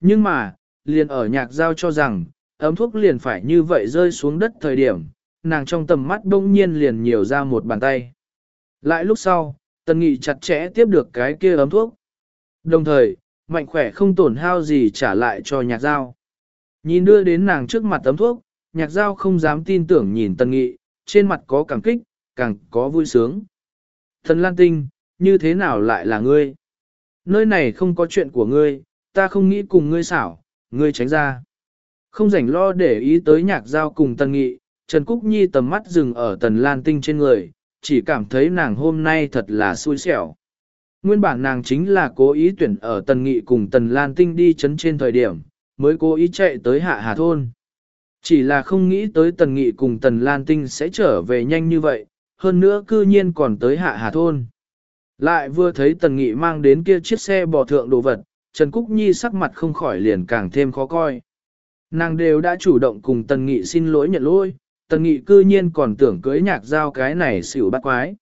Nhưng mà, liền ở nhạc giao cho rằng, ấm thuốc liền phải như vậy rơi xuống đất thời điểm, nàng trong tầm mắt bỗng nhiên liền nhiều ra một bàn tay. Lại lúc sau, tần nghị chặt chẽ tiếp được cái kia ấm thuốc. Đồng thời, mạnh khỏe không tổn hao gì trả lại cho nhạc giao. Nhìn đưa đến nàng trước mặt ấm thuốc, nhạc giao không dám tin tưởng nhìn tần nghị, trên mặt có cảm kích, càng có vui sướng. Thần Lan Tinh, như thế nào lại là ngươi? Nơi này không có chuyện của ngươi, ta không nghĩ cùng ngươi xảo, ngươi tránh ra. Không rảnh lo để ý tới nhạc giao cùng tần nghị, Trần Cúc Nhi tầm mắt dừng ở tần Lan Tinh trên người, chỉ cảm thấy nàng hôm nay thật là xui xẻo. Nguyên bản nàng chính là cố ý tuyển ở tần nghị cùng tần Lan Tinh đi chấn trên thời điểm, mới cố ý chạy tới hạ hà thôn. Chỉ là không nghĩ tới tần nghị cùng tần Lan Tinh sẽ trở về nhanh như vậy, hơn nữa cư nhiên còn tới hạ hà thôn. Lại vừa thấy tần nghị mang đến kia chiếc xe bò thượng đồ vật, Trần Cúc Nhi sắc mặt không khỏi liền càng thêm khó coi. Nàng đều đã chủ động cùng tần nghị xin lỗi nhận lỗi, tần nghị cư nhiên còn tưởng cưới nhạc giao cái này xỉu bắt quái.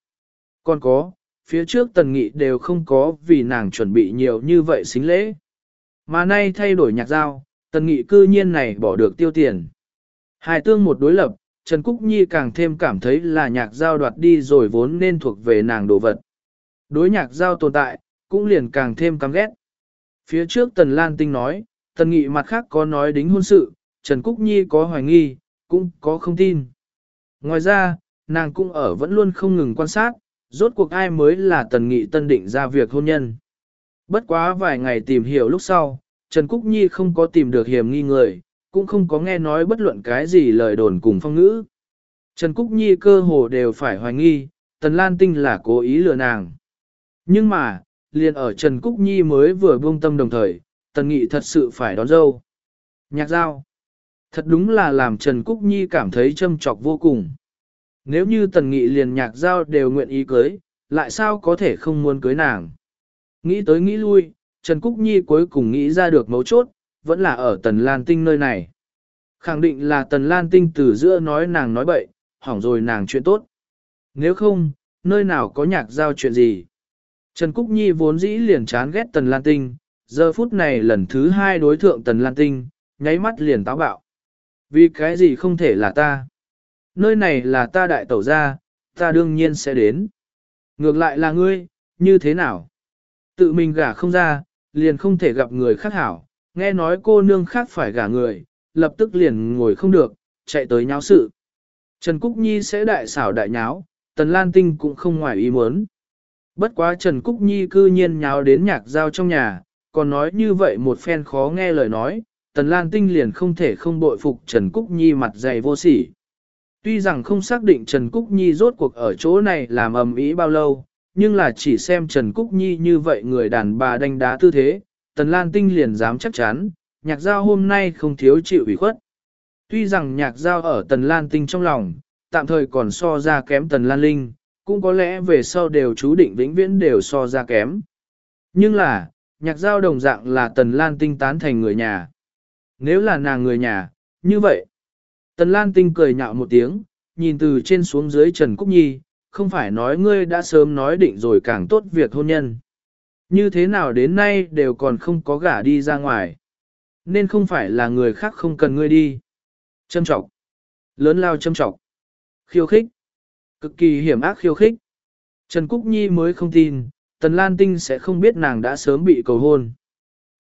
Còn có, phía trước tần nghị đều không có vì nàng chuẩn bị nhiều như vậy xính lễ. Mà nay thay đổi nhạc giao, tần nghị cư nhiên này bỏ được tiêu tiền. Hai tương một đối lập, Trần Cúc Nhi càng thêm cảm thấy là nhạc giao đoạt đi rồi vốn nên thuộc về nàng đồ vật. Đối nhạc giao tồn tại, cũng liền càng thêm căm ghét. Phía trước Tần Lan Tinh nói, Tần Nghị mặt khác có nói đính hôn sự, Trần Cúc Nhi có hoài nghi, cũng có không tin. Ngoài ra, nàng cũng ở vẫn luôn không ngừng quan sát, rốt cuộc ai mới là Tần Nghị tân định ra việc hôn nhân. Bất quá vài ngày tìm hiểu lúc sau, Trần Cúc Nhi không có tìm được hiểm nghi người, cũng không có nghe nói bất luận cái gì lời đồn cùng phong ngữ. Trần Cúc Nhi cơ hồ đều phải hoài nghi, Tần Lan Tinh là cố ý lừa nàng. Nhưng mà, liền ở Trần Cúc Nhi mới vừa buông tâm đồng thời, Tần Nghị thật sự phải đón dâu. Nhạc giao. Thật đúng là làm Trần Cúc Nhi cảm thấy châm trọc vô cùng. Nếu như Tần Nghị liền nhạc giao đều nguyện ý cưới, lại sao có thể không muốn cưới nàng? Nghĩ tới nghĩ lui, Trần Cúc Nhi cuối cùng nghĩ ra được mấu chốt, vẫn là ở Tần Lan Tinh nơi này. Khẳng định là Tần Lan Tinh từ giữa nói nàng nói bậy, hỏng rồi nàng chuyện tốt. Nếu không, nơi nào có nhạc giao chuyện gì? Trần Cúc Nhi vốn dĩ liền chán ghét Tần Lan Tinh, giờ phút này lần thứ hai đối thượng Tần Lan Tinh, nháy mắt liền táo bạo. Vì cái gì không thể là ta? Nơi này là ta đại tẩu gia, ta đương nhiên sẽ đến. Ngược lại là ngươi, như thế nào? Tự mình gả không ra, liền không thể gặp người khác hảo, nghe nói cô nương khác phải gả người, lập tức liền ngồi không được, chạy tới nháo sự. Trần Cúc Nhi sẽ đại xảo đại nháo, Tần Lan Tinh cũng không ngoài ý muốn. Bất quá Trần Cúc Nhi cư nhiên nháo đến nhạc giao trong nhà, còn nói như vậy một phen khó nghe lời nói, Tần Lan Tinh liền không thể không bội phục Trần Cúc Nhi mặt dày vô sỉ. Tuy rằng không xác định Trần Cúc Nhi rốt cuộc ở chỗ này làm ầm ĩ bao lâu, nhưng là chỉ xem Trần Cúc Nhi như vậy người đàn bà đánh đá tư thế, Tần Lan Tinh liền dám chắc chắn, nhạc giao hôm nay không thiếu chịu ủy khuất. Tuy rằng nhạc giao ở Tần Lan Tinh trong lòng, tạm thời còn so ra kém Tần Lan Linh, cũng có lẽ về sau đều chú định vĩnh viễn đều so ra kém. Nhưng là, nhạc giao đồng dạng là Tần Lan Tinh tán thành người nhà. Nếu là nàng người nhà, như vậy. Tần Lan Tinh cười nhạo một tiếng, nhìn từ trên xuống dưới Trần Cúc Nhi, không phải nói ngươi đã sớm nói định rồi càng tốt việc hôn nhân. Như thế nào đến nay đều còn không có gả đi ra ngoài. Nên không phải là người khác không cần ngươi đi. Châm trọng. Lớn lao châm trọng. Khiêu khích. Cực kỳ hiểm ác khiêu khích. Trần Cúc Nhi mới không tin, Tần Lan Tinh sẽ không biết nàng đã sớm bị cầu hôn.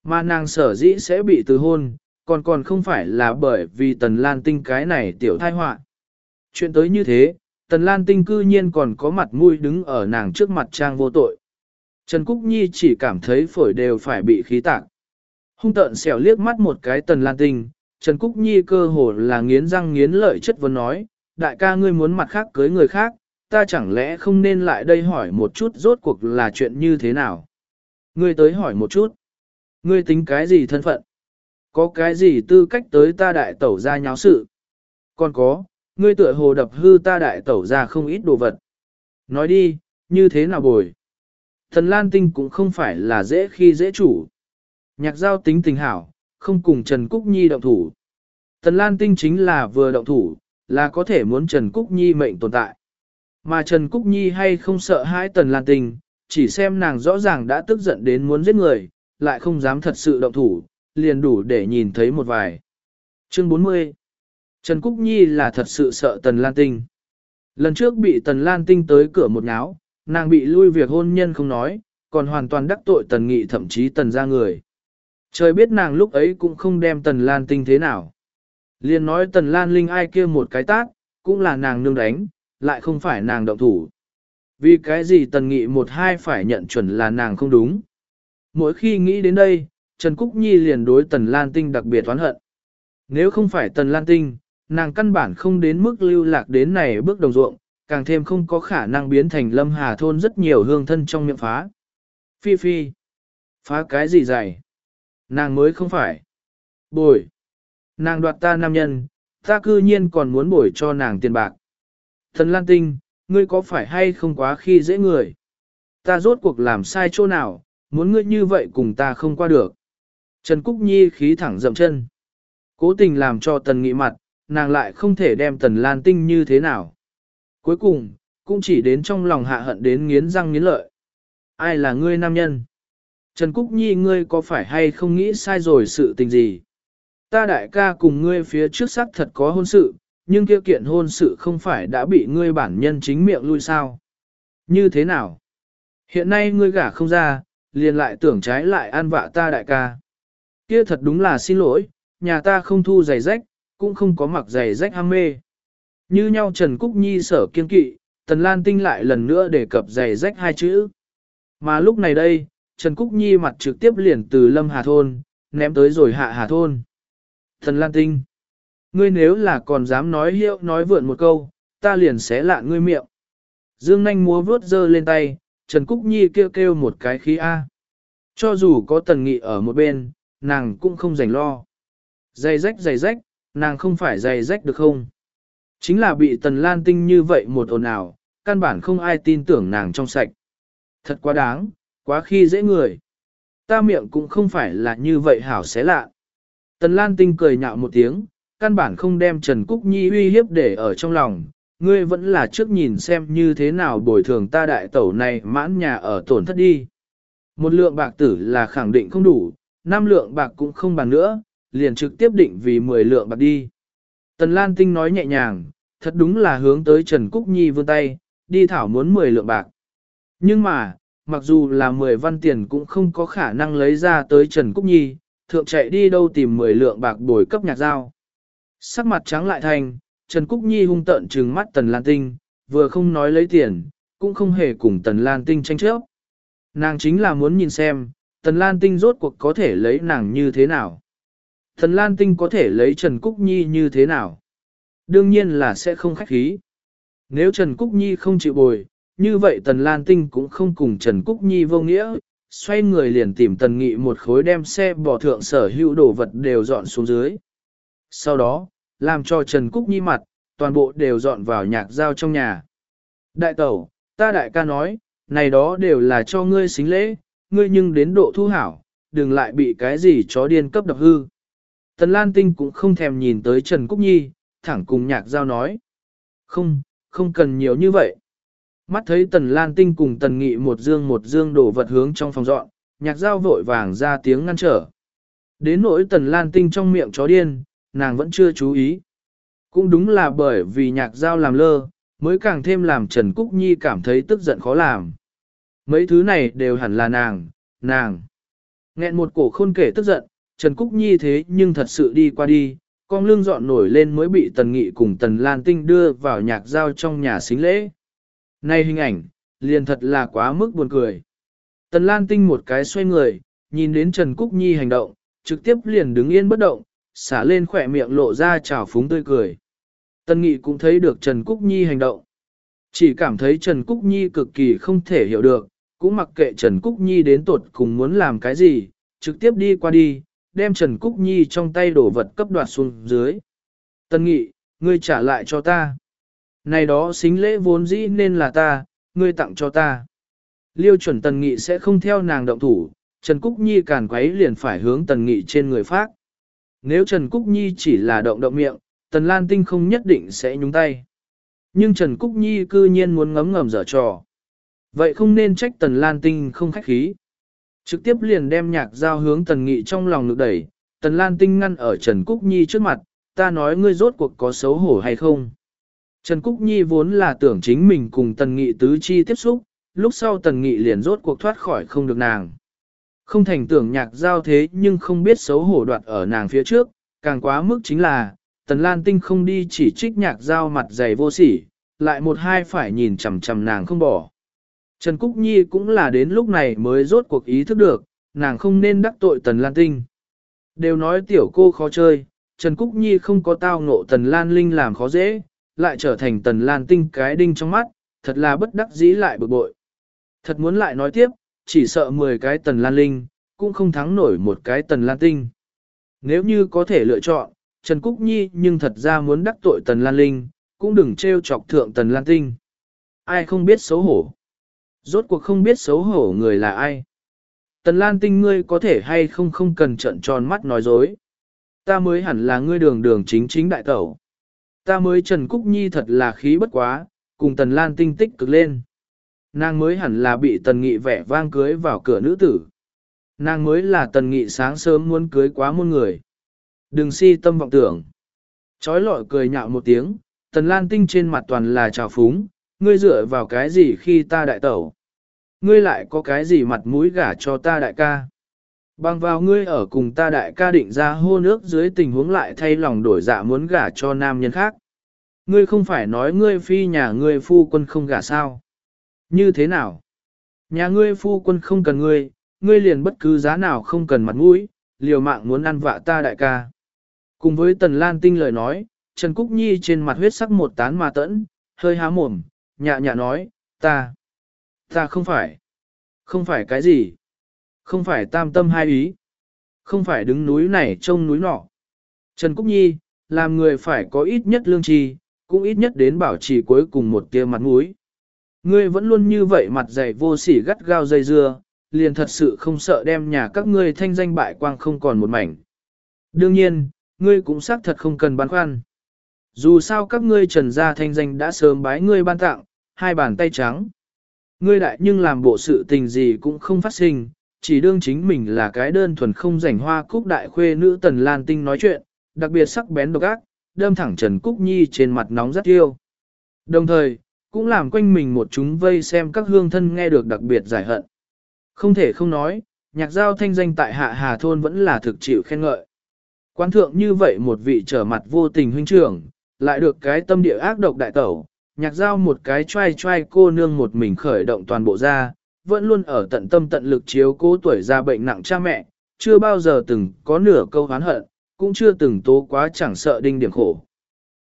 Mà nàng sở dĩ sẽ bị từ hôn, còn còn không phải là bởi vì Tần Lan Tinh cái này tiểu thai họa. Chuyện tới như thế, Tần Lan Tinh cư nhiên còn có mặt mũi đứng ở nàng trước mặt trang vô tội. Trần Cúc Nhi chỉ cảm thấy phổi đều phải bị khí tạc. Hung tợn xẻo liếc mắt một cái Tần Lan Tinh, Trần Cúc Nhi cơ hồ là nghiến răng nghiến lợi chất vấn nói, đại ca ngươi muốn mặt khác cưới người khác, ta chẳng lẽ không nên lại đây hỏi một chút rốt cuộc là chuyện như thế nào? Ngươi tới hỏi một chút. Ngươi tính cái gì thân phận? Có cái gì tư cách tới ta đại tẩu ra nháo sự? Còn có, ngươi tựa hồ đập hư ta đại tẩu ra không ít đồ vật. Nói đi, như thế nào bồi? Thần Lan Tinh cũng không phải là dễ khi dễ chủ. Nhạc giao tính tình hảo, không cùng Trần Cúc Nhi động thủ. Tần Lan Tinh chính là vừa động thủ, là có thể muốn Trần Cúc Nhi mệnh tồn tại. Mà Trần Cúc Nhi hay không sợ hãi Tần Lan Tinh, chỉ xem nàng rõ ràng đã tức giận đến muốn giết người, lại không dám thật sự động thủ, liền đủ để nhìn thấy một vài. Chương 40 Trần Cúc Nhi là thật sự sợ Tần Lan Tinh. Lần trước bị Tần Lan Tinh tới cửa một nháo, nàng bị lui việc hôn nhân không nói, còn hoàn toàn đắc tội Tần Nghị thậm chí Tần ra người. Trời biết nàng lúc ấy cũng không đem Tần Lan Tinh thế nào. Liên nói Tần Lan Linh ai kia một cái tát, cũng là nàng nương đánh, lại không phải nàng động thủ. Vì cái gì Tần Nghị một hai phải nhận chuẩn là nàng không đúng. Mỗi khi nghĩ đến đây, Trần Cúc Nhi liền đối Tần Lan Tinh đặc biệt oán hận. Nếu không phải Tần Lan Tinh, nàng căn bản không đến mức lưu lạc đến này bước đồng ruộng, càng thêm không có khả năng biến thành lâm hà thôn rất nhiều hương thân trong miệng phá. Phi phi, phá cái gì dày? Nàng mới không phải. Bồi. Nàng đoạt ta nam nhân, ta cư nhiên còn muốn bồi cho nàng tiền bạc. Thần Lan Tinh, ngươi có phải hay không quá khi dễ người? Ta rốt cuộc làm sai chỗ nào, muốn ngươi như vậy cùng ta không qua được. Trần Cúc Nhi khí thẳng dậm chân. Cố tình làm cho tần nghị mặt, nàng lại không thể đem tần lan tinh như thế nào. Cuối cùng, cũng chỉ đến trong lòng hạ hận đến nghiến răng nghiến lợi. Ai là ngươi nam nhân? Trần Cúc Nhi ngươi có phải hay không nghĩ sai rồi sự tình gì? Ta đại ca cùng ngươi phía trước sắc thật có hôn sự, nhưng kia kiện hôn sự không phải đã bị ngươi bản nhân chính miệng lui sao? Như thế nào? Hiện nay ngươi gả không ra, liền lại tưởng trái lại an vạ ta đại ca. Kia thật đúng là xin lỗi, nhà ta không thu giày rách, cũng không có mặc giày rách ham mê. Như nhau Trần Cúc Nhi sở kiên kỵ, Tần Lan Tinh lại lần nữa đề cập giày rách hai chữ. Mà lúc này đây, Trần Cúc Nhi mặt trực tiếp liền từ Lâm Hà Thôn, ném tới rồi hạ Hà Thôn. Thần Lan Tinh, ngươi nếu là còn dám nói hiệu nói vượn một câu, ta liền xé lạ ngươi miệng. Dương nanh múa vướt dơ lên tay, Trần Cúc Nhi kêu kêu một cái khí A. Cho dù có tần nghị ở một bên, nàng cũng không rảnh lo. Dày rách dày rách, nàng không phải dày rách được không? Chính là bị tần lan tinh như vậy một ồn ào, căn bản không ai tin tưởng nàng trong sạch. Thật quá đáng, quá khi dễ người. Ta miệng cũng không phải là như vậy hảo xé lạ. Tần lan tinh cười nhạo một tiếng, căn bản không đem Trần Cúc Nhi uy hiếp để ở trong lòng. Ngươi vẫn là trước nhìn xem như thế nào bồi thường ta đại tẩu này mãn nhà ở tổn thất đi. Một lượng bạc tử là khẳng định không đủ, năm lượng bạc cũng không bằng nữa, liền trực tiếp định vì 10 lượng bạc đi. Tần Lan Tinh nói nhẹ nhàng, thật đúng là hướng tới Trần Cúc Nhi vươn tay, đi thảo muốn 10 lượng bạc. Nhưng mà, mặc dù là 10 văn tiền cũng không có khả năng lấy ra tới Trần Cúc Nhi, thượng chạy đi đâu tìm 10 lượng bạc bồi cấp nhạc giao. Sắc mặt trắng lại thành, Trần Cúc Nhi hung tợn trừng mắt Tần Lan Tinh, vừa không nói lấy tiền, cũng không hề cùng Tần Lan Tinh tranh chấp. Nàng chính là muốn nhìn xem, Tần Lan Tinh rốt cuộc có thể lấy nàng như thế nào. Tần Lan Tinh có thể lấy Trần Cúc Nhi như thế nào. Đương nhiên là sẽ không khách khí. Nếu Trần Cúc Nhi không chịu bồi, như vậy Tần Lan Tinh cũng không cùng Trần Cúc Nhi vô nghĩa, xoay người liền tìm Tần Nghị một khối đem xe bỏ thượng sở hữu đồ vật đều dọn xuống dưới. Sau đó, làm cho Trần Cúc Nhi mặt, toàn bộ đều dọn vào nhạc giao trong nhà. Đại tẩu, ta đại ca nói, này đó đều là cho ngươi xính lễ, ngươi nhưng đến độ thu hảo, đừng lại bị cái gì chó điên cấp độc hư. Tần Lan Tinh cũng không thèm nhìn tới Trần Cúc Nhi, thẳng cùng nhạc giao nói. Không, không cần nhiều như vậy. Mắt thấy Tần Lan Tinh cùng Tần Nghị một dương một dương đổ vật hướng trong phòng dọn, nhạc giao vội vàng ra tiếng ngăn trở. Đến nỗi Tần Lan Tinh trong miệng chó điên, nàng vẫn chưa chú ý. Cũng đúng là bởi vì nhạc giao làm lơ, mới càng thêm làm Trần Cúc Nhi cảm thấy tức giận khó làm. Mấy thứ này đều hẳn là nàng, nàng. Nghẹn một cổ khôn kể tức giận, Trần Cúc Nhi thế nhưng thật sự đi qua đi, con lưng dọn nổi lên mới bị Tần Nghị cùng Tần Lan Tinh đưa vào nhạc giao trong nhà xính lễ. Này hình ảnh, liền thật là quá mức buồn cười. Tần Lan Tinh một cái xoay người, nhìn đến Trần Cúc Nhi hành động, trực tiếp liền đứng yên bất động, xả lên khỏe miệng lộ ra trào phúng tươi cười. Tần Nghị cũng thấy được Trần Cúc Nhi hành động. Chỉ cảm thấy Trần Cúc Nhi cực kỳ không thể hiểu được, cũng mặc kệ Trần Cúc Nhi đến tột cùng muốn làm cái gì, trực tiếp đi qua đi, đem Trần Cúc Nhi trong tay đổ vật cấp đoạt xuống dưới. Tân Nghị, ngươi trả lại cho ta. Này đó xính lễ vốn dĩ nên là ta, ngươi tặng cho ta. Liêu chuẩn Tần Nghị sẽ không theo nàng động thủ, Trần Cúc Nhi càn quấy liền phải hướng Tần Nghị trên người phát. Nếu Trần Cúc Nhi chỉ là động động miệng, Tần Lan Tinh không nhất định sẽ nhúng tay. Nhưng Trần Cúc Nhi cư nhiên muốn ngấm ngầm dở trò. Vậy không nên trách Tần Lan Tinh không khách khí. Trực tiếp liền đem nhạc giao hướng Tần Nghị trong lòng lực đẩy, Tần Lan Tinh ngăn ở Trần Cúc Nhi trước mặt, ta nói ngươi rốt cuộc có xấu hổ hay không. Trần Cúc Nhi vốn là tưởng chính mình cùng Tần Nghị tứ chi tiếp xúc, lúc sau Tần Nghị liền rốt cuộc thoát khỏi không được nàng. Không thành tưởng nhạc giao thế nhưng không biết xấu hổ đoạt ở nàng phía trước, càng quá mức chính là, Tần Lan Tinh không đi chỉ trích nhạc giao mặt dày vô sỉ, lại một hai phải nhìn chằm chằm nàng không bỏ. Trần Cúc Nhi cũng là đến lúc này mới rốt cuộc ý thức được, nàng không nên đắc tội Tần Lan Tinh. Đều nói tiểu cô khó chơi, Trần Cúc Nhi không có tao ngộ Tần Lan Linh làm khó dễ, lại trở thành Tần Lan Tinh cái đinh trong mắt, thật là bất đắc dĩ lại bực bội. Thật muốn lại nói tiếp, chỉ sợ 10 cái Tần Lan Linh, cũng không thắng nổi một cái Tần Lan Tinh. Nếu như có thể lựa chọn, Trần Cúc Nhi nhưng thật ra muốn đắc tội Tần Lan Linh, cũng đừng trêu chọc thượng Tần Lan Tinh. Ai không biết xấu hổ? Rốt cuộc không biết xấu hổ người là ai? Tần Lan Tinh ngươi có thể hay không không cần trận tròn mắt nói dối. Ta mới hẳn là ngươi đường đường chính chính đại tẩu. Ta mới Trần Cúc Nhi thật là khí bất quá, cùng Tần Lan Tinh tích cực lên. Nàng mới hẳn là bị Tần Nghị vẻ vang cưới vào cửa nữ tử. Nàng mới là Tần Nghị sáng sớm muốn cưới quá muôn người. Đừng si tâm vọng tưởng. Chói lọi cười nhạo một tiếng, Tần Lan Tinh trên mặt toàn là trào phúng, ngươi dựa vào cái gì khi ta đại tẩu? Ngươi lại có cái gì mặt mũi gả cho ta đại ca? Bằng vào ngươi ở cùng ta đại ca định ra hô nước dưới tình huống lại thay lòng đổi dạ muốn gả cho nam nhân khác. Ngươi không phải nói ngươi phi nhà ngươi phu quân không gả sao? Như thế nào? Nhà ngươi phu quân không cần ngươi, ngươi liền bất cứ giá nào không cần mặt mũi, liều mạng muốn ăn vạ ta đại ca. Cùng với Tần Lan Tinh lời nói, Trần Cúc Nhi trên mặt huyết sắc một tán mà tẫn, hơi há mồm, nhạ nhạ nói, ta, ta không phải, không phải cái gì, không phải tam tâm hai ý, không phải đứng núi này trông núi nọ. Trần Cúc Nhi, làm người phải có ít nhất lương tri, cũng ít nhất đến bảo trì cuối cùng một tia mặt mũi. Ngươi vẫn luôn như vậy mặt dày vô sỉ gắt gao dây dưa, liền thật sự không sợ đem nhà các ngươi thanh danh bại quang không còn một mảnh. Đương nhiên, ngươi cũng xác thật không cần băn khoăn. Dù sao các ngươi trần gia thanh danh đã sớm bái ngươi ban tặng, hai bàn tay trắng. Ngươi đại nhưng làm bộ sự tình gì cũng không phát sinh, chỉ đương chính mình là cái đơn thuần không rảnh hoa cúc đại khuê nữ tần lan tinh nói chuyện, đặc biệt sắc bén độc ác, đâm thẳng Trần Cúc Nhi trên mặt nóng rất yêu. Đồng thời, cũng làm quanh mình một chúng vây xem các hương thân nghe được đặc biệt giải hận. Không thể không nói, nhạc giao thanh danh tại hạ hà thôn vẫn là thực chịu khen ngợi. Quan thượng như vậy một vị trở mặt vô tình huynh trưởng, lại được cái tâm địa ác độc đại tẩu, nhạc giao một cái trai trai cô nương một mình khởi động toàn bộ ra, vẫn luôn ở tận tâm tận lực chiếu cố tuổi già bệnh nặng cha mẹ, chưa bao giờ từng có nửa câu hán hận, cũng chưa từng tố quá chẳng sợ đinh điểm khổ.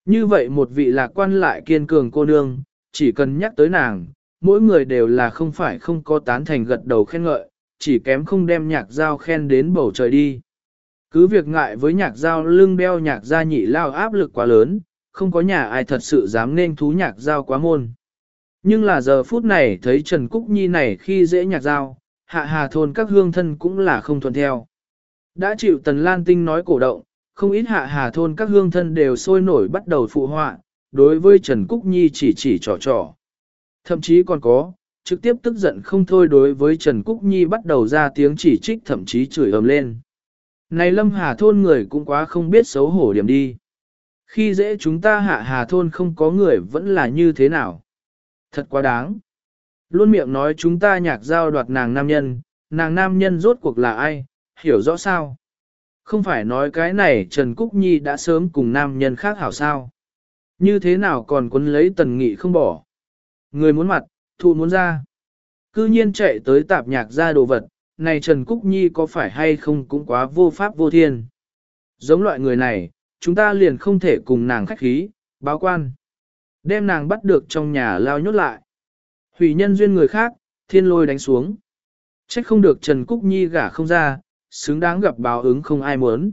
Như vậy một vị lạc quan lại kiên cường cô nương, chỉ cần nhắc tới nàng, mỗi người đều là không phải không có tán thành gật đầu khen ngợi, chỉ kém không đem nhạc giao khen đến bầu trời đi. Cứ việc ngại với nhạc giao lưng đeo nhạc gia nhị lao áp lực quá lớn, không có nhà ai thật sự dám nên thú nhạc giao quá môn. Nhưng là giờ phút này thấy Trần Cúc Nhi này khi dễ nhạc giao, hạ hà thôn các hương thân cũng là không thuận theo. Đã chịu Tần Lan Tinh nói cổ động, không ít hạ hà thôn các hương thân đều sôi nổi bắt đầu phụ họa, đối với Trần Cúc Nhi chỉ chỉ trò trò. Thậm chí còn có, trực tiếp tức giận không thôi đối với Trần Cúc Nhi bắt đầu ra tiếng chỉ trích thậm chí chửi ầm lên. Này Lâm Hà thôn người cũng quá không biết xấu hổ điểm đi. Khi dễ chúng ta hạ hà thôn không có người vẫn là như thế nào. Thật quá đáng. Luôn miệng nói chúng ta nhạc giao đoạt nàng nam nhân, nàng nam nhân rốt cuộc là ai, hiểu rõ sao. Không phải nói cái này Trần Cúc Nhi đã sớm cùng nam nhân khác hảo sao. Như thế nào còn quấn lấy tần nghị không bỏ. Người muốn mặt, thụ muốn ra. Cư nhiên chạy tới tạp nhạc ra đồ vật, này Trần Cúc Nhi có phải hay không cũng quá vô pháp vô thiên. Giống loại người này, chúng ta liền không thể cùng nàng khách khí, báo quan. Đem nàng bắt được trong nhà lao nhốt lại. Hủy nhân duyên người khác, thiên lôi đánh xuống. Trách không được Trần Cúc Nhi gả không ra, xứng đáng gặp báo ứng không ai muốn.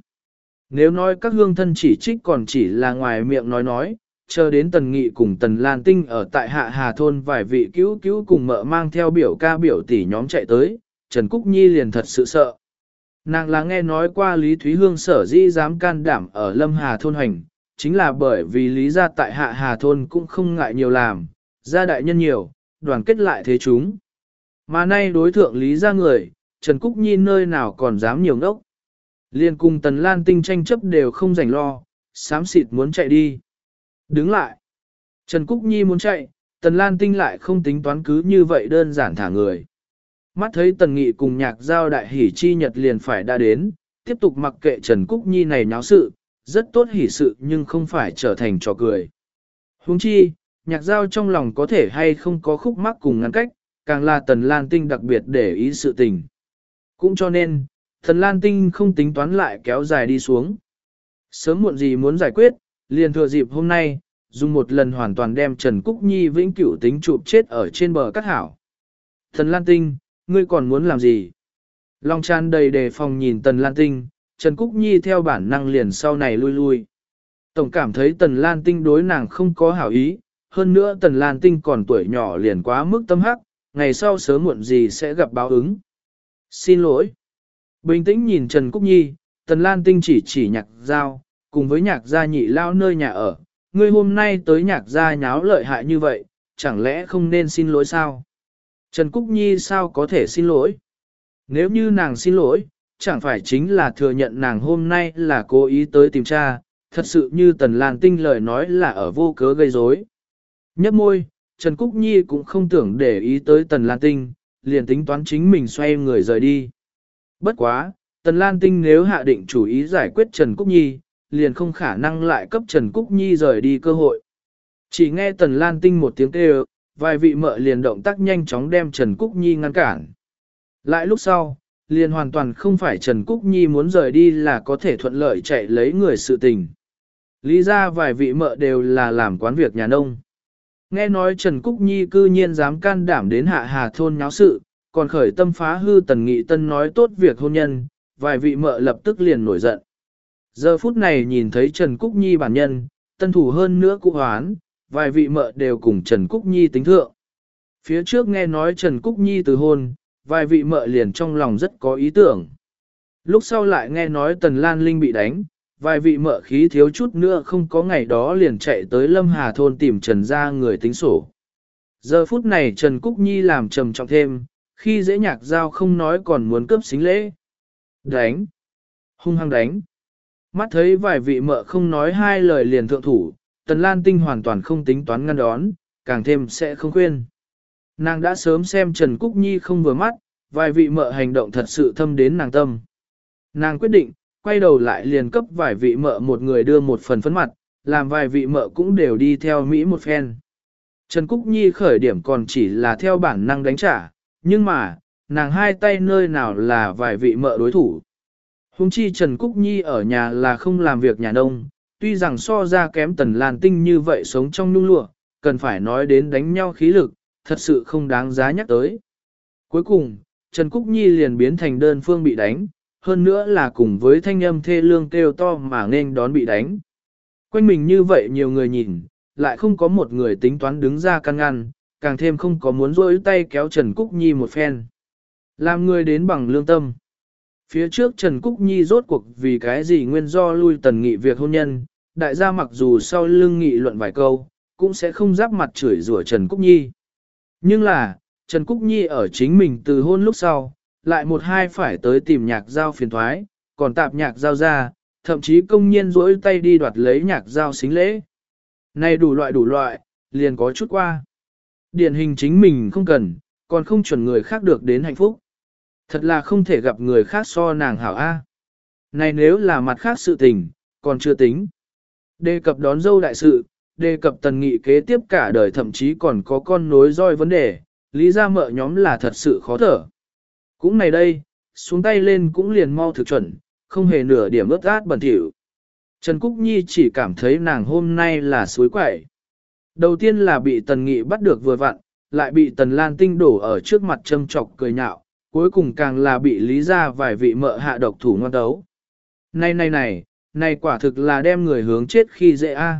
Nếu nói các hương thân chỉ trích còn chỉ là ngoài miệng nói nói, chờ đến Tần Nghị cùng Tần Lan Tinh ở tại Hạ Hà Thôn vài vị cứu cứu cùng mợ mang theo biểu ca biểu tỷ nhóm chạy tới, Trần Cúc Nhi liền thật sự sợ. Nàng là nghe nói qua Lý Thúy Hương sở dĩ dám can đảm ở Lâm Hà Thôn hành, chính là bởi vì Lý gia tại Hạ Hà Thôn cũng không ngại nhiều làm, gia đại nhân nhiều, đoàn kết lại thế chúng. Mà nay đối thượng Lý gia người, Trần Cúc Nhi nơi nào còn dám nhiều ngốc. Liên cùng Tần Lan Tinh tranh chấp đều không rảnh lo, sám xịt muốn chạy đi. Đứng lại. Trần Cúc Nhi muốn chạy, Tần Lan Tinh lại không tính toán cứ như vậy đơn giản thả người. Mắt thấy Tần Nghị cùng nhạc giao đại hỷ chi nhật liền phải đã đến, tiếp tục mặc kệ Trần Cúc Nhi này nháo sự, rất tốt hỷ sự nhưng không phải trở thành trò cười. Huống chi, nhạc giao trong lòng có thể hay không có khúc mắc cùng ngăn cách, càng là Tần Lan Tinh đặc biệt để ý sự tình. Cũng cho nên, Tần Lan Tinh không tính toán lại kéo dài đi xuống. Sớm muộn gì muốn giải quyết, liền thừa dịp hôm nay, dùng một lần hoàn toàn đem Trần Cúc Nhi vĩnh cửu tính chụp chết ở trên bờ cát hảo. Thần Lan Tinh, ngươi còn muốn làm gì? Long tràn đầy đề phòng nhìn Tần Lan Tinh, Trần Cúc Nhi theo bản năng liền sau này lui lui. Tổng cảm thấy Tần Lan Tinh đối nàng không có hảo ý, hơn nữa Tần Lan Tinh còn tuổi nhỏ liền quá mức tâm hắc, ngày sau sớm muộn gì sẽ gặp báo ứng. Xin lỗi. Bình tĩnh nhìn Trần Cúc Nhi, Tần Lan Tinh chỉ chỉ nhạc giao, cùng với nhạc gia nhị lao nơi nhà ở. Ngươi hôm nay tới nhạc gia nháo lợi hại như vậy, chẳng lẽ không nên xin lỗi sao? Trần Cúc Nhi sao có thể xin lỗi? Nếu như nàng xin lỗi, chẳng phải chính là thừa nhận nàng hôm nay là cố ý tới tìm cha, thật sự như Tần Lan Tinh lời nói là ở vô cớ gây rối. Nhấp môi, Trần Cúc Nhi cũng không tưởng để ý tới Tần Lan Tinh, liền tính toán chính mình xoay người rời đi. Bất quá, Tần Lan Tinh nếu hạ định chủ ý giải quyết Trần Cúc Nhi, liền không khả năng lại cấp Trần Cúc Nhi rời đi cơ hội. Chỉ nghe Tần Lan Tinh một tiếng kêu, vài vị mợ liền động tác nhanh chóng đem Trần Cúc Nhi ngăn cản. Lại lúc sau, liền hoàn toàn không phải Trần Cúc Nhi muốn rời đi là có thể thuận lợi chạy lấy người sự tình. Lý ra vài vị mợ đều là làm quán việc nhà nông. Nghe nói Trần Cúc Nhi cư nhiên dám can đảm đến hạ hà thôn nháo sự, còn khởi tâm phá hư tần nghị tân nói tốt việc hôn nhân, vài vị mợ lập tức liền nổi giận. Giờ phút này nhìn thấy Trần Cúc Nhi bản nhân, tân thủ hơn nữa cụ hoán, vài vị mợ đều cùng Trần Cúc Nhi tính thượng. Phía trước nghe nói Trần Cúc Nhi từ hôn, vài vị mợ liền trong lòng rất có ý tưởng. Lúc sau lại nghe nói Tần Lan Linh bị đánh, vài vị mợ khí thiếu chút nữa không có ngày đó liền chạy tới Lâm Hà Thôn tìm Trần ra người tính sổ. Giờ phút này Trần Cúc Nhi làm trầm trọng thêm, khi dễ nhạc giao không nói còn muốn cướp xính lễ. Đánh! Hung hăng đánh! Mắt thấy vài vị mợ không nói hai lời liền thượng thủ, Tần Lan Tinh hoàn toàn không tính toán ngăn đón, càng thêm sẽ không khuyên. Nàng đã sớm xem Trần Cúc Nhi không vừa mắt, vài vị mợ hành động thật sự thâm đến nàng tâm. Nàng quyết định, quay đầu lại liền cấp vài vị mợ một người đưa một phần phấn mặt, làm vài vị mợ cũng đều đi theo Mỹ một phen. Trần Cúc Nhi khởi điểm còn chỉ là theo bản năng đánh trả, nhưng mà, nàng hai tay nơi nào là vài vị mợ đối thủ. Hùng chi Trần Cúc Nhi ở nhà là không làm việc nhà nông, tuy rằng so ra kém tần lan tinh như vậy sống trong nhung lụa, cần phải nói đến đánh nhau khí lực, thật sự không đáng giá nhắc tới. Cuối cùng, Trần Cúc Nhi liền biến thành đơn phương bị đánh, hơn nữa là cùng với thanh âm thê lương kêu to mà nên đón bị đánh. Quanh mình như vậy nhiều người nhìn, lại không có một người tính toán đứng ra căn ngăn, càng thêm không có muốn rỗi tay kéo Trần Cúc Nhi một phen. Làm người đến bằng lương tâm. Phía trước Trần Cúc Nhi rốt cuộc vì cái gì nguyên do lui tần nghị việc hôn nhân, đại gia mặc dù sau lưng nghị luận vài câu, cũng sẽ không giáp mặt chửi rủa Trần Cúc Nhi. Nhưng là, Trần Cúc Nhi ở chính mình từ hôn lúc sau, lại một hai phải tới tìm nhạc giao phiền thoái, còn tạp nhạc giao ra, thậm chí công nhiên rỗi tay đi đoạt lấy nhạc giao xính lễ. Này đủ loại đủ loại, liền có chút qua. Điển hình chính mình không cần, còn không chuẩn người khác được đến hạnh phúc. Thật là không thể gặp người khác so nàng hảo A. Này nếu là mặt khác sự tình, còn chưa tính. Đề cập đón dâu đại sự, đề cập tần nghị kế tiếp cả đời thậm chí còn có con nối roi vấn đề, lý ra mợ nhóm là thật sự khó thở. Cũng này đây, xuống tay lên cũng liền mau thực chuẩn, không hề nửa điểm ướt át bẩn thỉu. Trần Cúc Nhi chỉ cảm thấy nàng hôm nay là suối quậy. Đầu tiên là bị tần nghị bắt được vừa vặn, lại bị tần lan tinh đổ ở trước mặt châm chọc cười nhạo, cuối cùng càng là bị lý ra vài vị mợ hạ độc thủ ngon đấu. Này này này, này quả thực là đem người hướng chết khi dễ a.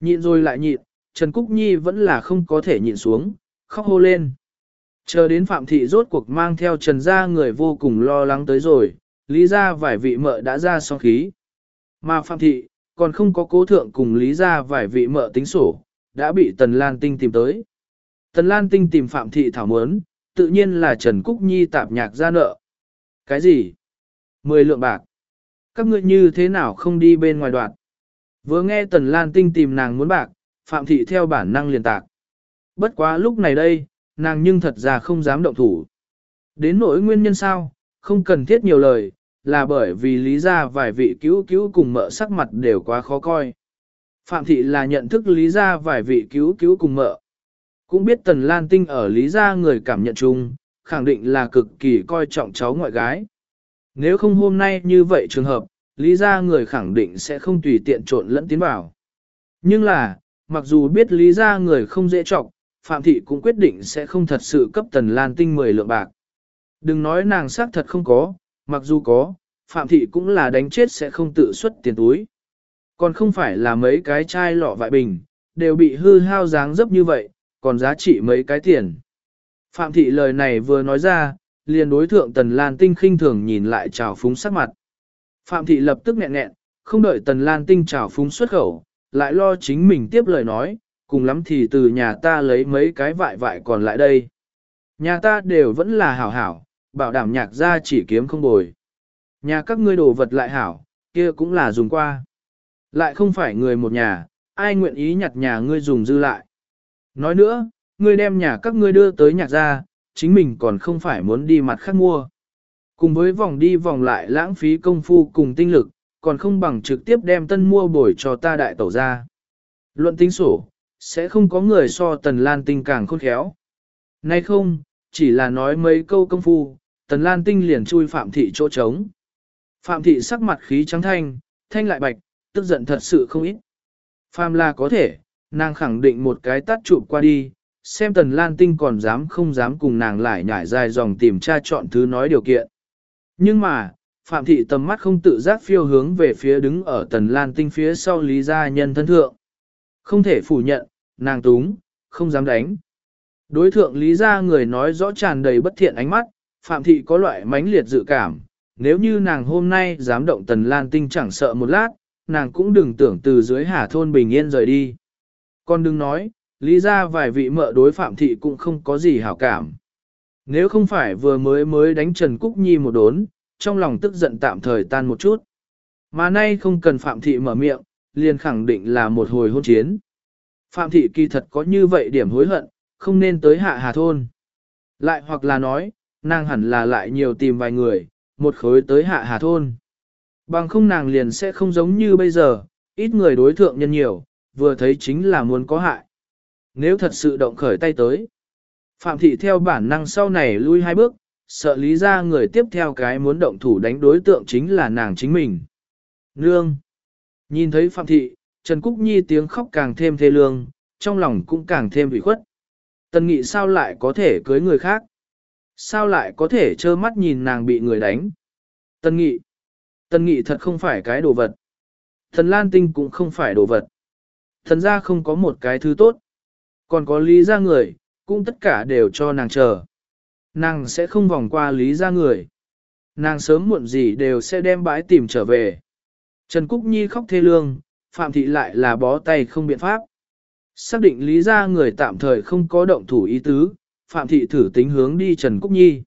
Nhịn rồi lại nhịn, Trần Cúc Nhi vẫn là không có thể nhịn xuống, khóc hô lên. Chờ đến Phạm Thị rốt cuộc mang theo Trần gia người vô cùng lo lắng tới rồi, lý gia vài vị mợ đã ra xong khí. Mà Phạm Thị, còn không có cố thượng cùng lý gia vài vị mợ tính sổ, đã bị Tần Lan Tinh tìm tới. Tần Lan Tinh tìm Phạm Thị thảo mớn, tự nhiên là Trần Cúc Nhi tạp nhạc ra nợ. Cái gì? Mười lượng bạc. các ngươi như thế nào không đi bên ngoài đoạn. Vừa nghe Tần Lan Tinh tìm nàng muốn bạc, Phạm Thị theo bản năng liền tạc. Bất quá lúc này đây, nàng nhưng thật ra không dám động thủ. Đến nỗi nguyên nhân sao, không cần thiết nhiều lời, là bởi vì lý ra vài vị cứu cứu cùng mợ sắc mặt đều quá khó coi. Phạm thị là nhận thức lý ra vài vị cứu cứu cùng mợ. Cũng biết Tần Lan Tinh ở lý ra người cảm nhận chung, khẳng định là cực kỳ coi trọng cháu ngoại gái. Nếu không hôm nay như vậy trường hợp, lý ra người khẳng định sẽ không tùy tiện trộn lẫn tiến vào. Nhưng là, mặc dù biết lý ra người không dễ trọng, Phạm Thị cũng quyết định sẽ không thật sự cấp Tần Lan Tinh 10 lượng bạc. Đừng nói nàng xác thật không có, mặc dù có, Phạm Thị cũng là đánh chết sẽ không tự xuất tiền túi. Còn không phải là mấy cái chai lọ vại bình, đều bị hư hao dáng dấp như vậy, còn giá trị mấy cái tiền. Phạm Thị lời này vừa nói ra, liền đối thượng Tần Lan Tinh khinh thường nhìn lại trào phúng sắc mặt. Phạm Thị lập tức nghẹn nghẹn, không đợi Tần Lan Tinh trào phúng xuất khẩu, lại lo chính mình tiếp lời nói, cùng lắm thì từ nhà ta lấy mấy cái vại vại còn lại đây. Nhà ta đều vẫn là hảo hảo, bảo đảm nhạc ra chỉ kiếm không bồi. Nhà các ngươi đồ vật lại hảo, kia cũng là dùng qua. Lại không phải người một nhà, ai nguyện ý nhặt nhà ngươi dùng dư lại. Nói nữa, ngươi đem nhà các ngươi đưa tới nhạc ra, chính mình còn không phải muốn đi mặt khác mua. Cùng với vòng đi vòng lại lãng phí công phu cùng tinh lực, còn không bằng trực tiếp đem tân mua bồi cho ta đại tẩu ra. Luận tính sổ, sẽ không có người so tần lan tinh càng khôn khéo. Nay không, chỉ là nói mấy câu công phu, tần lan tinh liền chui phạm thị chỗ trống. Phạm thị sắc mặt khí trắng thanh, thanh lại bạch, tức giận thật sự không ít. Phạm là có thể, nàng khẳng định một cái tắt chụp qua đi, xem tần lan tinh còn dám không dám cùng nàng lại nhảy dài dòng tìm tra chọn thứ nói điều kiện. Nhưng mà, Phạm thị tầm mắt không tự giác phiêu hướng về phía đứng ở tần lan tinh phía sau lý gia nhân thân thượng. Không thể phủ nhận, nàng túng, không dám đánh. Đối thượng lý gia người nói rõ tràn đầy bất thiện ánh mắt, Phạm thị có loại mãnh liệt dự cảm, nếu như nàng hôm nay dám động tần lan tinh chẳng sợ một lát, nàng cũng đừng tưởng từ dưới hà thôn bình yên rời đi. Còn đừng nói, lý Gia vài vị mợ đối phạm thị cũng không có gì hảo cảm. Nếu không phải vừa mới mới đánh Trần Cúc Nhi một đốn, trong lòng tức giận tạm thời tan một chút. Mà nay không cần phạm thị mở miệng, liền khẳng định là một hồi hôn chiến. Phạm thị kỳ thật có như vậy điểm hối hận, không nên tới hạ hà thôn. Lại hoặc là nói, nàng hẳn là lại nhiều tìm vài người, một khối tới hạ hà thôn. Bằng không nàng liền sẽ không giống như bây giờ, ít người đối thượng nhân nhiều, vừa thấy chính là muốn có hại. Nếu thật sự động khởi tay tới, Phạm Thị theo bản năng sau này lui hai bước, sợ lý ra người tiếp theo cái muốn động thủ đánh đối tượng chính là nàng chính mình. Nương! Nhìn thấy Phạm Thị, Trần Cúc Nhi tiếng khóc càng thêm thê lương, trong lòng cũng càng thêm ủy khuất. Tần Nghị sao lại có thể cưới người khác? Sao lại có thể trơ mắt nhìn nàng bị người đánh? Tần nghị. Tần nghị thật không phải cái đồ vật. Thần Lan Tinh cũng không phải đồ vật. Thần ra không có một cái thứ tốt. Còn có lý ra người, cũng tất cả đều cho nàng chờ. Nàng sẽ không vòng qua lý ra người. Nàng sớm muộn gì đều sẽ đem bãi tìm trở về. Trần Cúc Nhi khóc thê lương, Phạm Thị lại là bó tay không biện pháp. Xác định lý ra người tạm thời không có động thủ ý tứ, Phạm Thị thử tính hướng đi Trần Cúc Nhi.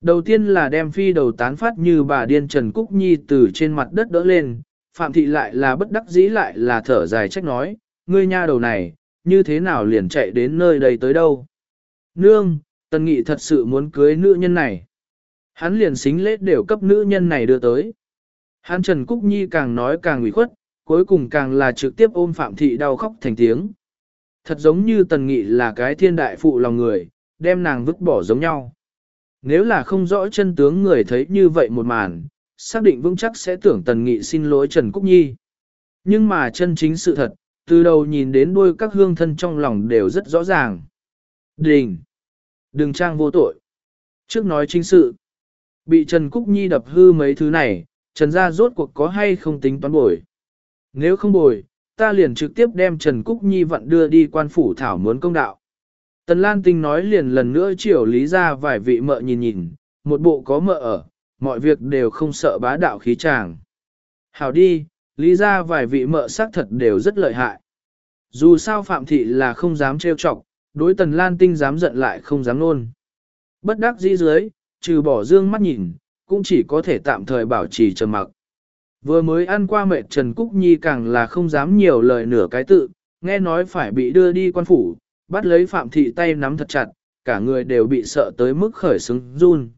Đầu tiên là đem phi đầu tán phát như bà điên Trần Cúc Nhi từ trên mặt đất đỡ lên, Phạm Thị lại là bất đắc dĩ lại là thở dài trách nói, ngươi nha đầu này, như thế nào liền chạy đến nơi đây tới đâu. Nương, Tần Nghị thật sự muốn cưới nữ nhân này. Hắn liền xính lễ đều cấp nữ nhân này đưa tới. Hắn Trần Cúc Nhi càng nói càng ủy khuất, cuối cùng càng là trực tiếp ôm Phạm Thị đau khóc thành tiếng. Thật giống như Tần Nghị là cái thiên đại phụ lòng người, đem nàng vứt bỏ giống nhau. Nếu là không rõ chân tướng người thấy như vậy một màn, xác định vững chắc sẽ tưởng Tần Nghị xin lỗi Trần Cúc Nhi. Nhưng mà chân chính sự thật, từ đầu nhìn đến đuôi các hương thân trong lòng đều rất rõ ràng. Đình! Đừng trang vô tội. Trước nói chính sự, bị Trần Cúc Nhi đập hư mấy thứ này, Trần gia rốt cuộc có hay không tính toán bồi. Nếu không bồi, ta liền trực tiếp đem Trần Cúc Nhi vận đưa đi quan phủ thảo muốn công đạo. Tần Lan Tinh nói liền lần nữa chiều lý ra vài vị mợ nhìn nhìn, một bộ có mợ ở, mọi việc đều không sợ bá đạo khí chàng. Hảo đi, lý ra vài vị mợ xác thật đều rất lợi hại. Dù sao Phạm Thị là không dám trêu chọc, đối Tần Lan Tinh dám giận lại không dám nôn. Bất đắc dĩ dưới, trừ bỏ dương mắt nhìn, cũng chỉ có thể tạm thời bảo trì trầm mặc. Vừa mới ăn qua mệt Trần Cúc Nhi càng là không dám nhiều lời nửa cái tự, nghe nói phải bị đưa đi quan phủ, bắt lấy Phạm Thị tay nắm thật chặt, cả người đều bị sợ tới mức khởi xứng run.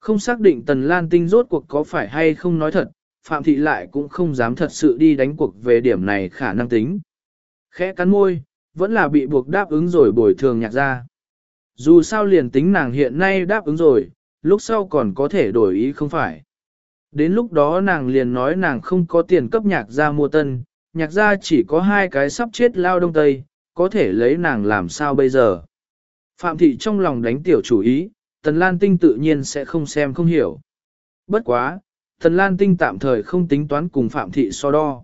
Không xác định Tần Lan Tinh rốt cuộc có phải hay không nói thật, Phạm Thị lại cũng không dám thật sự đi đánh cuộc về điểm này khả năng tính. Khẽ cắn môi, vẫn là bị buộc đáp ứng rồi bồi thường nhạc ra. Dù sao liền tính nàng hiện nay đáp ứng rồi, lúc sau còn có thể đổi ý không phải. Đến lúc đó nàng liền nói nàng không có tiền cấp nhạc ra mua tân, nhạc ra chỉ có hai cái sắp chết lao đông tây, có thể lấy nàng làm sao bây giờ. Phạm thị trong lòng đánh tiểu chủ ý, Tần Lan Tinh tự nhiên sẽ không xem không hiểu. Bất quá, Thần Lan Tinh tạm thời không tính toán cùng Phạm thị so đo.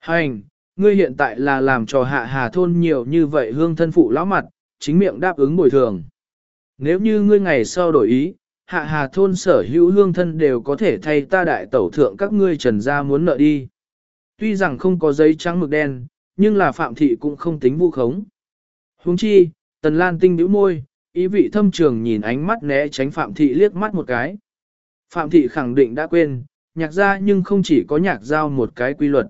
Hành, ngươi hiện tại là làm cho hạ hà thôn nhiều như vậy hương thân phụ lão mặt, chính miệng đáp ứng bồi thường. Nếu như ngươi ngày sau đổi ý, hạ hà thôn sở hữu hương thân đều có thể thay ta đại tẩu thượng các ngươi trần gia muốn nợ đi. Tuy rằng không có giấy trắng mực đen, nhưng là phạm thị cũng không tính vu khống. Huống chi, tần lan tinh bĩu môi, ý vị thâm trường nhìn ánh mắt né tránh phạm thị liếc mắt một cái. Phạm thị khẳng định đã quên, nhạc gia nhưng không chỉ có nhạc giao một cái quy luật.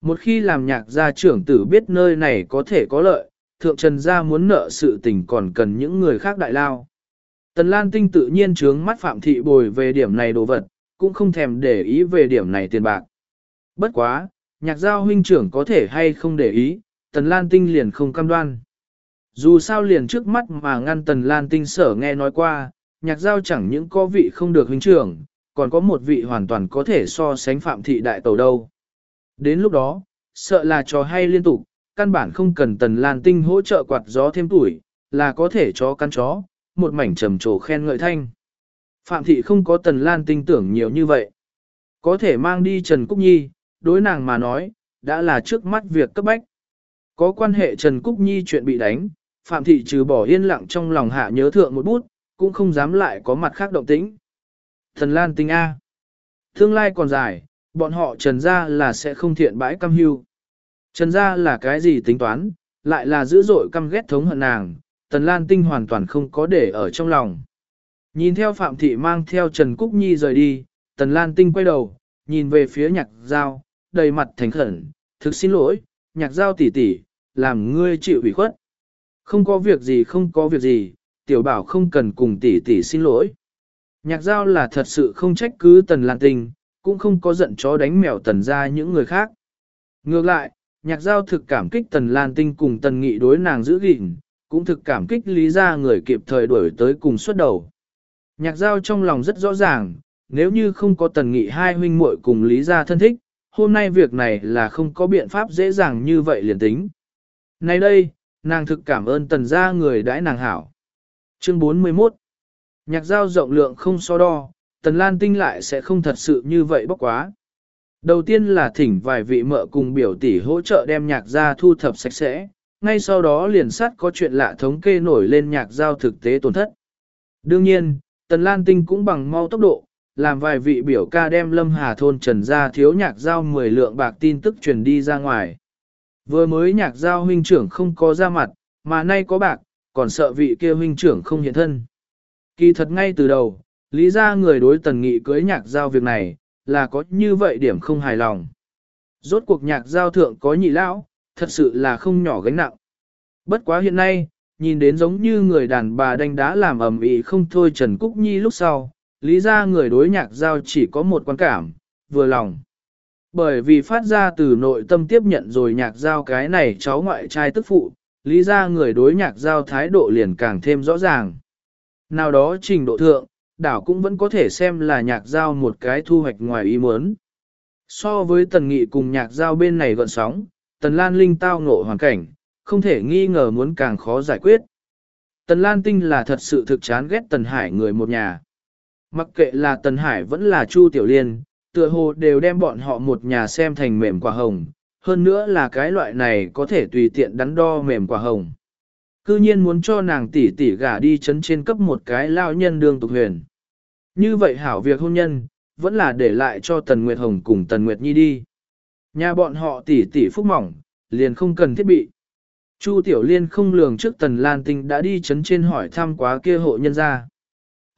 Một khi làm nhạc gia trưởng tử biết nơi này có thể có lợi, thượng trần gia muốn nợ sự tình còn cần những người khác đại lao. Tần Lan Tinh tự nhiên trướng mắt Phạm Thị bồi về điểm này đồ vật, cũng không thèm để ý về điểm này tiền bạc. Bất quá, nhạc giao huynh trưởng có thể hay không để ý, Tần Lan Tinh liền không cam đoan. Dù sao liền trước mắt mà ngăn Tần Lan Tinh sở nghe nói qua, nhạc giao chẳng những có vị không được huynh trưởng, còn có một vị hoàn toàn có thể so sánh Phạm Thị đại tàu đâu. Đến lúc đó, sợ là trò hay liên tục, căn bản không cần Tần Lan Tinh hỗ trợ quạt gió thêm tuổi, là có thể cho căn chó, một mảnh trầm trồ khen ngợi thanh. Phạm thị không có tần lan tinh tưởng nhiều như vậy. Có thể mang đi Trần Cúc Nhi, đối nàng mà nói, đã là trước mắt việc cấp bách. Có quan hệ Trần Cúc Nhi chuyện bị đánh, Phạm thị trừ bỏ yên lặng trong lòng hạ nhớ thượng một bút, cũng không dám lại có mặt khác động tĩnh. Thần Lan Tinh A. Tương lai còn dài, bọn họ trần ra là sẽ không thiện bãi căm hưu. Trần ra là cái gì tính toán, lại là dữ dội căm ghét thống hận nàng, Tần Lan Tinh hoàn toàn không có để ở trong lòng. Nhìn theo Phạm Thị mang theo Trần Cúc Nhi rời đi, Tần Lan Tinh quay đầu, nhìn về phía nhạc giao, đầy mặt thành khẩn, thực xin lỗi, nhạc giao tỷ tỷ, làm ngươi chịu ủy khuất. Không có việc gì không có việc gì, tiểu bảo không cần cùng tỷ tỷ xin lỗi. Nhạc giao là thật sự không trách cứ Tần Lan Tinh, cũng không có giận chó đánh mèo tần ra những người khác. Ngược lại, nhạc giao thực cảm kích Tần Lan Tinh cùng Tần Nghị đối nàng giữ gìn, cũng thực cảm kích lý ra người kịp thời đuổi tới cùng xuất đầu. Nhạc giao trong lòng rất rõ ràng, nếu như không có tần nghị hai huynh muội cùng lý ra thân thích, hôm nay việc này là không có biện pháp dễ dàng như vậy liền tính. Nay đây, nàng thực cảm ơn tần gia người đãi nàng hảo. Chương 41 Nhạc giao rộng lượng không so đo, tần lan tinh lại sẽ không thật sự như vậy bốc quá. Đầu tiên là thỉnh vài vị mợ cùng biểu tỷ hỗ trợ đem nhạc gia thu thập sạch sẽ, ngay sau đó liền sát có chuyện lạ thống kê nổi lên nhạc giao thực tế tổn thất. Đương nhiên, Tần Lan Tinh cũng bằng mau tốc độ, làm vài vị biểu ca đem Lâm Hà thôn trần ra thiếu nhạc giao 10 lượng bạc tin tức truyền đi ra ngoài. Vừa mới nhạc giao huynh trưởng không có ra mặt, mà nay có bạc, còn sợ vị kia huynh trưởng không hiện thân. Kỳ thật ngay từ đầu, lý ra người đối tần nghị cưới nhạc giao việc này, là có như vậy điểm không hài lòng. Rốt cuộc nhạc giao thượng có nhị lão, thật sự là không nhỏ gánh nặng. Bất quá hiện nay, nhìn đến giống như người đàn bà đánh đá làm ầm ĩ không thôi Trần Cúc Nhi lúc sau, lý ra người đối nhạc giao chỉ có một quan cảm, vừa lòng. Bởi vì phát ra từ nội tâm tiếp nhận rồi nhạc giao cái này cháu ngoại trai tức phụ, lý ra người đối nhạc giao thái độ liền càng thêm rõ ràng. Nào đó trình độ thượng, đảo cũng vẫn có thể xem là nhạc giao một cái thu hoạch ngoài ý muốn. So với tần nghị cùng nhạc giao bên này gọn sóng, Tần Lan Linh tao ngộ hoàn cảnh, không thể nghi ngờ muốn càng khó giải quyết. Tần Lan Tinh là thật sự thực chán ghét Tần Hải người một nhà. Mặc kệ là Tần Hải vẫn là Chu Tiểu Liên, tựa hồ đều đem bọn họ một nhà xem thành mềm quả hồng, hơn nữa là cái loại này có thể tùy tiện đắn đo mềm quả hồng. Cư nhiên muốn cho nàng tỷ tỷ gả đi chấn trên cấp một cái lao nhân đương tục huyền. Như vậy hảo việc hôn nhân, vẫn là để lại cho Tần Nguyệt Hồng cùng Tần Nguyệt Nhi đi. Nhà bọn họ tỷ tỷ phúc mỏng, liền không cần thiết bị. Chu Tiểu Liên không lường trước Tần Lan Tinh đã đi chấn trên hỏi thăm quá kia hộ nhân ra.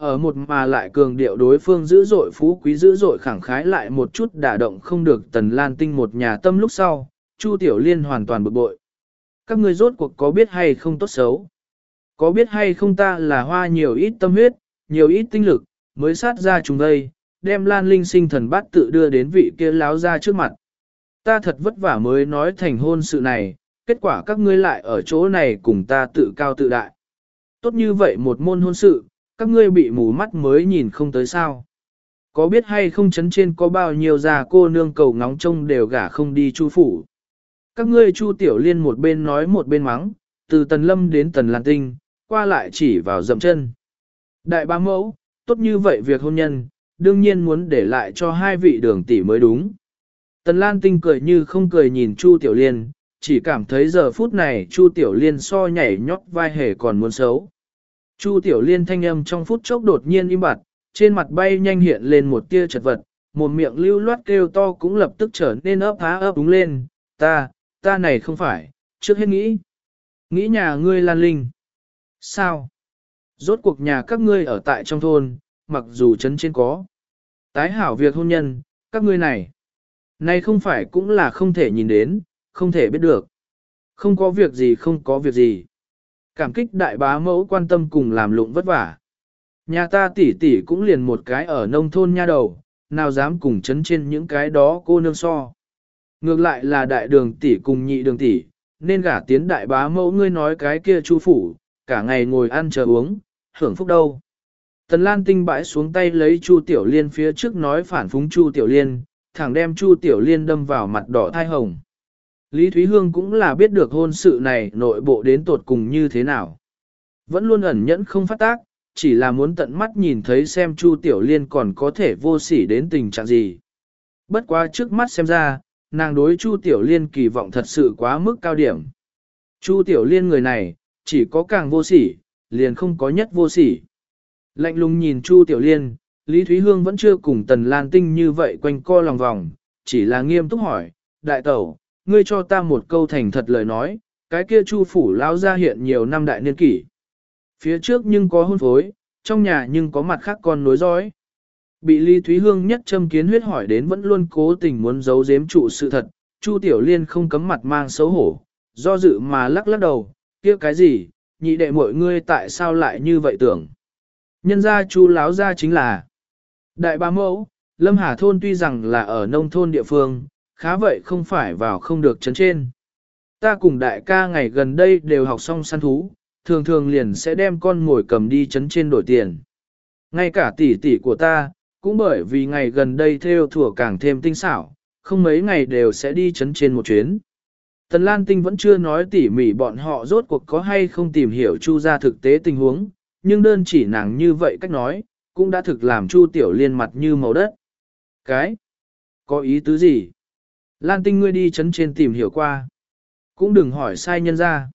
Ở một mà lại cường điệu đối phương dữ dội phú quý dữ dội khẳng khái lại một chút đả động không được tần lan tinh một nhà tâm lúc sau, Chu Tiểu Liên hoàn toàn bực bội. Các ngươi rốt cuộc có biết hay không tốt xấu? Có biết hay không ta là hoa nhiều ít tâm huyết, nhiều ít tinh lực, mới sát ra chúng đây, đem lan linh sinh thần bát tự đưa đến vị kia láo ra trước mặt. Ta thật vất vả mới nói thành hôn sự này, kết quả các ngươi lại ở chỗ này cùng ta tự cao tự đại. Tốt như vậy một môn hôn sự, các ngươi bị mù mắt mới nhìn không tới sao. Có biết hay không chấn trên có bao nhiêu già cô nương cầu ngóng trông đều gả không đi chu phủ. Các ngươi chu tiểu liên một bên nói một bên mắng, từ tần lâm đến tần lan tinh, qua lại chỉ vào dậm chân. Đại ba mẫu, tốt như vậy việc hôn nhân, đương nhiên muốn để lại cho hai vị đường tỷ mới đúng. Tần Lan Tinh cười như không cười nhìn Chu Tiểu Liên, chỉ cảm thấy giờ phút này Chu Tiểu Liên so nhảy nhót vai hề còn muốn xấu. Chu Tiểu Liên thanh âm trong phút chốc đột nhiên im bặt, trên mặt bay nhanh hiện lên một tia chật vật, một miệng lưu loát kêu to cũng lập tức trở nên ấp há ấp đúng lên, ta, ta này không phải, trước hết nghĩ. Nghĩ nhà ngươi Lan Linh. Sao? Rốt cuộc nhà các ngươi ở tại trong thôn, mặc dù chấn trên có. Tái hảo việc hôn nhân, các ngươi này. Này không phải cũng là không thể nhìn đến, không thể biết được. Không có việc gì không có việc gì. Cảm kích đại bá mẫu quan tâm cùng làm lụng vất vả. Nhà ta tỷ tỷ cũng liền một cái ở nông thôn nha đầu, nào dám cùng chấn trên những cái đó cô nương so. Ngược lại là đại đường tỷ cùng nhị đường tỷ, nên gả tiến đại bá mẫu ngươi nói cái kia chu phủ, cả ngày ngồi ăn chờ uống, hưởng phúc đâu. Tần Lan Tinh bãi xuống tay lấy Chu Tiểu Liên phía trước nói phản phúng Chu Tiểu Liên, thẳng đem Chu Tiểu Liên đâm vào mặt đỏ thai hồng. Lý Thúy Hương cũng là biết được hôn sự này nội bộ đến tột cùng như thế nào. Vẫn luôn ẩn nhẫn không phát tác, chỉ là muốn tận mắt nhìn thấy xem Chu Tiểu Liên còn có thể vô sỉ đến tình trạng gì. Bất quá trước mắt xem ra, nàng đối Chu Tiểu Liên kỳ vọng thật sự quá mức cao điểm. Chu Tiểu Liên người này, chỉ có càng vô sỉ, liền không có nhất vô sỉ. Lạnh lùng nhìn Chu Tiểu Liên, Lý Thúy Hương vẫn chưa cùng Tần Lan Tinh như vậy quanh co lòng vòng, chỉ là nghiêm túc hỏi, đại tẩu, ngươi cho ta một câu thành thật lời nói, cái kia Chu phủ lao ra hiện nhiều năm đại niên kỷ. Phía trước nhưng có hôn phối, trong nhà nhưng có mặt khác con nối dõi. Bị Lý Thúy Hương nhất châm kiến huyết hỏi đến vẫn luôn cố tình muốn giấu giếm trụ sự thật, Chu Tiểu Liên không cấm mặt mang xấu hổ, do dự mà lắc lắc đầu, kia cái gì, nhị đệ mọi ngươi tại sao lại như vậy tưởng. Nhân gia Chu láo ra chính là Đại ba mẫu, Lâm Hà Thôn tuy rằng là ở nông thôn địa phương, khá vậy không phải vào không được chấn trên. Ta cùng đại ca ngày gần đây đều học xong săn thú, thường thường liền sẽ đem con ngồi cầm đi chấn trên đổi tiền. Ngay cả tỷ tỷ của ta, cũng bởi vì ngày gần đây theo thủa càng thêm tinh xảo, không mấy ngày đều sẽ đi chấn trên một chuyến. Tần Lan Tinh vẫn chưa nói tỉ mỉ bọn họ rốt cuộc có hay không tìm hiểu chu ra thực tế tình huống, nhưng đơn chỉ nàng như vậy cách nói, cũng đã thực làm Chu Tiểu Liên mặt như màu đất. Cái? Có ý tứ gì? Lan Tinh ngươi đi chấn trên tìm hiểu qua. Cũng đừng hỏi sai nhân ra.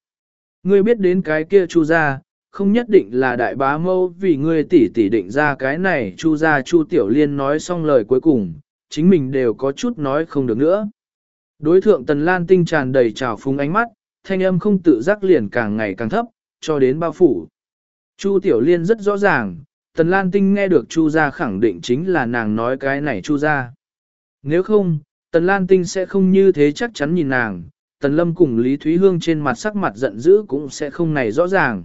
Ngươi biết đến cái kia Chu ra, không nhất định là đại bá mâu vì ngươi tỉ tỉ định ra cái này Chu ra Chu Tiểu Liên nói xong lời cuối cùng, chính mình đều có chút nói không được nữa. Đối thượng Tần Lan Tinh tràn đầy trào phúng ánh mắt, thanh âm không tự giác liền càng ngày càng thấp, cho đến bao phủ. Chu Tiểu Liên rất rõ ràng, Tần Lan Tinh nghe được Chu gia khẳng định chính là nàng nói cái này Chu gia. Nếu không, Tần Lan Tinh sẽ không như thế chắc chắn nhìn nàng, Tần Lâm cùng Lý Thúy Hương trên mặt sắc mặt giận dữ cũng sẽ không này rõ ràng.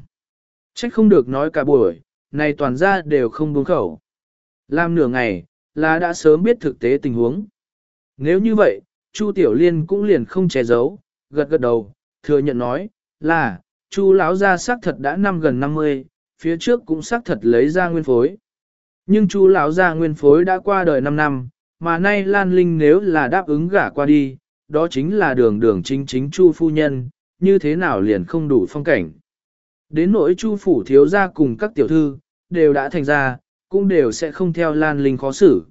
Trách không được nói cả buổi, này toàn ra đều không buông khẩu. Làm nửa ngày, là đã sớm biết thực tế tình huống. Nếu như vậy, Chu Tiểu Liên cũng liền không che giấu, gật gật đầu, thừa nhận nói, là, Chu lão gia xác thật đã năm gần 50, phía trước cũng xác thật lấy ra nguyên phối. Nhưng Chu lão gia nguyên phối đã qua đời 5 năm, mà nay Lan Linh nếu là đáp ứng gả qua đi, đó chính là đường đường chính chính Chu phu nhân, như thế nào liền không đủ phong cảnh. Đến nỗi Chu phủ thiếu gia cùng các tiểu thư, đều đã thành ra, cũng đều sẽ không theo Lan Linh khó xử.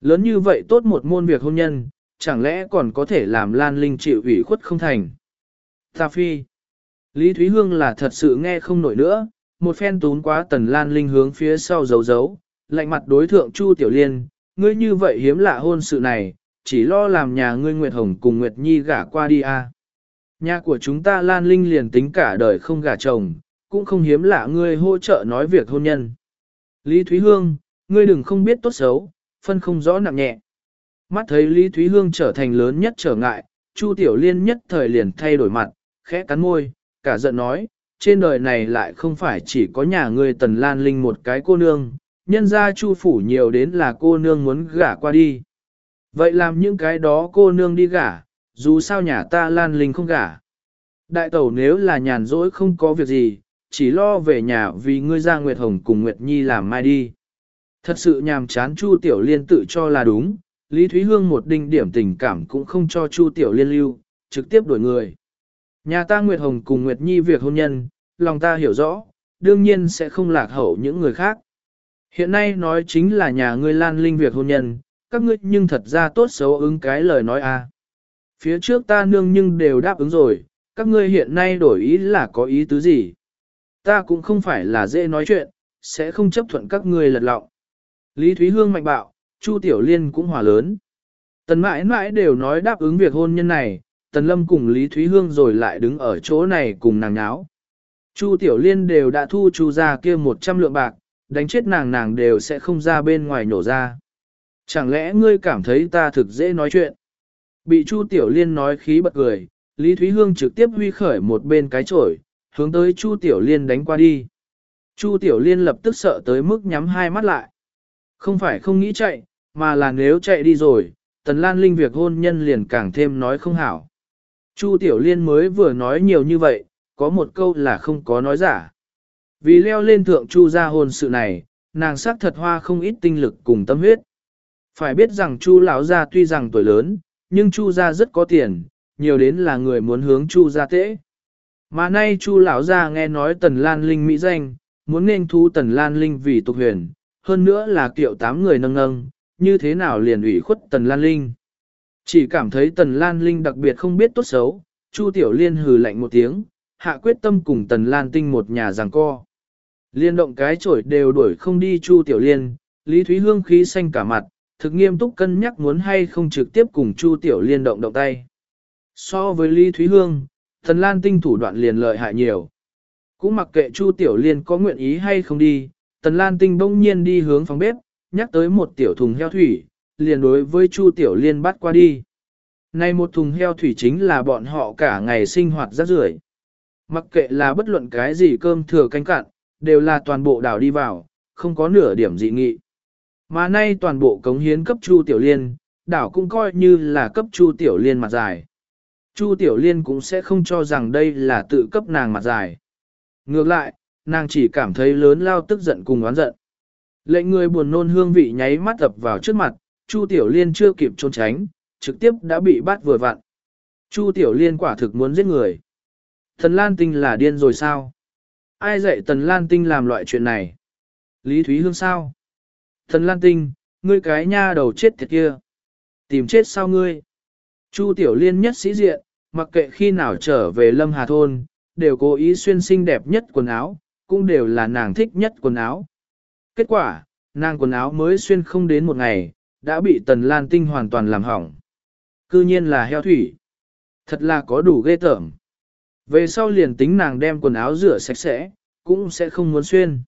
Lớn như vậy tốt một môn việc hôn nhân, chẳng lẽ còn có thể làm Lan Linh chịu ủy khuất không thành. Ta phi. Lý Thúy Hương là thật sự nghe không nổi nữa, một phen tún quá tần lan linh hướng phía sau giấu giấu, lạnh mặt đối thượng Chu Tiểu Liên, ngươi như vậy hiếm lạ hôn sự này, chỉ lo làm nhà ngươi Nguyệt Hồng cùng Nguyệt Nhi gả qua đi a. À. Nhà của chúng ta Lan Linh liền tính cả đời không gả chồng, cũng không hiếm lạ ngươi hỗ trợ nói việc hôn nhân. Lý Thúy Hương, ngươi đừng không biết tốt xấu, phân không rõ nặng nhẹ. Mắt thấy Lý Thúy Hương trở thành lớn nhất trở ngại, Chu Tiểu Liên nhất thời liền thay đổi mặt, khẽ cắn môi, cả giận nói, trên đời này lại không phải chỉ có nhà ngươi Tần Lan Linh một cái cô nương, nhân ra Chu phủ nhiều đến là cô nương muốn gả qua đi. Vậy làm những cái đó cô nương đi gả, dù sao nhà ta Lan Linh không gả. Đại tẩu nếu là nhàn rỗi không có việc gì, chỉ lo về nhà vì ngươi ra Nguyệt Hồng cùng Nguyệt Nhi làm mai đi. Thật sự nhàm chán Chu Tiểu Liên tự cho là đúng, Lý Thúy Hương một đinh điểm tình cảm cũng không cho Chu Tiểu Liên lưu, trực tiếp đổi người. Nhà ta Nguyệt Hồng cùng Nguyệt Nhi việc hôn nhân, lòng ta hiểu rõ, đương nhiên sẽ không lạc hậu những người khác. Hiện nay nói chính là nhà ngươi lan linh việc hôn nhân, các ngươi nhưng thật ra tốt xấu ứng cái lời nói a. Phía trước ta nương nhưng đều đáp ứng rồi, các ngươi hiện nay đổi ý là có ý tứ gì. Ta cũng không phải là dễ nói chuyện, sẽ không chấp thuận các ngươi lật lọng. Lý Thúy Hương mạnh bạo, Chu Tiểu Liên cũng hòa lớn. Tần mãi mãi đều nói đáp ứng việc hôn nhân này, Tần Lâm cùng Lý Thúy Hương rồi lại đứng ở chỗ này cùng nàng nháo. Chu Tiểu Liên đều đã thu Chu ra kia 100 lượng bạc, đánh chết nàng nàng đều sẽ không ra bên ngoài nổ ra. Chẳng lẽ ngươi cảm thấy ta thực dễ nói chuyện? Bị Chu Tiểu Liên nói khí bật cười, Lý Thúy Hương trực tiếp huy khởi một bên cái chổi, hướng tới Chu Tiểu Liên đánh qua đi. Chu Tiểu Liên lập tức sợ tới mức nhắm hai mắt lại. Không phải không nghĩ chạy, mà là nếu chạy đi rồi, Tần Lan Linh việc hôn nhân liền càng thêm nói không hảo. Chu Tiểu Liên mới vừa nói nhiều như vậy, có một câu là không có nói giả. Vì leo lên thượng Chu gia hôn sự này, nàng xác thật hoa không ít tinh lực cùng tâm huyết. Phải biết rằng Chu lão gia tuy rằng tuổi lớn, nhưng Chu gia rất có tiền, nhiều đến là người muốn hướng Chu gia tễ. Mà nay Chu lão gia nghe nói Tần Lan Linh mỹ danh, muốn nên thu Tần Lan Linh vì tục huyền, hơn nữa là kiệu tám người nâng nâng, như thế nào liền ủy khuất Tần Lan Linh. Chỉ cảm thấy Tần Lan Linh đặc biệt không biết tốt xấu, Chu Tiểu Liên hừ lạnh một tiếng, hạ quyết tâm cùng Tần Lan Tinh một nhà giằng co. Liên động cái chổi đều đuổi không đi Chu Tiểu Liên, Lý Thúy Hương khí xanh cả mặt, thực nghiêm túc cân nhắc muốn hay không trực tiếp cùng Chu Tiểu Liên động động tay. So với Lý Thúy Hương, Tần Lan Tinh thủ đoạn liền lợi hại nhiều. Cũng mặc kệ Chu Tiểu Liên có nguyện ý hay không đi, Tần Lan Tinh bỗng nhiên đi hướng phòng bếp, nhắc tới một tiểu thùng heo thủy, liền đối với Chu Tiểu Liên bắt qua đi. Này một thùng heo thủy chính là bọn họ cả ngày sinh hoạt rác rưởi. Mặc kệ là bất luận cái gì cơm thừa canh cạn, đều là toàn bộ đảo đi vào, không có nửa điểm dị nghị. Mà nay toàn bộ cống hiến cấp Chu Tiểu Liên, đảo cũng coi như là cấp Chu Tiểu Liên mặt dài. Chu Tiểu Liên cũng sẽ không cho rằng đây là tự cấp nàng mặt dài. Ngược lại, nàng chỉ cảm thấy lớn lao tức giận cùng oán giận. Lệnh người buồn nôn hương vị nháy mắt ập vào trước mặt, Chu Tiểu Liên chưa kịp trốn tránh, trực tiếp đã bị bắt vừa vặn. Chu Tiểu Liên quả thực muốn giết người. Thần Lan Tinh là điên rồi sao? Ai dạy Tần Lan Tinh làm loại chuyện này? Lý Thúy Hương sao? Tần Lan Tinh, ngươi cái nha đầu chết thiệt kia. Tìm chết sao ngươi? Chu Tiểu Liên nhất sĩ diện, mặc kệ khi nào trở về Lâm Hà Thôn, đều cố ý xuyên xinh đẹp nhất quần áo, cũng đều là nàng thích nhất quần áo. Kết quả, nàng quần áo mới xuyên không đến một ngày, đã bị Tần Lan Tinh hoàn toàn làm hỏng. Cư nhiên là heo thủy. Thật là có đủ ghê tởm. Về sau liền tính nàng đem quần áo rửa sạch sẽ, cũng sẽ không muốn xuyên.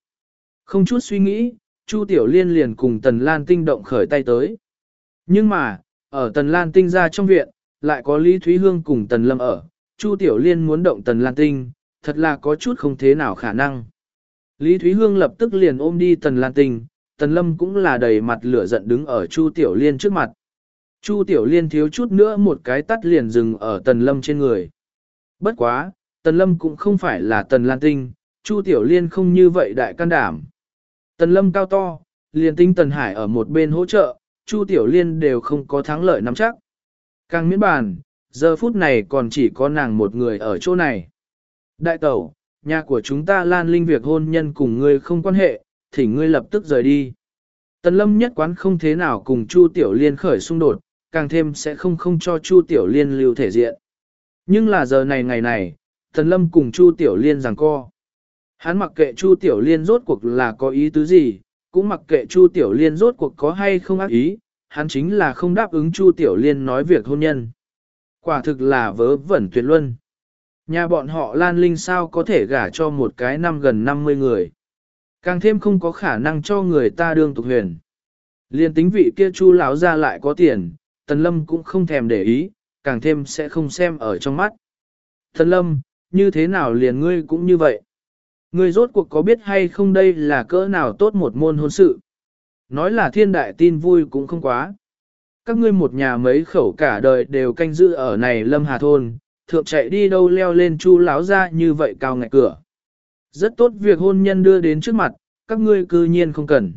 Không chút suy nghĩ, Chu Tiểu Liên liền cùng Tần Lan Tinh động khởi tay tới. Nhưng mà, ở Tần Lan Tinh ra trong viện, lại có Lý Thúy Hương cùng Tần Lâm ở, Chu Tiểu Liên muốn động Tần Lan Tinh, thật là có chút không thế nào khả năng. Lý Thúy Hương lập tức liền ôm đi Tần Lan Tinh, Tần Lâm cũng là đầy mặt lửa giận đứng ở Chu Tiểu Liên trước mặt. Chu Tiểu Liên thiếu chút nữa một cái tắt liền dừng ở Tần Lâm trên người. Bất quá, Tần Lâm cũng không phải là Tần Lan Tinh, Chu Tiểu Liên không như vậy đại can đảm. Tần Lâm cao to, liền tinh Tần Hải ở một bên hỗ trợ, Chu Tiểu Liên đều không có thắng lợi nắm chắc. Càng miễn bàn, giờ phút này còn chỉ có nàng một người ở chỗ này. Đại tẩu, nhà của chúng ta lan linh việc hôn nhân cùng ngươi không quan hệ, thì ngươi lập tức rời đi. Tần Lâm nhất quán không thế nào cùng Chu Tiểu Liên khởi xung đột, càng thêm sẽ không không cho Chu Tiểu Liên lưu thể diện. Nhưng là giờ này ngày này, thần Lâm cùng Chu Tiểu Liên giằng co. Hắn mặc kệ Chu Tiểu Liên rốt cuộc là có ý tứ gì, cũng mặc kệ Chu Tiểu Liên rốt cuộc có hay không ác ý, hắn chính là không đáp ứng Chu Tiểu Liên nói việc hôn nhân. Quả thực là vớ vẩn tuyệt luân. Nhà bọn họ Lan Linh sao có thể gả cho một cái năm gần 50 người. Càng thêm không có khả năng cho người ta đương tục huyền. Liên tính vị kia chu lão ra lại có tiền, Tần Lâm cũng không thèm để ý, càng thêm sẽ không xem ở trong mắt. Tần Lâm, như thế nào liền ngươi cũng như vậy? Ngươi rốt cuộc có biết hay không đây là cỡ nào tốt một môn hôn sự? Nói là thiên đại tin vui cũng không quá. Các ngươi một nhà mấy khẩu cả đời đều canh giữ ở này Lâm Hà Thôn, thượng chạy đi đâu leo lên chu láo ra như vậy cao ngạch cửa. Rất tốt việc hôn nhân đưa đến trước mặt, các ngươi cư nhiên không cần.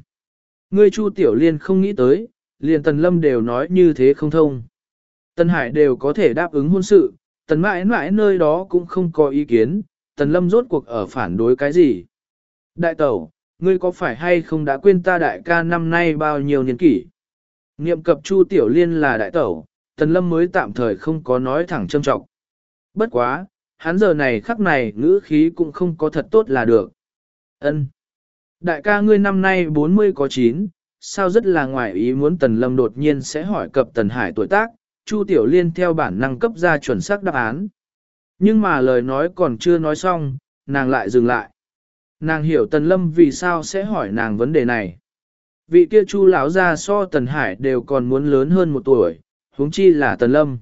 Ngươi chu tiểu liên không nghĩ tới, liền tần lâm đều nói như thế không thông. Tần hải đều có thể đáp ứng hôn sự, tần mãi mãi nơi đó cũng không có ý kiến, tần lâm rốt cuộc ở phản đối cái gì. Đại tẩu, ngươi có phải hay không đã quên ta đại ca năm nay bao nhiêu niên kỷ? Niệm cập chu tiểu liên là đại tẩu, tần lâm mới tạm thời không có nói thẳng châm trọng. Bất quá, hắn giờ này khắc này ngữ khí cũng không có thật tốt là được. Ân, Đại ca ngươi năm nay 40 có 9, sao rất là ngoài ý muốn Tần Lâm đột nhiên sẽ hỏi cập Tần Hải tuổi tác, Chu Tiểu Liên theo bản năng cấp ra chuẩn xác đáp án. Nhưng mà lời nói còn chưa nói xong, nàng lại dừng lại. Nàng hiểu Tần Lâm vì sao sẽ hỏi nàng vấn đề này. Vị kia Chu lão gia so Tần Hải đều còn muốn lớn hơn một tuổi, huống chi là Tần Lâm.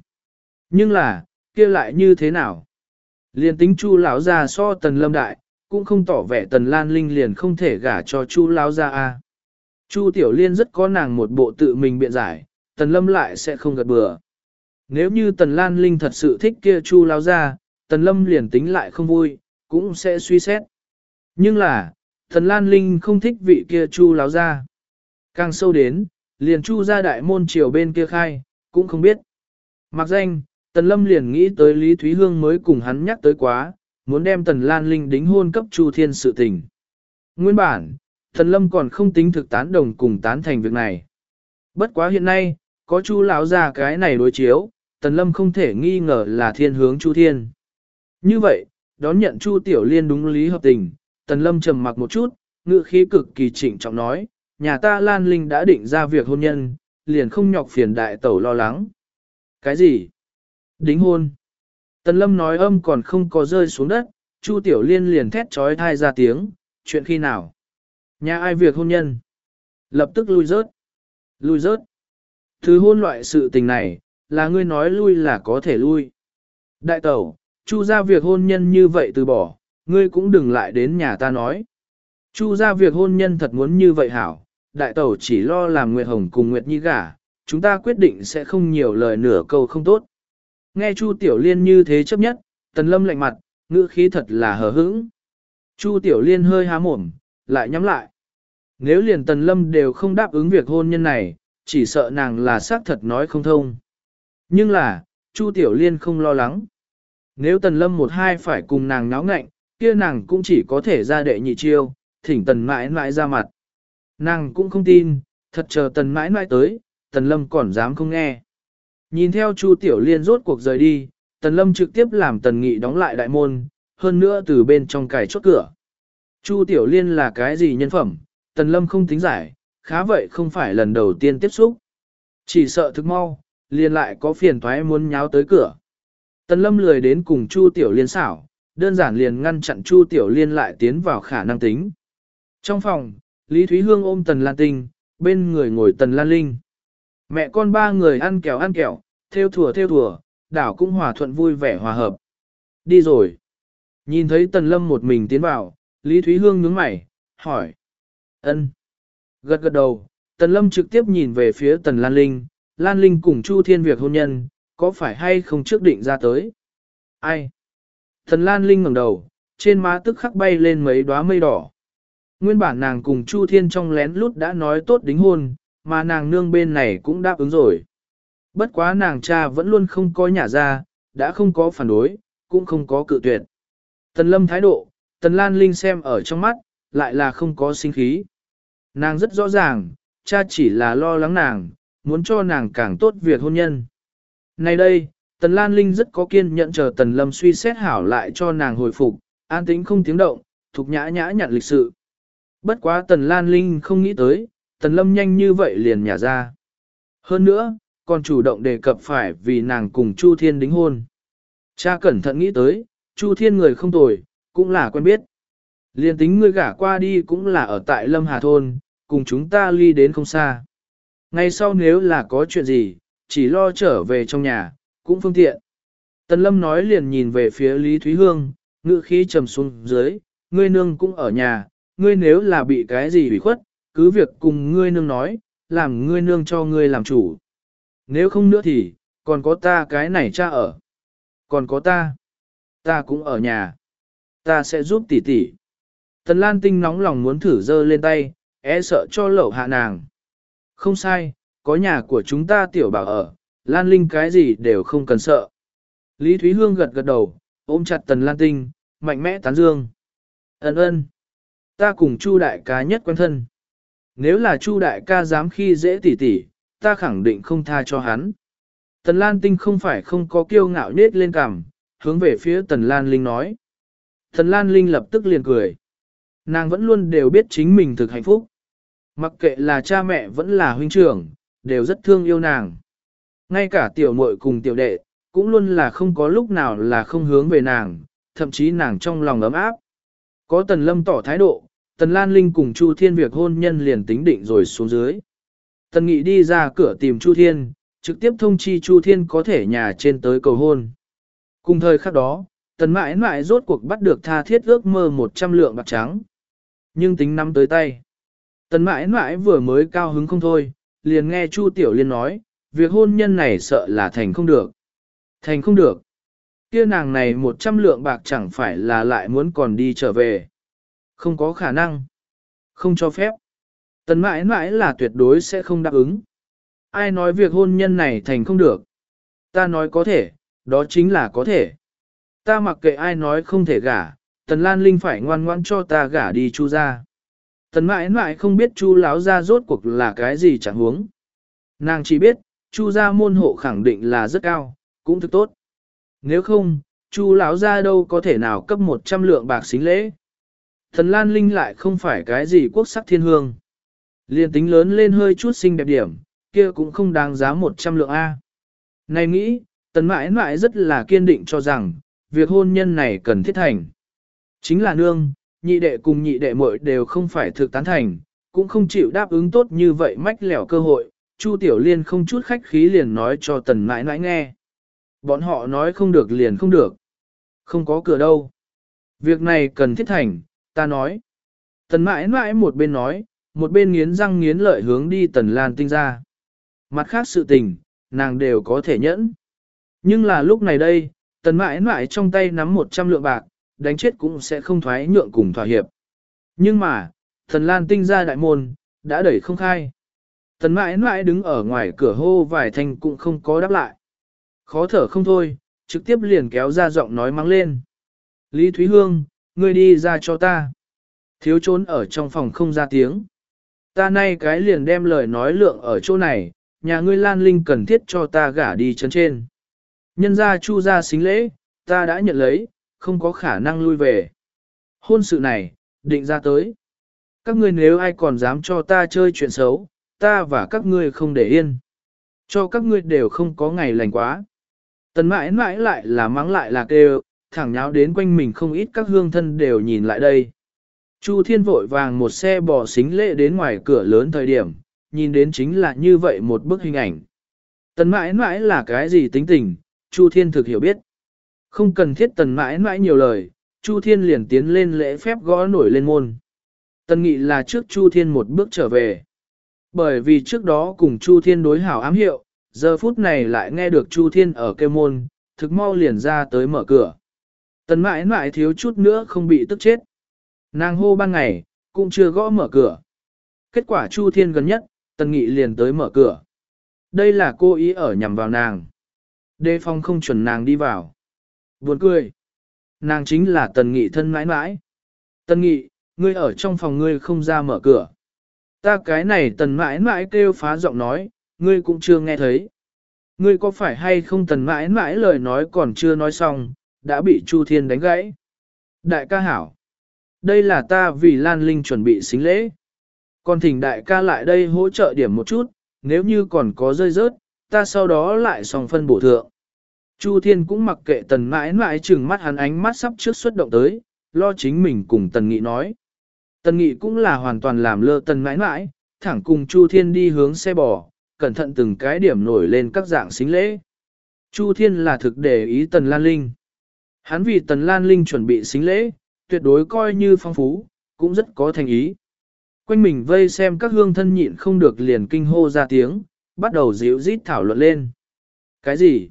Nhưng là, kia lại như thế nào? Liên tính Chu lão gia so Tần Lâm đại, cũng không tỏ vẻ Tần Lan Linh liền không thể gả cho Chu lão gia a. Chu Tiểu Liên rất có nàng một bộ tự mình biện giải, Tần Lâm lại sẽ không gật bừa. Nếu như Tần Lan Linh thật sự thích kia Chu lão gia, Tần Lâm liền tính lại không vui, cũng sẽ suy xét. Nhưng là, Tần Lan Linh không thích vị kia Chu lão gia. Càng sâu đến, liền Chu gia đại môn triều bên kia khai, cũng không biết. Mặc danh, Tần Lâm liền nghĩ tới Lý Thúy Hương mới cùng hắn nhắc tới quá, muốn đem Tần Lan Linh đính hôn cấp Chu Thiên sự tình. Nguyên bản, Tần Lâm còn không tính thực tán đồng cùng tán thành việc này. Bất quá hiện nay, có Chu lão gia cái này đối chiếu, Tần Lâm không thể nghi ngờ là thiên hướng Chu Thiên. Như vậy, đón nhận Chu Tiểu Liên đúng lý hợp tình, Tần Lâm trầm mặc một chút, ngựa khí cực kỳ chỉnh trọng nói, nhà ta Lan Linh đã định ra việc hôn nhân, liền không nhọc phiền đại tẩu lo lắng. Cái gì? Đính hôn. Tần lâm nói âm còn không có rơi xuống đất, Chu Tiểu Liên liền thét trói thai ra tiếng, chuyện khi nào? Nhà ai việc hôn nhân? Lập tức lui rớt. Lui rớt. Thứ hôn loại sự tình này, là ngươi nói lui là có thể lui. Đại tẩu, Chu ra việc hôn nhân như vậy từ bỏ, ngươi cũng đừng lại đến nhà ta nói. Chu ra việc hôn nhân thật muốn như vậy hảo, đại tẩu chỉ lo làm Nguyệt Hồng cùng Nguyệt Nhi gả, chúng ta quyết định sẽ không nhiều lời nửa câu không tốt. Nghe Chu Tiểu Liên như thế chấp nhất, Tần Lâm lạnh mặt, ngữ khí thật là hờ hững. Chu Tiểu Liên hơi há mồm, lại nhắm lại. Nếu liền Tần Lâm đều không đáp ứng việc hôn nhân này, chỉ sợ nàng là xác thật nói không thông. Nhưng là, Chu Tiểu Liên không lo lắng. Nếu Tần Lâm một hai phải cùng nàng náo ngạnh, kia nàng cũng chỉ có thể ra đệ nhị chiêu, thỉnh Tần mãi mãi ra mặt. Nàng cũng không tin, thật chờ Tần mãi mãi tới, Tần Lâm còn dám không nghe. Nhìn theo Chu Tiểu Liên rốt cuộc rời đi, Tần Lâm trực tiếp làm Tần Nghị đóng lại đại môn, hơn nữa từ bên trong cài chốt cửa. Chu Tiểu Liên là cái gì nhân phẩm, Tần Lâm không tính giải, khá vậy không phải lần đầu tiên tiếp xúc. Chỉ sợ thức mau, liền lại có phiền toái muốn nháo tới cửa. Tần Lâm lười đến cùng Chu Tiểu Liên xảo, đơn giản liền ngăn chặn Chu Tiểu Liên lại tiến vào khả năng tính. Trong phòng, Lý Thúy Hương ôm Tần Lan Tinh, bên người ngồi Tần Lan Linh. Mẹ con ba người ăn kẹo ăn kẹo, theo thùa theo thùa, đảo cũng hòa thuận vui vẻ hòa hợp. Đi rồi. Nhìn thấy Tần Lâm một mình tiến vào, Lý Thúy Hương nhướng mày, hỏi. ân Gật gật đầu, Tần Lâm trực tiếp nhìn về phía Tần Lan Linh, Lan Linh cùng Chu Thiên việc hôn nhân, có phải hay không trước định ra tới? Ai? Thần Lan Linh ngẩng đầu, trên má tức khắc bay lên mấy đóa mây đỏ. Nguyên bản nàng cùng Chu Thiên trong lén lút đã nói tốt đính hôn, mà nàng nương bên này cũng đáp ứng rồi. Bất quá nàng cha vẫn luôn không có nhà ra, đã không có phản đối, cũng không có cự tuyệt. Tần lâm thái độ, tần lan linh xem ở trong mắt, lại là không có sinh khí. Nàng rất rõ ràng, cha chỉ là lo lắng nàng, muốn cho nàng càng tốt việc hôn nhân. Nay đây, tần lan linh rất có kiên nhẫn chờ tần lâm suy xét hảo lại cho nàng hồi phục, an tĩnh không tiếng động, thục nhã nhã nhận lịch sự. Bất quá tần lan linh không nghĩ tới, tần lâm nhanh như vậy liền nhả ra. Hơn nữa, còn chủ động đề cập phải vì nàng cùng Chu Thiên đính hôn. Cha cẩn thận nghĩ tới, Chu Thiên người không tồi, cũng là quen biết. Liên tính ngươi gả qua đi cũng là ở tại Lâm Hà Thôn, cùng chúng ta ly đến không xa. Ngay sau nếu là có chuyện gì, chỉ lo trở về trong nhà, cũng phương tiện. Tần Lâm nói liền nhìn về phía Lý Thúy Hương, ngữ khí trầm xuống dưới, ngươi nương cũng ở nhà, ngươi nếu là bị cái gì bị khuất, cứ việc cùng ngươi nương nói, làm ngươi nương cho ngươi làm chủ. Nếu không nữa thì, còn có ta cái này cha ở. Còn có ta, ta cũng ở nhà. Ta sẽ giúp tỷ tỷ. Tần Lan Tinh nóng lòng muốn thử dơ lên tay, e sợ cho lẩu hạ nàng. Không sai, có nhà của chúng ta tiểu bảo ở, Lan Linh cái gì đều không cần sợ. Lý Thúy Hương gật gật đầu, ôm chặt Tần Lan Tinh, mạnh mẽ tán dương. Ấn ơn, ta cùng Chu đại ca nhất quen thân. Nếu là Chu đại ca dám khi dễ tỉ tỉ, ta khẳng định không tha cho hắn. Tần Lan Tinh không phải không có kiêu ngạo nết lên cằm, hướng về phía Tần Lan Linh nói. Tần Lan Linh lập tức liền cười. Nàng vẫn luôn đều biết chính mình thực hạnh phúc. Mặc kệ là cha mẹ vẫn là huynh trưởng, đều rất thương yêu nàng. Ngay cả tiểu muội cùng tiểu đệ, cũng luôn là không có lúc nào là không hướng về nàng, thậm chí nàng trong lòng ấm áp. Có Tần Lâm tỏ thái độ, Tần Lan Linh cùng Chu Thiên việc hôn nhân liền tính định rồi xuống dưới. Tần Nghị đi ra cửa tìm Chu Thiên, trực tiếp thông chi Chu Thiên có thể nhà trên tới cầu hôn. Cùng thời khắc đó, Tần mãi mãi rốt cuộc bắt được tha thiết ước mơ 100 lượng bạc trắng. Nhưng tính năm tới tay. Tần mãi mãi vừa mới cao hứng không thôi, liền nghe Chu Tiểu Liên nói, việc hôn nhân này sợ là thành không được. Thành không được. Kia nàng này 100 lượng bạc chẳng phải là lại muốn còn đi trở về. Không có khả năng. Không cho phép. Tần mãi mãi là tuyệt đối sẽ không đáp ứng. Ai nói việc hôn nhân này thành không được. Ta nói có thể, đó chính là có thể. Ta mặc kệ ai nói không thể gả, Tần Lan Linh phải ngoan ngoãn cho ta gả đi chu ra. Tần mãi mãi không biết chu láo ra rốt cuộc là cái gì chẳng huống. Nàng chỉ biết, chu ra môn hộ khẳng định là rất cao, cũng thực tốt. Nếu không, chu lão ra đâu có thể nào cấp 100 lượng bạc xính lễ. Thần Lan Linh lại không phải cái gì quốc sắc thiên hương. Liên tính lớn lên hơi chút xinh đẹp điểm, kia cũng không đáng giá 100 lượng A. Này nghĩ, tần mãi mãi rất là kiên định cho rằng, việc hôn nhân này cần thiết thành. Chính là nương, nhị đệ cùng nhị đệ muội đều không phải thực tán thành, cũng không chịu đáp ứng tốt như vậy mách lẻo cơ hội. Chu Tiểu Liên không chút khách khí liền nói cho tần mãi mãi nghe. Bọn họ nói không được liền không được. Không có cửa đâu. Việc này cần thiết thành, ta nói. Tần mãi mãi một bên nói, một bên nghiến răng nghiến lợi hướng đi tần lan tinh ra. Mặt khác sự tình, nàng đều có thể nhẫn. Nhưng là lúc này đây, tần mãi mãi trong tay nắm 100 lượng bạc, đánh chết cũng sẽ không thoái nhượng cùng thỏa hiệp. Nhưng mà, thần lan tinh ra đại môn, đã đẩy không khai. Tần mãi mãi đứng ở ngoài cửa hô vài thanh cũng không có đáp lại. Khó thở không thôi, trực tiếp liền kéo ra giọng nói mắng lên. Lý Thúy Hương, ngươi đi ra cho ta. Thiếu trốn ở trong phòng không ra tiếng. Ta nay cái liền đem lời nói lượng ở chỗ này, nhà ngươi Lan Linh cần thiết cho ta gả đi chân trên. Nhân ra chu ra xính lễ, ta đã nhận lấy, không có khả năng lui về. Hôn sự này, định ra tới. Các ngươi nếu ai còn dám cho ta chơi chuyện xấu, ta và các ngươi không để yên. Cho các ngươi đều không có ngày lành quá. Tần mãi mãi lại là mắng lại là kêu, thẳng nháo đến quanh mình không ít các hương thân đều nhìn lại đây. Chu Thiên vội vàng một xe bò xính lệ đến ngoài cửa lớn thời điểm, nhìn đến chính là như vậy một bức hình ảnh. Tần mãi mãi là cái gì tính tình, Chu Thiên thực hiểu biết. Không cần thiết tần mãi mãi nhiều lời, Chu Thiên liền tiến lên lễ phép gõ nổi lên môn. Tần nghị là trước Chu Thiên một bước trở về. Bởi vì trước đó cùng Chu Thiên đối hảo ám hiệu, giờ phút này lại nghe được Chu Thiên ở kêu môn, thực mau liền ra tới mở cửa. Tần mãi mãi thiếu chút nữa không bị tức chết. Nàng hô ban ngày, cũng chưa gõ mở cửa. Kết quả Chu Thiên gần nhất, Tần Nghị liền tới mở cửa. Đây là cô ý ở nhằm vào nàng. Đề phong không chuẩn nàng đi vào. Buồn cười. Nàng chính là Tần Nghị thân mãi mãi. Tần Nghị, ngươi ở trong phòng ngươi không ra mở cửa. Ta cái này Tần mãi mãi kêu phá giọng nói, ngươi cũng chưa nghe thấy. Ngươi có phải hay không Tần mãi mãi lời nói còn chưa nói xong, đã bị Chu Thiên đánh gãy. Đại ca hảo. Đây là ta vì Lan Linh chuẩn bị xính lễ. Còn thỉnh đại ca lại đây hỗ trợ điểm một chút, nếu như còn có rơi rớt, ta sau đó lại xong phân bổ thượng. Chu Thiên cũng mặc kệ tần mãi mãi chừng mắt hắn ánh mắt sắp trước xuất động tới, lo chính mình cùng Tần Nghị nói. Tần Nghị cũng là hoàn toàn làm lơ Tần mãi mãi, thẳng cùng Chu Thiên đi hướng xe bò, cẩn thận từng cái điểm nổi lên các dạng xính lễ. Chu Thiên là thực để ý Tần Lan Linh. Hắn vì Tần Lan Linh chuẩn bị xính lễ, tuyệt đối coi như phong phú, cũng rất có thành ý. Quanh mình vây xem các hương thân nhịn không được liền kinh hô ra tiếng, bắt đầu dịu rít thảo luận lên. Cái gì?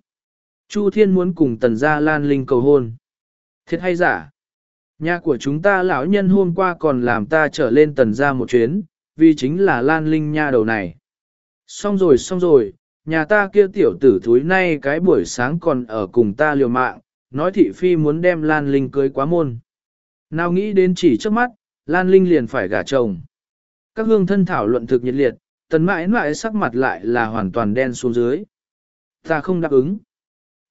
Chu Thiên muốn cùng Tần Gia Lan Linh cầu hôn. Thiệt hay giả? Nhà của chúng ta lão nhân hôm qua còn làm ta trở lên Tần Gia một chuyến, vì chính là Lan Linh nha đầu này. Xong rồi xong rồi, nhà ta kia tiểu tử thúi nay cái buổi sáng còn ở cùng ta liều mạng, nói thị phi muốn đem Lan Linh cưới quá môn. Nào nghĩ đến chỉ trước mắt, Lan Linh liền phải gả chồng. Các hương thân thảo luận thực nhiệt liệt, tần mãi mãi sắc mặt lại là hoàn toàn đen xuống dưới. Ta không đáp ứng.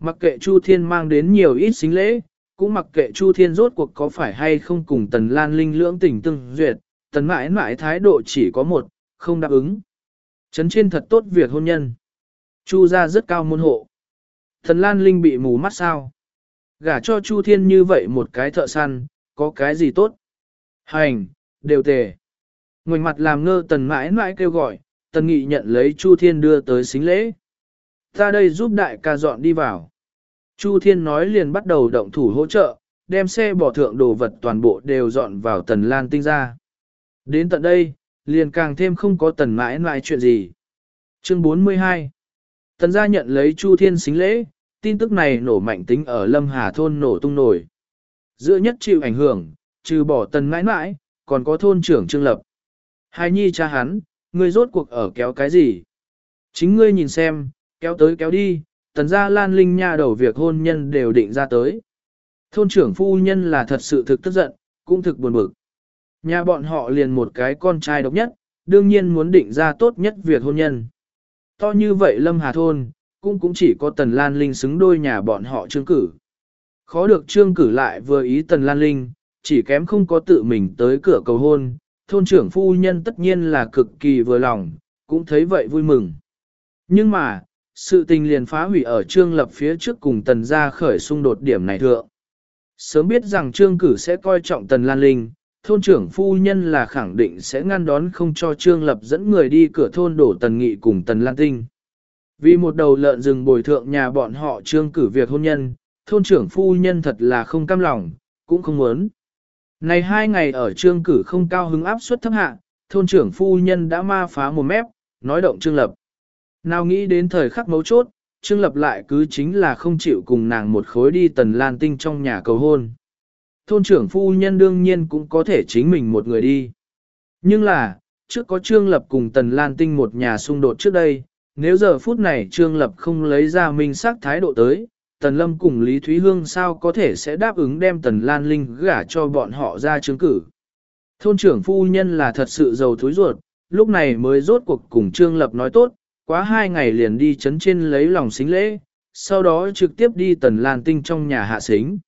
Mặc kệ Chu Thiên mang đến nhiều ít xính lễ, cũng mặc kệ Chu Thiên rốt cuộc có phải hay không cùng tần Lan Linh lưỡng tình tương duyệt, tần mãi mãi thái độ chỉ có một, không đáp ứng. Trấn trên thật tốt việc hôn nhân. Chu ra rất cao môn hộ. Tần Lan Linh bị mù mắt sao? Gả cho Chu Thiên như vậy một cái thợ săn, có cái gì tốt? Hành, đều tề. Ngoảnh mặt làm ngơ tần mãi mãi kêu gọi, tần nghị nhận lấy Chu Thiên đưa tới xính lễ. Ta đây giúp đại ca dọn đi vào. Chu Thiên nói liền bắt đầu động thủ hỗ trợ, đem xe bỏ thượng đồ vật toàn bộ đều dọn vào tần lan tinh ra. Đến tận đây, liền càng thêm không có tần mãi mãi chuyện gì. Chương 42 Tần gia nhận lấy Chu Thiên xính lễ, tin tức này nổ mạnh tính ở Lâm Hà thôn nổ tung nổi. Giữa nhất chịu ảnh hưởng, trừ bỏ tần mãi mãi, còn có thôn trưởng Trương Lập. Hai nhi cha hắn, ngươi rốt cuộc ở kéo cái gì? Chính ngươi nhìn xem, kéo tới kéo đi, tần gia lan linh nha đầu việc hôn nhân đều định ra tới. Thôn trưởng phu nhân là thật sự thực tức giận, cũng thực buồn bực. Nhà bọn họ liền một cái con trai độc nhất, đương nhiên muốn định ra tốt nhất việc hôn nhân. To như vậy Lâm Hà Thôn, cũng cũng chỉ có Tần Lan Linh xứng đôi nhà bọn họ trương cử. Khó được trương cử lại vừa ý Tần Lan Linh, chỉ kém không có tự mình tới cửa cầu hôn, thôn trưởng phu nhân tất nhiên là cực kỳ vừa lòng, cũng thấy vậy vui mừng. Nhưng mà, sự tình liền phá hủy ở trương lập phía trước cùng tần gia khởi xung đột điểm này thượng. Sớm biết rằng trương cử sẽ coi trọng tần lan linh, thôn trưởng phu nhân là khẳng định sẽ ngăn đón không cho trương lập dẫn người đi cửa thôn đổ tần nghị cùng tần lan tinh. Vì một đầu lợn rừng bồi thượng nhà bọn họ trương cử việc hôn nhân, thôn trưởng phu nhân thật là không cam lòng, cũng không muốn. Này hai ngày ở trương cử không cao hứng áp suất thấp hạ, thôn trưởng phu nhân đã ma phá một mép, nói động trương lập. Nào nghĩ đến thời khắc mấu chốt, trương lập lại cứ chính là không chịu cùng nàng một khối đi tần lan tinh trong nhà cầu hôn. Thôn trưởng phu nhân đương nhiên cũng có thể chính mình một người đi. Nhưng là, trước có trương lập cùng tần lan tinh một nhà xung đột trước đây, nếu giờ phút này trương lập không lấy ra minh xác thái độ tới, Tần Lâm cùng Lý Thúy Hương sao có thể sẽ đáp ứng đem Tần Lan Linh gả cho bọn họ ra chứng cử. Thôn trưởng phu nhân là thật sự giàu thúi ruột, lúc này mới rốt cuộc cùng Trương Lập nói tốt, quá hai ngày liền đi chấn trên lấy lòng xính lễ, sau đó trực tiếp đi Tần Lan Tinh trong nhà hạ xính.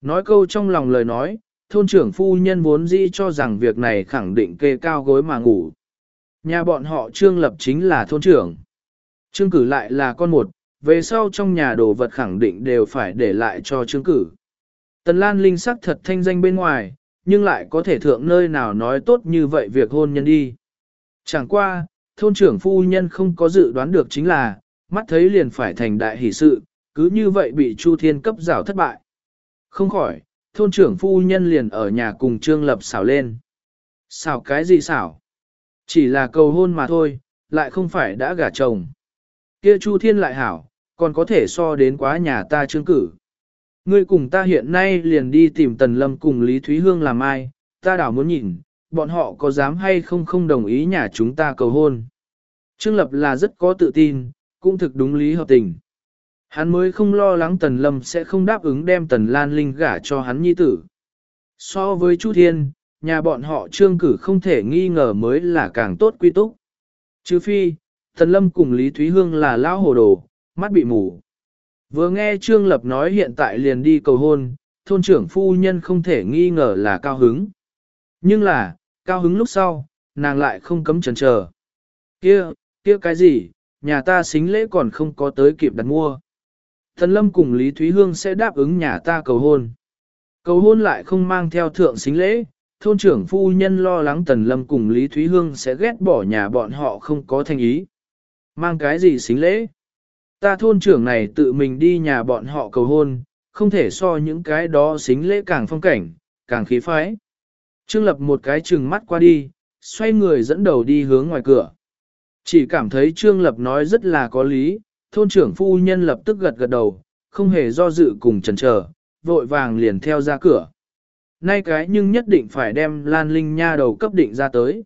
Nói câu trong lòng lời nói, thôn trưởng phu nhân vốn dĩ cho rằng việc này khẳng định kê cao gối mà ngủ. Nhà bọn họ Trương Lập chính là thôn trưởng. Trương cử lại là con một, về sau trong nhà đồ vật khẳng định đều phải để lại cho trương cử. Tần Lan Linh sắc thật thanh danh bên ngoài, nhưng lại có thể thượng nơi nào nói tốt như vậy việc hôn nhân đi. Chẳng qua, thôn trưởng phu nhân không có dự đoán được chính là, mắt thấy liền phải thành đại hỷ sự, cứ như vậy bị Chu Thiên cấp rào thất bại. Không khỏi, thôn trưởng phu nhân liền ở nhà cùng Trương Lập xảo lên. Xảo cái gì xảo? Chỉ là cầu hôn mà thôi, lại không phải đã gả chồng. Kia Chu Thiên lại hảo, còn có thể so đến quá nhà ta trương cử. Ngươi cùng ta hiện nay liền đi tìm Tần Lâm cùng Lý Thúy Hương làm ai, ta đảo muốn nhìn, bọn họ có dám hay không không đồng ý nhà chúng ta cầu hôn. Trương Lập là rất có tự tin, cũng thực đúng lý hợp tình. Hắn mới không lo lắng Tần Lâm sẽ không đáp ứng đem Tần Lan Linh gả cho hắn nhi tử. So với Chu Thiên, nhà bọn họ trương cử không thể nghi ngờ mới là càng tốt quy túc. Chứ phi, Tần Lâm cùng Lý Thúy Hương là lão hồ đồ, mắt bị mù. Vừa nghe Trương Lập nói hiện tại liền đi cầu hôn, thôn trưởng phu nhân không thể nghi ngờ là cao hứng. Nhưng là, cao hứng lúc sau, nàng lại không cấm chần chờ. Kia, kia cái gì, nhà ta xính lễ còn không có tới kịp đặt mua. Thần Lâm cùng Lý Thúy Hương sẽ đáp ứng nhà ta cầu hôn. Cầu hôn lại không mang theo thượng xính lễ, thôn trưởng phu nhân lo lắng Tần Lâm cùng Lý Thúy Hương sẽ ghét bỏ nhà bọn họ không có thành ý. Mang cái gì xính lễ? Ta thôn trưởng này tự mình đi nhà bọn họ cầu hôn, không thể so những cái đó xính lễ càng phong cảnh, càng khí phái. Trương Lập một cái chừng mắt qua đi, xoay người dẫn đầu đi hướng ngoài cửa. Chỉ cảm thấy Trương Lập nói rất là có lý, thôn trưởng phu nhân lập tức gật gật đầu, không hề do dự cùng chần chờ, vội vàng liền theo ra cửa. Nay cái nhưng nhất định phải đem Lan Linh Nha đầu cấp định ra tới.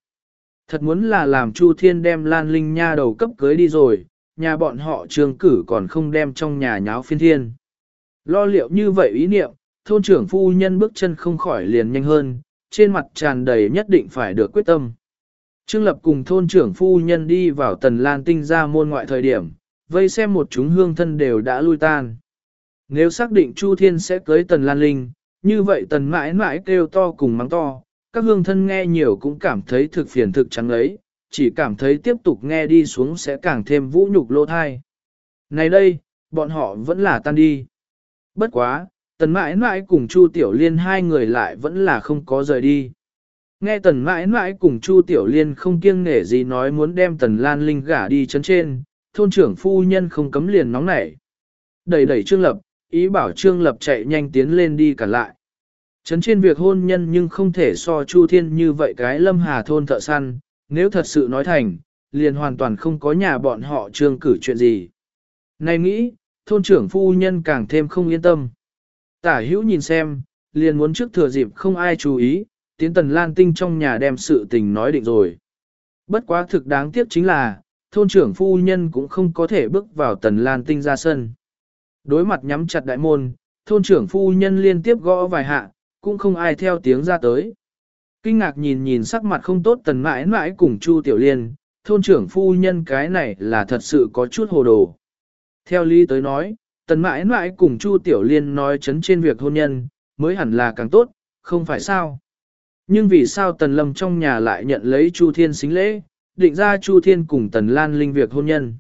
Thật muốn là làm Chu Thiên đem Lan Linh Nha đầu cấp cưới đi rồi, nhà bọn họ trường cử còn không đem trong nhà nháo phiên thiên. Lo liệu như vậy ý niệm, thôn trưởng phu nhân bước chân không khỏi liền nhanh hơn, trên mặt tràn đầy nhất định phải được quyết tâm. Trương Lập cùng thôn trưởng phu nhân đi vào tần lan tinh ra môn ngoại thời điểm, vây xem một chúng hương thân đều đã lui tan. Nếu xác định Chu Thiên sẽ cưới tần lan linh, như vậy tần mãi mãi kêu to cùng mắng to, các hương thân nghe nhiều cũng cảm thấy thực phiền thực trắng ấy, chỉ cảm thấy tiếp tục nghe đi xuống sẽ càng thêm vũ nhục lô thai. Này đây, bọn họ vẫn là tan đi. Bất quá, tần mãi mãi cùng Chu Tiểu Liên hai người lại vẫn là không có rời đi. Nghe tần mãi mãi cùng Chu Tiểu Liên không kiêng nể gì nói muốn đem tần Lan Linh gả đi chấn trên, thôn trưởng phu nhân không cấm liền nóng nảy. Đẩy đẩy Trương Lập, ý bảo Trương Lập chạy nhanh tiến lên đi cả lại. Chấn trên việc hôn nhân nhưng không thể so Chu Thiên như vậy cái lâm hà thôn thợ săn, nếu thật sự nói thành, liền hoàn toàn không có nhà bọn họ trương cử chuyện gì. Này nghĩ, thôn trưởng phu nhân càng thêm không yên tâm. Tả hữu nhìn xem, liền muốn trước thừa dịp không ai chú ý, tiến tần lan tinh trong nhà đem sự tình nói định rồi. Bất quá thực đáng tiếc chính là, thôn trưởng phu nhân cũng không có thể bước vào tần lan tinh ra sân. Đối mặt nhắm chặt đại môn, thôn trưởng phu nhân liên tiếp gõ vài hạ, cũng không ai theo tiếng ra tới. Kinh ngạc nhìn nhìn sắc mặt không tốt tần mãi mãi cùng Chu Tiểu Liên, thôn trưởng phu nhân cái này là thật sự có chút hồ đồ. Theo lý tới nói, tần mãi mãi cùng Chu Tiểu Liên nói chấn trên việc hôn nhân, mới hẳn là càng tốt, không phải sao. Nhưng vì sao tần lâm trong nhà lại nhận lấy Chu Thiên xính lễ, định ra Chu Thiên cùng tần lan linh việc hôn nhân.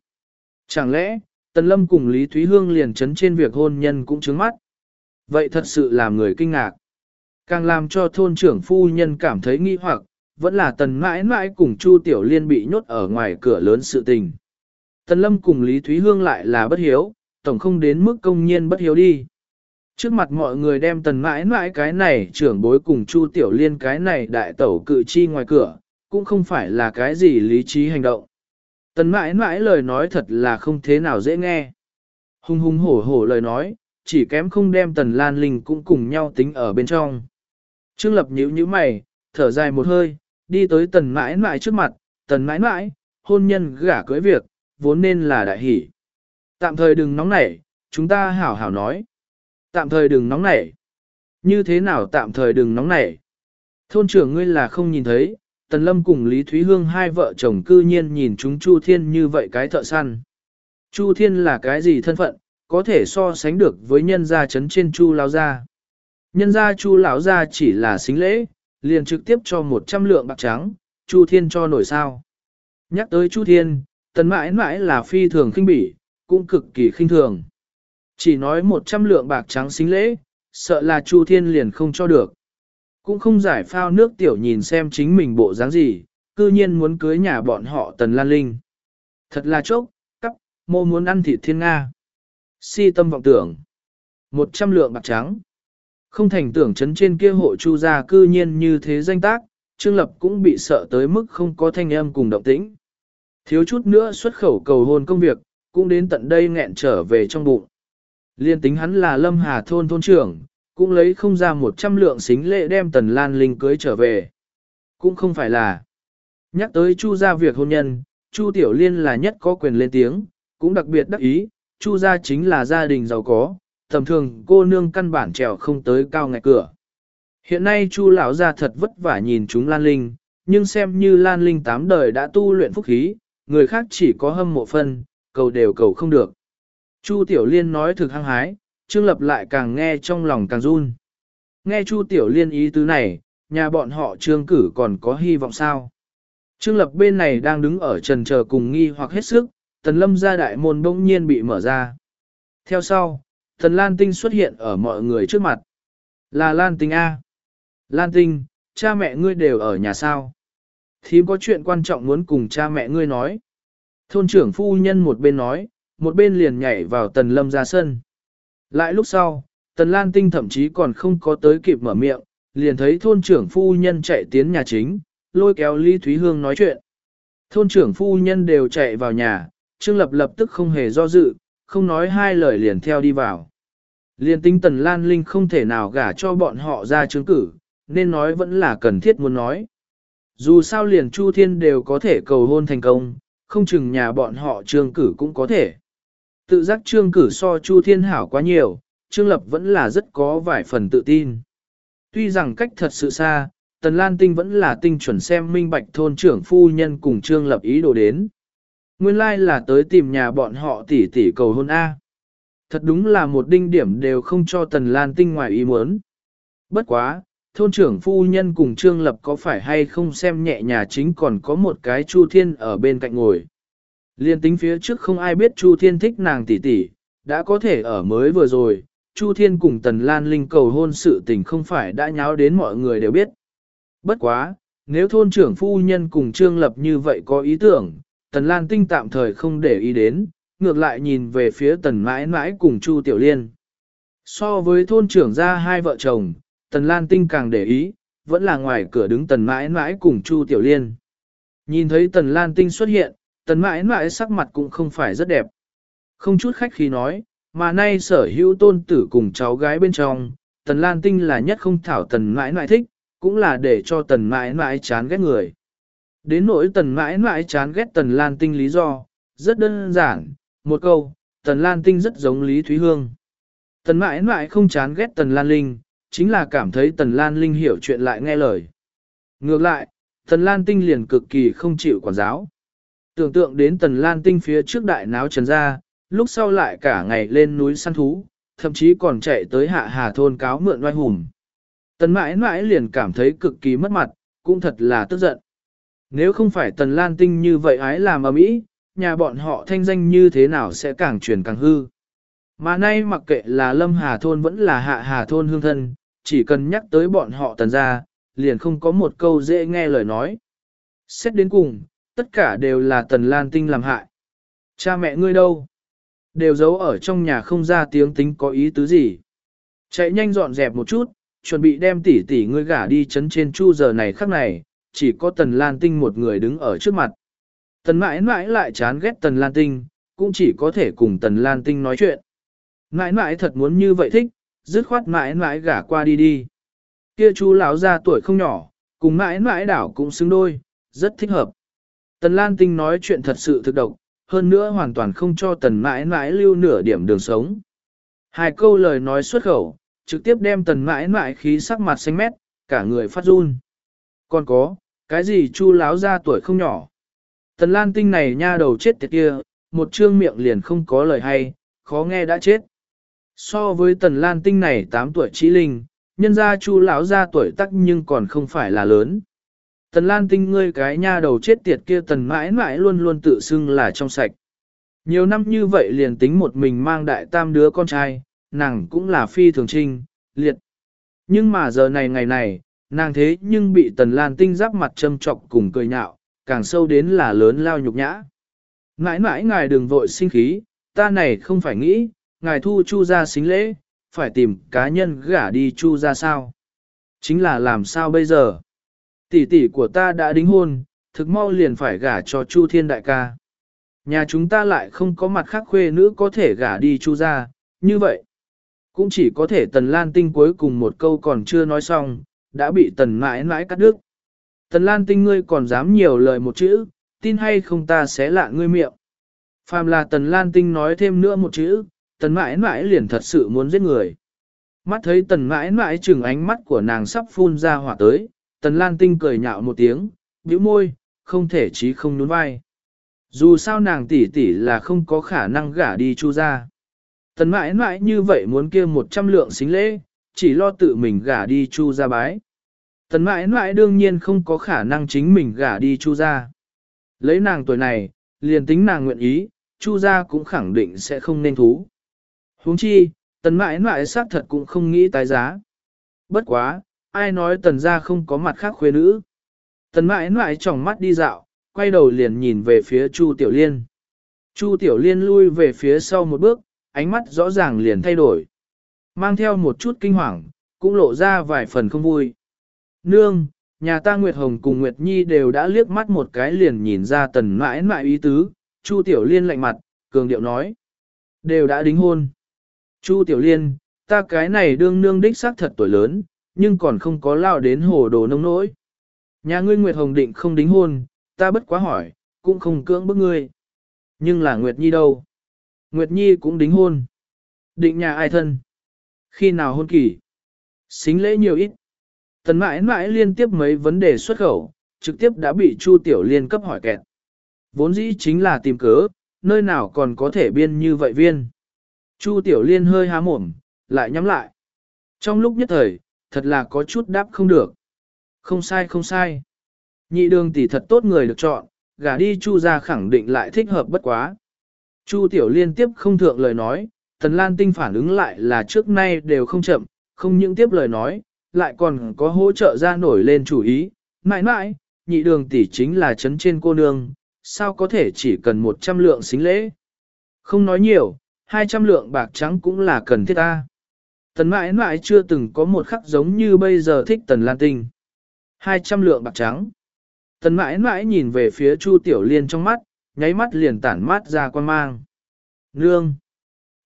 Chẳng lẽ, tần lâm cùng Lý Thúy Hương liền chấn trên việc hôn nhân cũng trướng mắt. Vậy thật sự làm người kinh ngạc. Càng làm cho thôn trưởng phu nhân cảm thấy nghi hoặc, vẫn là tần mãi mãi cùng Chu Tiểu Liên bị nhốt ở ngoài cửa lớn sự tình. Tần Lâm cùng Lý Thúy Hương lại là bất hiếu, tổng không đến mức công nhiên bất hiếu đi. Trước mặt mọi người đem tần mãi mãi cái này trưởng bối cùng Chu Tiểu Liên cái này đại tẩu cự chi ngoài cửa, cũng không phải là cái gì lý trí hành động. Tần mãi mãi lời nói thật là không thế nào dễ nghe. hung hung hổ hổ lời nói, chỉ kém không đem tần lan linh cũng cùng nhau tính ở bên trong. Trương Lập nhíu nhíu mày, thở dài một hơi, đi tới tần mãi mãi trước mặt, tần mãi mãi, hôn nhân gả cưới việc, vốn nên là đại hỷ. Tạm thời đừng nóng nảy, chúng ta hảo hảo nói. Tạm thời đừng nóng nảy. Như thế nào tạm thời đừng nóng nảy? Thôn trưởng ngươi là không nhìn thấy, Tần Lâm cùng Lý Thúy Hương hai vợ chồng cư nhiên nhìn chúng Chu Thiên như vậy cái thợ săn. Chu Thiên là cái gì thân phận, có thể so sánh được với nhân gia chấn trên Chu Lão Gia. Nhân gia Chu lão gia chỉ là xính lễ, liền trực tiếp cho 100 lượng bạc trắng, Chu Thiên cho nổi sao. Nhắc tới Chu Thiên, tần mãi mãi là phi thường khinh bỉ, cũng cực kỳ khinh thường. Chỉ nói 100 lượng bạc trắng xính lễ, sợ là Chu Thiên liền không cho được. Cũng không giải phao nước tiểu nhìn xem chính mình bộ dáng gì, cư nhiên muốn cưới nhà bọn họ tần lan linh. Thật là chốc, cắp, mô muốn ăn thịt thiên Nga. Si tâm vọng tưởng. 100 lượng bạc trắng. Không thành tưởng chấn trên kia hộ chu gia cư nhiên như thế danh tác, Trương Lập cũng bị sợ tới mức không có thanh âm cùng động tĩnh. Thiếu chút nữa xuất khẩu cầu hôn công việc, cũng đến tận đây nghẹn trở về trong bụng. Liên tính hắn là Lâm Hà thôn thôn trưởng, cũng lấy không ra một trăm lượng xính lệ đem Tần Lan Linh cưới trở về. Cũng không phải là. Nhắc tới Chu gia việc hôn nhân, Chu Tiểu Liên là nhất có quyền lên tiếng, cũng đặc biệt đắc ý, Chu gia chính là gia đình giàu có, tầm thường cô nương căn bản trèo không tới cao ngạch cửa. Hiện nay Chu lão gia thật vất vả nhìn chúng Lan Linh, nhưng xem như Lan Linh tám đời đã tu luyện phúc khí, người khác chỉ có hâm mộ phân, cầu đều cầu không được. Chu Tiểu Liên nói thực hăng hái, Trương Lập lại càng nghe trong lòng càng run. Nghe Chu Tiểu Liên ý tứ này, nhà bọn họ trương cử còn có hy vọng sao? Trương Lập bên này đang đứng ở trần chờ cùng nghi hoặc hết sức, tần lâm gia đại môn bỗng nhiên bị mở ra. Theo sau, Thần Lan Tinh xuất hiện ở mọi người trước mặt. Là Lan Tinh A. Lan Tinh, cha mẹ ngươi đều ở nhà sao? Thím có chuyện quan trọng muốn cùng cha mẹ ngươi nói. Thôn trưởng phu nhân một bên nói, một bên liền nhảy vào tần lâm ra sân. Lại lúc sau, tần Lan Tinh thậm chí còn không có tới kịp mở miệng, liền thấy thôn trưởng phu nhân chạy tiến nhà chính, lôi kéo Lý Thúy Hương nói chuyện. Thôn trưởng phu nhân đều chạy vào nhà, Trương Lập lập tức không hề do dự, không nói hai lời liền theo đi vào. Liên tinh tần Lan Linh không thể nào gả cho bọn họ ra chứng cử, nên nói vẫn là cần thiết muốn nói. Dù sao liền Chu Thiên đều có thể cầu hôn thành công, không chừng nhà bọn họ trương cử cũng có thể. Tự giác trương cử so Chu Thiên hảo quá nhiều, Trương Lập vẫn là rất có vài phần tự tin. Tuy rằng cách thật sự xa, Tần Lan Tinh vẫn là tinh chuẩn xem minh bạch thôn trưởng phu nhân cùng Trương Lập ý đồ đến. Nguyên lai like là tới tìm nhà bọn họ tỷ tỷ cầu hôn A. Thật đúng là một đinh điểm đều không cho Tần Lan Tinh ngoài ý muốn. Bất quá, thôn trưởng phu nhân cùng Trương Lập có phải hay không xem nhẹ nhà chính còn có một cái Chu Thiên ở bên cạnh ngồi. Liên tính phía trước không ai biết Chu Thiên thích nàng tỷ tỷ, đã có thể ở mới vừa rồi, Chu Thiên cùng Tần Lan Linh cầu hôn sự tình không phải đã nháo đến mọi người đều biết. Bất quá, nếu thôn trưởng phu nhân cùng Trương Lập như vậy có ý tưởng, Tần Lan Tinh tạm thời không để ý đến, ngược lại nhìn về phía Tần mãi mãi cùng Chu Tiểu Liên. So với thôn trưởng ra hai vợ chồng, Tần Lan Tinh càng để ý, vẫn là ngoài cửa đứng Tần mãi mãi cùng Chu Tiểu Liên. Nhìn thấy Tần Lan Tinh xuất hiện, Tần mãi mãi sắc mặt cũng không phải rất đẹp. Không chút khách khí nói, mà nay sở hữu tôn tử cùng cháu gái bên trong, Tần Lan Tinh là nhất không thảo Tần mãi mãi thích, cũng là để cho Tần mãi mãi chán ghét người. Đến nỗi Tần mãi mãi chán ghét Tần Lan Tinh lý do, rất đơn giản, một câu, Tần Lan Tinh rất giống Lý Thúy Hương. Tần mãi mãi không chán ghét Tần Lan Linh, chính là cảm thấy Tần Lan Linh hiểu chuyện lại nghe lời. Ngược lại, Tần Lan Tinh liền cực kỳ không chịu quản giáo. Tưởng tượng đến Tần Lan Tinh phía trước đại náo trần ra, lúc sau lại cả ngày lên núi săn thú, thậm chí còn chạy tới hạ hà thôn cáo mượn oai hùng. Tần mãi mãi liền cảm thấy cực kỳ mất mặt, cũng thật là tức giận. Nếu không phải Tần Lan Tinh như vậy ái làm ở mỹ, nhà bọn họ thanh danh như thế nào sẽ càng truyền càng hư. Mà nay mặc kệ là Lâm Hà Thôn vẫn là Hạ Hà Thôn hương thân, chỉ cần nhắc tới bọn họ tần ra, liền không có một câu dễ nghe lời nói. Xét đến cùng, tất cả đều là tần lan tinh làm hại. Cha mẹ ngươi đâu? Đều giấu ở trong nhà không ra tiếng tính có ý tứ gì. Chạy nhanh dọn dẹp một chút, chuẩn bị đem tỷ tỷ ngươi gả đi chấn trên chu giờ này khắc này, chỉ có tần lan tinh một người đứng ở trước mặt. Tần mãi mãi lại chán ghét tần lan tinh, cũng chỉ có thể cùng tần lan tinh nói chuyện. Mãi mãi thật muốn như vậy thích, dứt khoát mãi mãi gả qua đi đi. Kia chú lão ra tuổi không nhỏ, cùng mãi mãi đảo cũng xứng đôi, rất thích hợp. Tần Lan Tinh nói chuyện thật sự thực độc, hơn nữa hoàn toàn không cho tần mãi mãi lưu nửa điểm đường sống. Hai câu lời nói xuất khẩu, trực tiếp đem tần mãi mãi khí sắc mặt xanh mét, cả người phát run. Còn có, cái gì chu láo ra tuổi không nhỏ. Tần Lan Tinh này nha đầu chết tiệt kia, một trương miệng liền không có lời hay, khó nghe đã chết. So với tần lan tinh này 8 tuổi trí linh, nhân gia chu lão gia tuổi tắc nhưng còn không phải là lớn. Tần lan tinh ngươi cái nha đầu chết tiệt kia tần mãi mãi luôn luôn tự xưng là trong sạch. Nhiều năm như vậy liền tính một mình mang đại tam đứa con trai, nàng cũng là phi thường trinh, liệt. Nhưng mà giờ này ngày này, nàng thế nhưng bị tần lan tinh giáp mặt châm trọc cùng cười nhạo, càng sâu đến là lớn lao nhục nhã. Mãi mãi ngài đừng vội sinh khí, ta này không phải nghĩ, ngài thu chu ra xính lễ, phải tìm cá nhân gả đi chu ra sao? Chính là làm sao bây giờ? Tỷ tỷ của ta đã đính hôn, thực mau liền phải gả cho chu thiên đại ca. Nhà chúng ta lại không có mặt khác khuê nữ có thể gả đi chu ra, như vậy. Cũng chỉ có thể tần lan tinh cuối cùng một câu còn chưa nói xong, đã bị tần mãi mãi cắt đứt. Tần lan tinh ngươi còn dám nhiều lời một chữ, tin hay không ta sẽ lạ ngươi miệng. Phàm là tần lan tinh nói thêm nữa một chữ, tần mãi mãi liền thật sự muốn giết người. Mắt thấy tần mãi mãi chừng ánh mắt của nàng sắp phun ra hỏa tới, tần lan tinh cười nhạo một tiếng, bĩu môi, không thể chí không nhún vai. Dù sao nàng tỷ tỷ là không có khả năng gả đi chu ra. Tần mãi mãi như vậy muốn kia một trăm lượng xính lễ, chỉ lo tự mình gả đi chu ra bái. Tần mãi mãi đương nhiên không có khả năng chính mình gả đi chu ra. Lấy nàng tuổi này, liền tính nàng nguyện ý, chu ra cũng khẳng định sẽ không nên thú huống chi, tần mãi mãi xác thật cũng không nghĩ tái giá. bất quá, ai nói tần gia không có mặt khác khuê nữ. Tần mãi mãi tròng mắt đi dạo, quay đầu liền nhìn về phía Chu Tiểu Liên. Chu Tiểu Liên lui về phía sau một bước, ánh mắt rõ ràng liền thay đổi. Mang theo một chút kinh hoàng, cũng lộ ra vài phần không vui. Nương, nhà ta Nguyệt Hồng cùng Nguyệt Nhi đều đã liếc mắt một cái liền nhìn ra tần mãi mãi ý tứ, Chu Tiểu Liên lạnh mặt, cường điệu nói. Đều đã đính hôn. Chu Tiểu Liên, ta cái này đương nương đích xác thật tuổi lớn, nhưng còn không có lao đến hồ đồ nông nỗi. Nhà ngươi Nguyệt Hồng định không đính hôn, ta bất quá hỏi, cũng không cưỡng bức ngươi. Nhưng là Nguyệt Nhi đâu? Nguyệt Nhi cũng đính hôn. Định nhà ai thân? Khi nào hôn kỳ? Xính lễ nhiều ít. Tần mãi mãi liên tiếp mấy vấn đề xuất khẩu, trực tiếp đã bị Chu Tiểu Liên cấp hỏi kẹt. Vốn dĩ chính là tìm cớ, nơi nào còn có thể biên như vậy viên. Chu Tiểu Liên hơi há mồm, lại nhắm lại. Trong lúc nhất thời, thật là có chút đáp không được. Không sai không sai. Nhị đường tỷ thật tốt người được chọn, gả đi Chu ra khẳng định lại thích hợp bất quá. Chu Tiểu Liên tiếp không thượng lời nói, Tần Lan Tinh phản ứng lại là trước nay đều không chậm, không những tiếp lời nói, lại còn có hỗ trợ ra nổi lên chủ ý. Mãi mãi, nhị đường tỷ chính là chấn trên cô nương, sao có thể chỉ cần 100 lượng xính lễ. Không nói nhiều, 200 lượng bạc trắng cũng là cần thiết ta. Tần mãi mãi chưa từng có một khắc giống như bây giờ thích tần lan tinh. 200 lượng bạc trắng. Tần mãi mãi nhìn về phía Chu Tiểu Liên trong mắt, nháy mắt liền tản mát ra quan mang. Nương!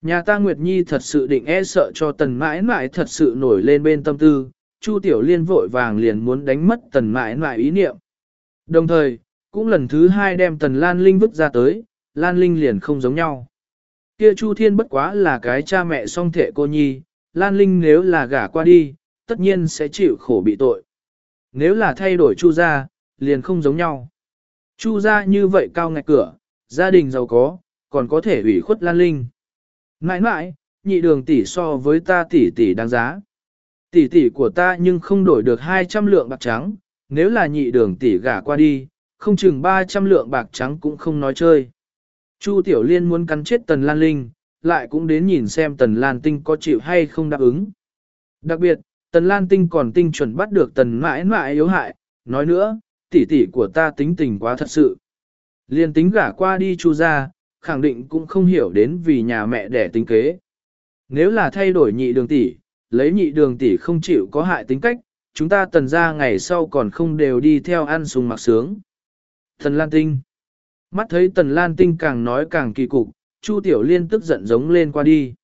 Nhà ta Nguyệt Nhi thật sự định e sợ cho tần mãi mãi thật sự nổi lên bên tâm tư, Chu Tiểu Liên vội vàng liền muốn đánh mất tần mãi mãi ý niệm. Đồng thời, cũng lần thứ hai đem tần Lan Linh vứt ra tới, Lan Linh liền không giống nhau. Kia Chu Thiên bất quá là cái cha mẹ song thể cô nhi, Lan Linh nếu là gả qua đi, tất nhiên sẽ chịu khổ bị tội. Nếu là thay đổi Chu gia, liền không giống nhau. Chu gia như vậy cao ngạch cửa, gia đình giàu có, còn có thể ủy khuất Lan Linh. Mãi mãi, nhị đường tỷ so với ta tỷ tỷ đáng giá. Tỷ tỷ của ta nhưng không đổi được 200 lượng bạc trắng, nếu là nhị đường tỷ gả qua đi, không chừng 300 lượng bạc trắng cũng không nói chơi. Chu Tiểu Liên muốn cắn chết Tần Lan Linh, lại cũng đến nhìn xem Tần Lan Tinh có chịu hay không đáp ứng. Đặc biệt, Tần Lan Tinh còn tinh chuẩn bắt được Tần mãi mãi yếu hại, nói nữa, tỷ tỷ của ta tính tình quá thật sự. Liên tính gả qua đi chu ra, khẳng định cũng không hiểu đến vì nhà mẹ đẻ tính kế. Nếu là thay đổi nhị đường tỷ, lấy nhị đường tỷ không chịu có hại tính cách, chúng ta tần ra ngày sau còn không đều đi theo ăn sung mặc sướng. Thần Lan Tinh Mắt thấy Tần Lan Tinh càng nói càng kỳ cục, Chu Tiểu Liên tức giận giống lên qua đi.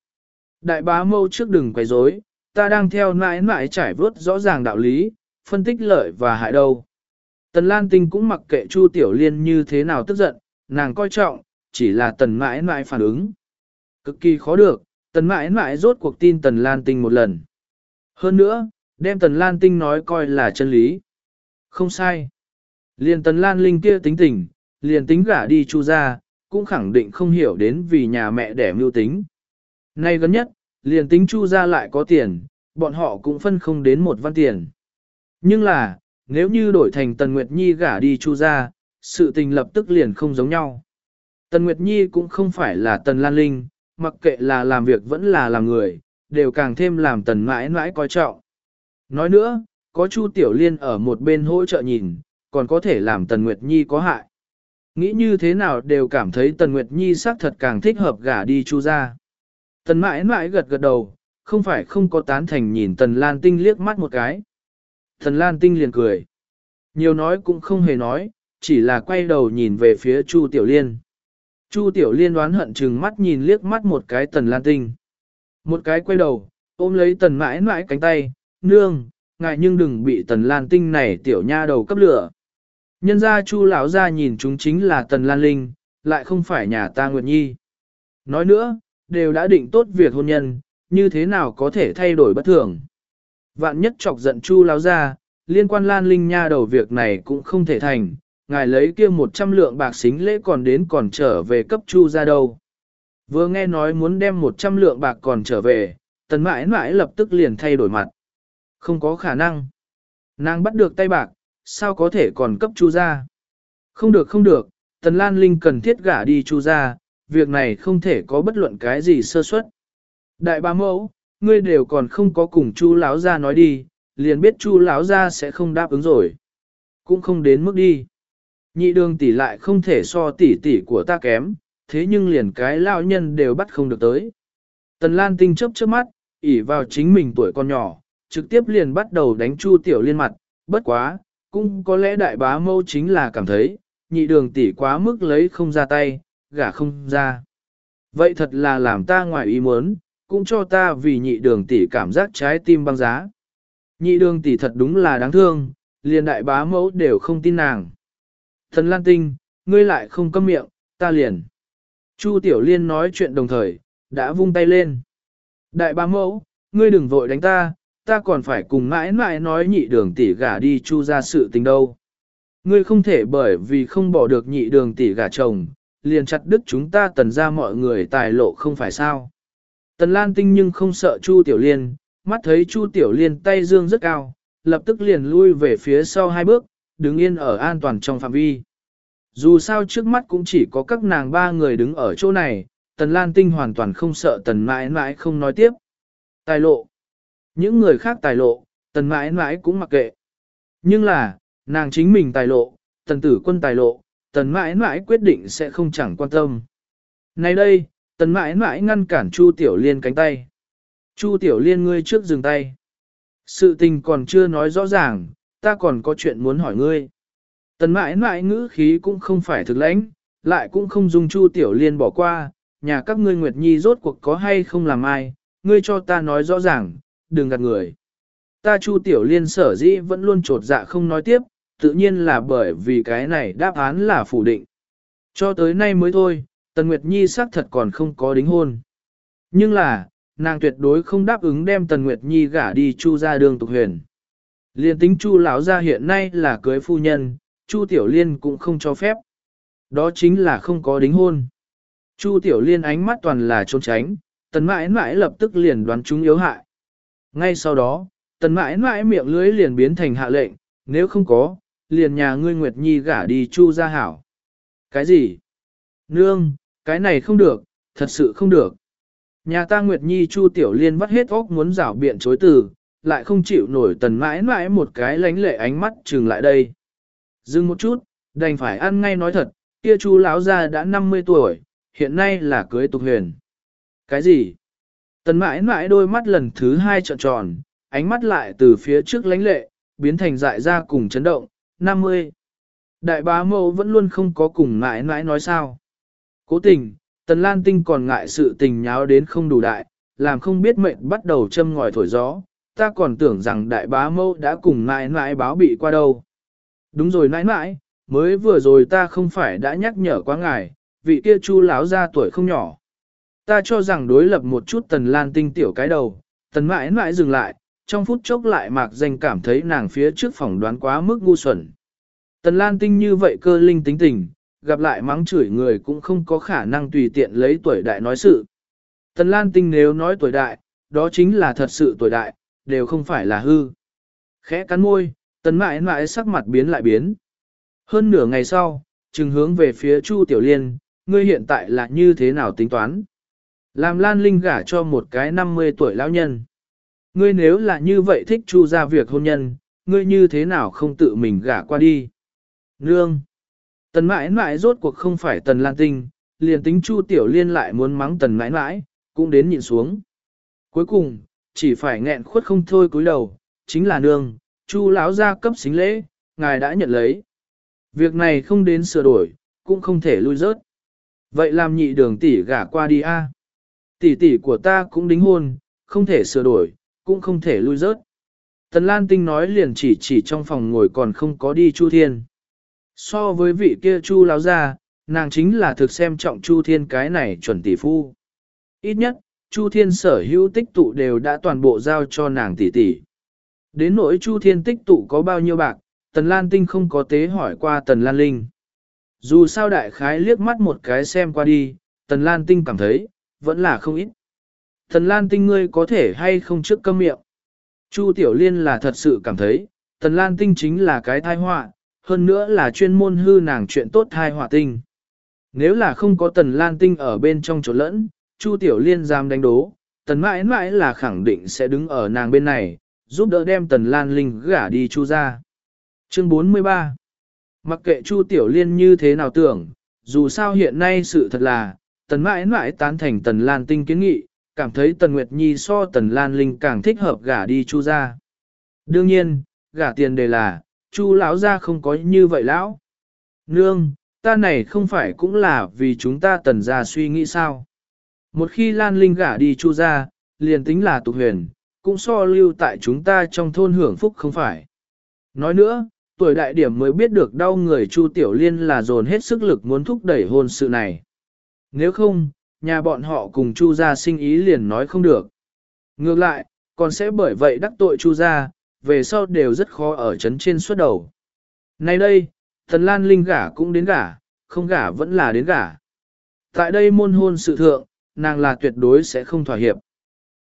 Đại bá mâu trước đừng quấy rối, ta đang theo mãi mãi trải vớt rõ ràng đạo lý, phân tích lợi và hại đâu. Tần Lan Tinh cũng mặc kệ Chu Tiểu Liên như thế nào tức giận, nàng coi trọng, chỉ là tần mãi mãi phản ứng. Cực kỳ khó được, tần mãi mãi rốt cuộc tin tần Lan Tinh một lần. Hơn nữa, đem tần Lan Tinh nói coi là chân lý. Không sai. Liền tần Lan Linh kia tính tình, liền tính gả đi chu ra, cũng khẳng định không hiểu đến vì nhà mẹ đẻ mưu tính. Nay gần nhất, liền tính chu ra lại có tiền, bọn họ cũng phân không đến một văn tiền. Nhưng là, nếu như đổi thành Tần Nguyệt Nhi gả đi chu ra, sự tình lập tức liền không giống nhau. Tần Nguyệt Nhi cũng không phải là Tần Lan Linh, mặc kệ là làm việc vẫn là làm người, đều càng thêm làm Tần mãi mãi coi trọng. Nói nữa, có Chu Tiểu Liên ở một bên hỗ trợ nhìn, còn có thể làm Tần Nguyệt Nhi có hại. Nghĩ như thế nào đều cảm thấy Tần Nguyệt Nhi xác thật càng thích hợp gả đi Chu ra. Tần mãi mãi gật gật đầu, không phải không có tán thành nhìn Tần Lan Tinh liếc mắt một cái. Tần Lan Tinh liền cười. Nhiều nói cũng không hề nói, chỉ là quay đầu nhìn về phía Chu Tiểu Liên. Chu Tiểu Liên đoán hận chừng mắt nhìn liếc mắt một cái Tần Lan Tinh. Một cái quay đầu, ôm lấy Tần mãi mãi cánh tay, nương, ngại nhưng đừng bị Tần Lan Tinh này tiểu nha đầu cấp lửa. Nhân gia Chu lão gia nhìn chúng chính là Tần Lan Linh, lại không phải nhà ta Nguyệt Nhi. Nói nữa, đều đã định tốt việc hôn nhân, như thế nào có thể thay đổi bất thường. Vạn nhất chọc giận Chu lão gia, liên quan Lan Linh nha đầu việc này cũng không thể thành, ngài lấy kia 100 lượng bạc xính lễ còn đến còn trở về cấp Chu gia đâu. Vừa nghe nói muốn đem 100 lượng bạc còn trở về, tần mãi mãi lập tức liền thay đổi mặt. Không có khả năng. Nàng bắt được tay bạc, sao có thể còn cấp chu ra? Không được không được, Tần Lan Linh cần thiết gả đi chu ra, việc này không thể có bất luận cái gì sơ suất. Đại bá mẫu, ngươi đều còn không có cùng Chu lão gia nói đi, liền biết Chu lão gia sẽ không đáp ứng rồi. Cũng không đến mức đi. Nhị đường tỷ lại không thể so tỷ tỷ của ta kém, thế nhưng liền cái lão nhân đều bắt không được tới. Tần Lan Tinh chớp chớp mắt, ỉ vào chính mình tuổi con nhỏ, trực tiếp liền bắt đầu đánh Chu Tiểu Liên mặt, bất quá, cũng có lẽ đại bá mâu chính là cảm thấy, nhị đường tỷ quá mức lấy không ra tay, gả không ra. Vậy thật là làm ta ngoài ý muốn, cũng cho ta vì nhị đường tỷ cảm giác trái tim băng giá. Nhị đường tỷ thật đúng là đáng thương, liền đại bá mẫu đều không tin nàng. Thần Lan Tinh, ngươi lại không câm miệng, ta liền. Chu Tiểu Liên nói chuyện đồng thời, đã vung tay lên. Đại bá mẫu, ngươi đừng vội đánh ta, ta còn phải cùng mãi mãi nói nhị đường tỷ gả đi chu ra sự tình đâu. Ngươi không thể bởi vì không bỏ được nhị đường tỷ gả chồng, liền chặt đứt chúng ta tần ra mọi người tài lộ không phải sao. Tần Lan Tinh nhưng không sợ Chu Tiểu Liên, mắt thấy Chu Tiểu Liên tay dương rất cao, lập tức liền lui về phía sau hai bước, đứng yên ở an toàn trong phạm vi. Dù sao trước mắt cũng chỉ có các nàng ba người đứng ở chỗ này, Tần Lan Tinh hoàn toàn không sợ Tần mãi mãi không nói tiếp. Tài lộ. Những người khác tài lộ, Tần mãi mãi cũng mặc kệ. Nhưng là, nàng chính mình tài lộ, Tần tử quân tài lộ, Tần mãi mãi quyết định sẽ không chẳng quan tâm. Này đây, Tần mãi mãi ngăn cản Chu Tiểu Liên cánh tay. Chu Tiểu Liên ngươi trước dừng tay. Sự tình còn chưa nói rõ ràng, ta còn có chuyện muốn hỏi ngươi. Tần mãi mãi ngữ khí cũng không phải thực lãnh, lại cũng không dùng Chu Tiểu Liên bỏ qua, nhà các ngươi Nguyệt Nhi rốt cuộc có hay không làm ai, ngươi cho ta nói rõ ràng, đừng gạt người. Ta Chu Tiểu Liên sở dĩ vẫn luôn trột dạ không nói tiếp, tự nhiên là bởi vì cái này đáp án là phủ định. Cho tới nay mới thôi, Tần Nguyệt Nhi xác thật còn không có đính hôn. Nhưng là, nàng tuyệt đối không đáp ứng đem Tần Nguyệt Nhi gả đi Chu ra đường tục huyền. Liên tính Chu lão gia hiện nay là cưới phu nhân, Chu Tiểu Liên cũng không cho phép. Đó chính là không có đính hôn. Chu Tiểu Liên ánh mắt toàn là trốn tránh, tần mãi mãi lập tức liền đoán chúng yếu hại. Ngay sau đó, tần mãi mãi miệng lưới liền biến thành hạ lệnh, nếu không có, liền nhà ngươi Nguyệt Nhi gả đi Chu gia hảo. Cái gì? Nương, cái này không được, thật sự không được. Nhà ta Nguyệt Nhi Chu Tiểu Liên vắt hết óc muốn rảo biện chối từ, lại không chịu nổi tần mãi mãi một cái lánh lệ ánh mắt trừng lại đây. Dừng một chút, đành phải ăn ngay nói thật, kia Chu lão gia đã 50 tuổi, hiện nay là cưới tục huyền. Cái gì? Tần mãi mãi đôi mắt lần thứ hai trợn tròn, ánh mắt lại từ phía trước lánh lệ, biến thành dại ra cùng chấn động, 50. Đại bá mẫu vẫn luôn không có cùng mãi mãi nói sao. Cố tình, tần lan tinh còn ngại sự tình nháo đến không đủ đại, làm không biết mệnh bắt đầu châm ngòi thổi gió, ta còn tưởng rằng đại bá mẫu đã cùng mãi mãi báo bị qua đâu. Đúng rồi mãi mãi, mới vừa rồi ta không phải đã nhắc nhở quá ngài, vị kia chu láo ra tuổi không nhỏ. Ta cho rằng đối lập một chút tần lan tinh tiểu cái đầu, tần mãi mãi dừng lại, trong phút chốc lại mạc danh cảm thấy nàng phía trước phỏng đoán quá mức ngu xuẩn. Tần lan tinh như vậy cơ linh tính tình, gặp lại mắng chửi người cũng không có khả năng tùy tiện lấy tuổi đại nói sự. Tần lan tinh nếu nói tuổi đại, đó chính là thật sự tuổi đại, đều không phải là hư. Khẽ cắn môi, tần mãi mãi sắc mặt biến lại biến. Hơn nửa ngày sau, trừng hướng về phía Chu Tiểu Liên, ngươi hiện tại là như thế nào tính toán? Làm Lan Linh gả cho một cái 50 tuổi lão nhân. Ngươi nếu là như vậy thích Chu ra việc hôn nhân, ngươi như thế nào không tự mình gả qua đi? Nương! Tần mãi mãi rốt cuộc không phải tần Lan Tinh, liền tính Chu Tiểu Liên lại muốn mắng tần mãi mãi, cũng đến nhịn xuống. Cuối cùng, chỉ phải nghẹn khuất không thôi cúi đầu, chính là nương, Chu lão gia cấp xính lễ, ngài đã nhận lấy. Việc này không đến sửa đổi, cũng không thể lui rớt. Vậy làm nhị đường tỷ gả qua đi a. Tỷ tỷ của ta cũng đính hôn, không thể sửa đổi, cũng không thể lui rớt. Tần Lan Tinh nói liền chỉ chỉ trong phòng ngồi còn không có đi Chu Thiên. So với vị kia Chu lão gia, nàng chính là thực xem trọng Chu Thiên cái này chuẩn tỷ phu. Ít nhất, Chu Thiên sở hữu tích tụ đều đã toàn bộ giao cho nàng tỷ tỷ. Đến nỗi Chu Thiên tích tụ có bao nhiêu bạc, Tần Lan Tinh không có tế hỏi qua Tần Lan Linh. Dù sao đại khái liếc mắt một cái xem qua đi, Tần Lan Tinh cảm thấy, vẫn là không ít. thần Lan Tinh ngươi có thể hay không trước câm miệng. Chu Tiểu Liên là thật sự cảm thấy, thần Lan Tinh chính là cái thai họa, hơn nữa là chuyên môn hư nàng chuyện tốt thai họa tinh. Nếu là không có Tần Lan Tinh ở bên trong chỗ lẫn, Chu Tiểu Liên dám đánh đố, tần mãi mãi là khẳng định sẽ đứng ở nàng bên này, giúp đỡ đem tần lan linh gả đi chu ra. Chương 43 Mặc kệ chu tiểu liên như thế nào tưởng, dù sao hiện nay sự thật là, tần mãi mãi tán thành tần lan tinh kiến nghị, cảm thấy tần Nguyệt Nhi so tần lan linh càng thích hợp gả đi chu ra. Đương nhiên, gả tiền đề là, chu lão ra không có như vậy lão. Nương, ta này không phải cũng là vì chúng ta tần ra suy nghĩ sao. Một khi Lan Linh gả đi chu ra, liền tính là tục huyền, cũng so lưu tại chúng ta trong thôn hưởng phúc không phải. Nói nữa, tuổi đại điểm mới biết được đau người Chu Tiểu Liên là dồn hết sức lực muốn thúc đẩy hôn sự này. Nếu không, nhà bọn họ cùng Chu gia sinh ý liền nói không được. Ngược lại, còn sẽ bởi vậy đắc tội Chu gia, về sau đều rất khó ở chấn trên suốt đầu. Nay đây, thần Lan Linh gả cũng đến gả, không gả vẫn là đến gả. Tại đây môn hôn sự thượng, nàng là tuyệt đối sẽ không thỏa hiệp.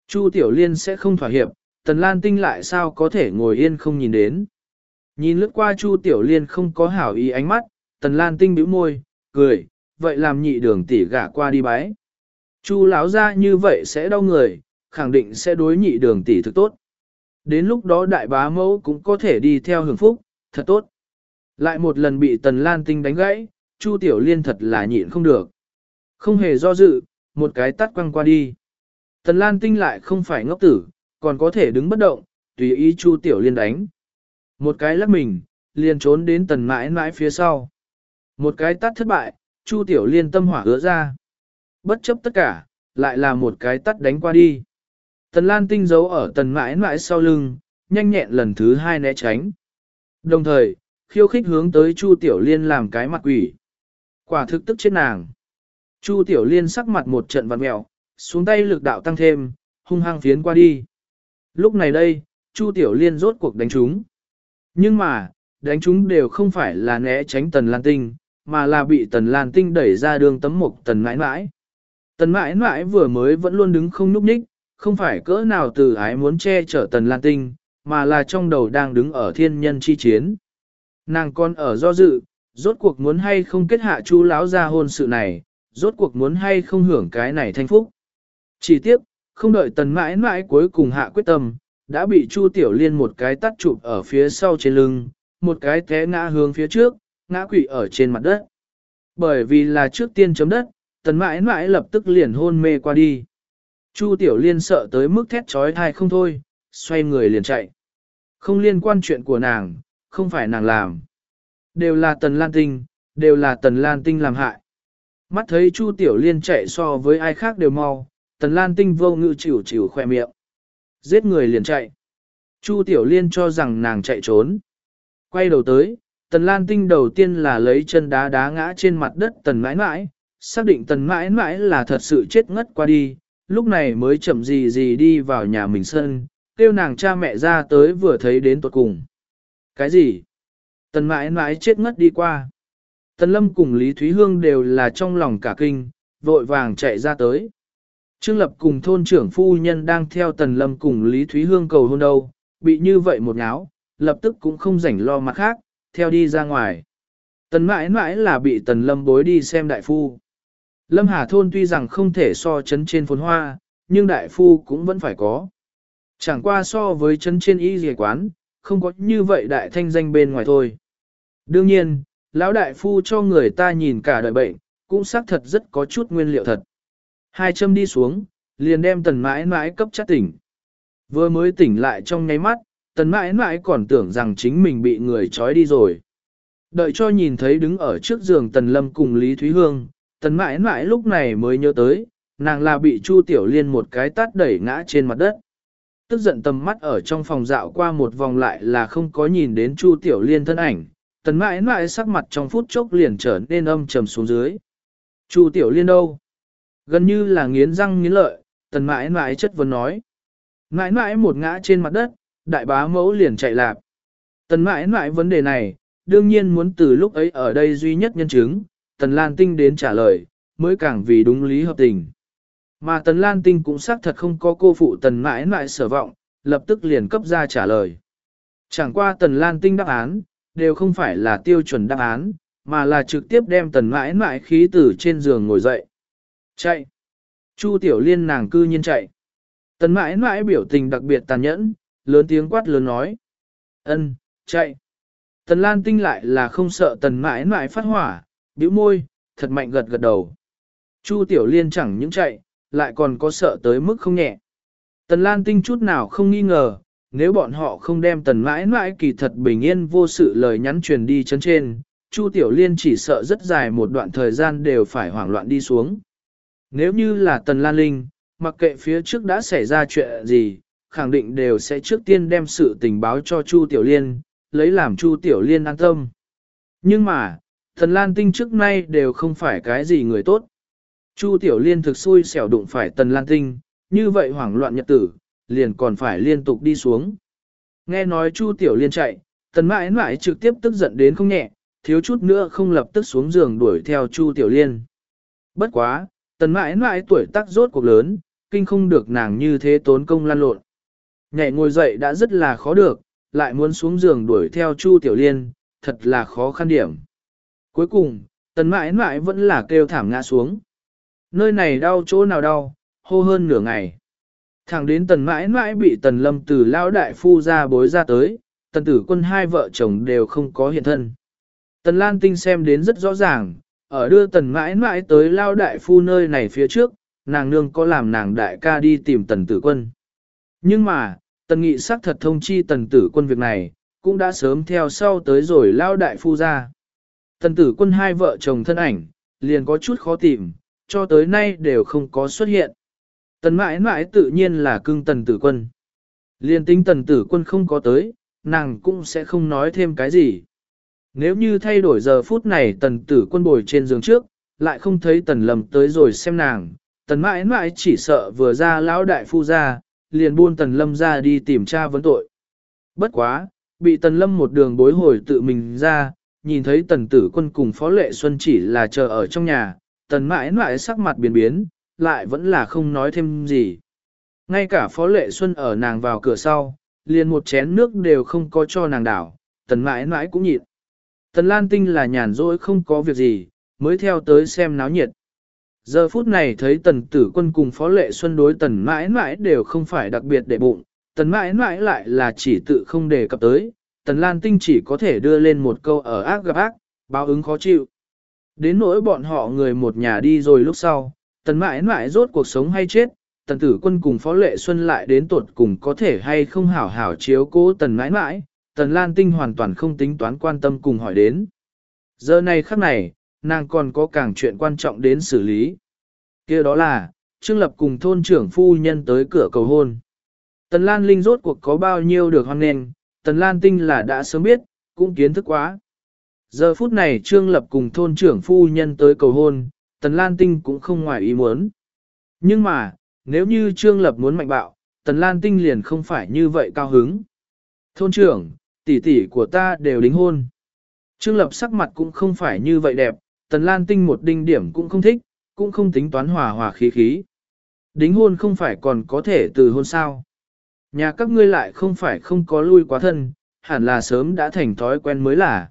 Chu Tiểu Liên sẽ không thỏa hiệp, Tần Lan Tinh lại sao có thể ngồi yên không nhìn đến. Nhìn lướt qua Chu Tiểu Liên không có hảo ý ánh mắt, Tần Lan Tinh bĩu môi, cười, vậy làm nhị đường tỷ gả qua đi bái. Chu lão ra như vậy sẽ đau người, khẳng định sẽ đối nhị đường tỷ thực tốt. Đến lúc đó đại bá mẫu cũng có thể đi theo hưởng phúc, thật tốt. Lại một lần bị Tần Lan Tinh đánh gãy, Chu Tiểu Liên thật là nhịn không được. Không hề do dự, một cái tắt quăng qua đi. Tần Lan Tinh lại không phải ngốc tử, còn có thể đứng bất động, tùy ý Chu Tiểu Liên đánh. Một cái lắc mình, liền trốn đến tần mãi mãi phía sau. Một cái tắt thất bại, Chu Tiểu Liên tâm hỏa hứa ra. Bất chấp tất cả, lại là một cái tắt đánh qua đi. Tần Lan Tinh giấu ở tần mãi mãi sau lưng, nhanh nhẹn lần thứ hai né tránh. Đồng thời, khiêu khích hướng tới Chu Tiểu Liên làm cái mặt quỷ. Quả thực tức chết nàng. Chu Tiểu Liên sắc mặt một trận vặn mẹo, xuống tay lực đạo tăng thêm, hung hăng phiến qua đi. Lúc này đây, Chu Tiểu Liên rốt cuộc đánh chúng. Nhưng mà, đánh chúng đều không phải là né tránh Tần Lan Tinh, mà là bị Tần Lan Tinh đẩy ra đường tấm mục Tần mãi mãi. Tần mãi mãi vừa mới vẫn luôn đứng không núp ních, không phải cỡ nào từ ái muốn che chở Tần Lan Tinh, mà là trong đầu đang đứng ở thiên nhân chi chiến. Nàng con ở do dự, rốt cuộc muốn hay không kết hạ chu lão ra hôn sự này, rốt cuộc muốn hay không hưởng cái này thanh phúc. Chỉ tiếp, không đợi tần mãi mãi cuối cùng hạ quyết tâm, đã bị Chu Tiểu Liên một cái tắt chụp ở phía sau trên lưng, một cái té ngã hướng phía trước, ngã quỵ ở trên mặt đất. Bởi vì là trước tiên chấm đất, tần mãi mãi lập tức liền hôn mê qua đi. Chu Tiểu Liên sợ tới mức thét trói thai không thôi, xoay người liền chạy. Không liên quan chuyện của nàng, không phải nàng làm. Đều là tần lan tinh, đều là tần lan tinh làm hại. Mắt thấy Chu Tiểu Liên chạy so với ai khác đều mau, Tần Lan Tinh vô ngự chịu chịu khoe miệng. Giết người liền chạy. Chu Tiểu Liên cho rằng nàng chạy trốn. Quay đầu tới, Tần Lan Tinh đầu tiên là lấy chân đá đá ngã trên mặt đất Tần mãi mãi, xác định Tần mãi mãi là thật sự chết ngất qua đi, lúc này mới chậm gì gì đi vào nhà mình sân, kêu nàng cha mẹ ra tới vừa thấy đến tuột cùng. Cái gì? Tần mãi mãi chết ngất đi qua. Tần Lâm cùng Lý Thúy Hương đều là trong lòng cả kinh, vội vàng chạy ra tới. Trương Lập cùng thôn trưởng phu nhân đang theo Tần Lâm cùng Lý Thúy Hương cầu hôn đâu, bị như vậy một nháo, lập tức cũng không rảnh lo mặt khác, theo đi ra ngoài. Tần mãi mãi là bị Tần Lâm bối đi xem đại phu. Lâm Hà thôn tuy rằng không thể so chấn trên phồn hoa, nhưng đại phu cũng vẫn phải có. Chẳng qua so với chấn trên y dề quán, không có như vậy đại thanh danh bên ngoài thôi. Đương nhiên, lão đại phu cho người ta nhìn cả đời bệnh, cũng xác thật rất có chút nguyên liệu thật. Hai châm đi xuống, liền đem tần mãi mãi cấp chắc tỉnh. Vừa mới tỉnh lại trong nháy mắt, tần mãi mãi còn tưởng rằng chính mình bị người trói đi rồi. Đợi cho nhìn thấy đứng ở trước giường tần lâm cùng Lý Thúy Hương, tần mãi mãi lúc này mới nhớ tới, nàng là bị Chu Tiểu Liên một cái tát đẩy ngã trên mặt đất. Tức giận tầm mắt ở trong phòng dạo qua một vòng lại là không có nhìn đến Chu Tiểu Liên thân ảnh, tần mãi mãi sắc mặt trong phút chốc liền trở nên âm trầm xuống dưới. Chu Tiểu Liên đâu? Gần như là nghiến răng nghiến lợi, tần mãi mãi chất vấn nói. Mãi mãi một ngã trên mặt đất, đại bá mẫu liền chạy lạp. Tần mãi mãi vấn đề này, đương nhiên muốn từ lúc ấy ở đây duy nhất nhân chứng, tần Lan Tinh đến trả lời, mới càng vì đúng lý hợp tình. Mà tần Lan Tinh cũng xác thật không có cô phụ tần mãi mãi sở vọng, lập tức liền cấp ra trả lời. Chẳng qua tần Lan Tinh đáp án, đều không phải là tiêu chuẩn đáp án, mà là trực tiếp đem tần mãi mãi khí tử trên giường ngồi dậy. Chạy. Chu Tiểu Liên nàng cư nhiên chạy. Tần mãi mãi biểu tình đặc biệt tàn nhẫn, lớn tiếng quát lớn nói. ân chạy. Tần Lan Tinh lại là không sợ tần mãi mãi phát hỏa, bĩu môi, thật mạnh gật gật đầu. Chu Tiểu Liên chẳng những chạy, lại còn có sợ tới mức không nhẹ. Tần Lan Tinh chút nào không nghi ngờ, nếu bọn họ không đem tần mãi mãi kỳ thật bình yên vô sự lời nhắn truyền đi chân trên, Chu Tiểu Liên chỉ sợ rất dài một đoạn thời gian đều phải hoảng loạn đi xuống. Nếu như là tần Lan Linh, mặc kệ phía trước đã xảy ra chuyện gì, khẳng định đều sẽ trước tiên đem sự tình báo cho Chu Tiểu Liên, lấy làm Chu Tiểu Liên an tâm. Nhưng mà, thần Lan Tinh trước nay đều không phải cái gì người tốt. Chu Tiểu Liên thực xui xẻo đụng phải Tần Lan Tinh, như vậy hoảng loạn nhật tử, liền còn phải liên tục đi xuống. Nghe nói Chu Tiểu Liên chạy, Tần mãi mãi trực tiếp tức giận đến không nhẹ, thiếu chút nữa không lập tức xuống giường đuổi theo Chu Tiểu Liên. Bất quá, Tần mãi mãi tuổi tác rốt cuộc lớn, kinh không được nàng như thế tốn công lan lộn. Nhảy ngồi dậy đã rất là khó được, lại muốn xuống giường đuổi theo Chu Tiểu Liên, thật là khó khăn điểm. Cuối cùng, tần mãi mãi vẫn là kêu thảm ngã xuống. Nơi này đau chỗ nào đau, hô hơn nửa ngày. Thẳng đến tần mãi mãi bị tần lâm từ lao đại phu ra bối ra tới, tần tử quân hai vợ chồng đều không có hiện thân. Tần Lan Tinh xem đến rất rõ ràng, ở đưa tần mãi mãi tới lao đại phu nơi này phía trước, nàng nương có làm nàng đại ca đi tìm tần tử quân. Nhưng mà, tần nghị xác thật thông chi tần tử quân việc này, cũng đã sớm theo sau tới rồi lao đại phu ra. Tần tử quân hai vợ chồng thân ảnh, liền có chút khó tìm, cho tới nay đều không có xuất hiện. Tần mãi mãi tự nhiên là cưng tần tử quân. Liên tính tần tử quân không có tới, nàng cũng sẽ không nói thêm cái gì. Nếu như thay đổi giờ phút này tần tử quân bồi trên giường trước, lại không thấy tần lầm tới rồi xem nàng, tần mãi mãi chỉ sợ vừa ra lão đại phu ra, liền buôn tần lâm ra đi tìm tra vấn tội. Bất quá, bị tần lâm một đường bối hồi tự mình ra, nhìn thấy tần tử quân cùng phó lệ xuân chỉ là chờ ở trong nhà, tần mãi mãi sắc mặt biến biến, lại vẫn là không nói thêm gì. Ngay cả phó lệ xuân ở nàng vào cửa sau, liền một chén nước đều không có cho nàng đảo, tần mãi mãi cũng nhịn. Tần Lan Tinh là nhàn rỗi không có việc gì, mới theo tới xem náo nhiệt. Giờ phút này thấy tần tử quân cùng phó lệ xuân đối tần mãi mãi đều không phải đặc biệt để bụng, tần mãi mãi lại là chỉ tự không đề cập tới, tần lan tinh chỉ có thể đưa lên một câu ở ác gặp ác, báo ứng khó chịu. Đến nỗi bọn họ người một nhà đi rồi lúc sau, tần mãi mãi rốt cuộc sống hay chết, tần tử quân cùng phó lệ xuân lại đến tuột cùng có thể hay không hảo hảo chiếu cố tần mãi mãi, tần lan tinh hoàn toàn không tính toán quan tâm cùng hỏi đến. Giờ này khắc này, nàng còn có càng chuyện quan trọng đến xử lý. kia đó là, Trương Lập cùng thôn trưởng phu nhân tới cửa cầu hôn. Tần Lan Linh rốt cuộc có bao nhiêu được hoan nghênh, Tần Lan Tinh là đã sớm biết, cũng kiến thức quá. Giờ phút này Trương Lập cùng thôn trưởng phu nhân tới cầu hôn, Tần Lan Tinh cũng không ngoài ý muốn. Nhưng mà, nếu như Trương Lập muốn mạnh bạo, Tần Lan Tinh liền không phải như vậy cao hứng. Thôn trưởng, tỷ tỷ của ta đều đính hôn. Trương Lập sắc mặt cũng không phải như vậy đẹp, Tần Lan Tinh một đinh điểm cũng không thích, cũng không tính toán hòa hòa khí khí. Đính hôn không phải còn có thể từ hôn sao. Nhà các ngươi lại không phải không có lui quá thân, hẳn là sớm đã thành thói quen mới là.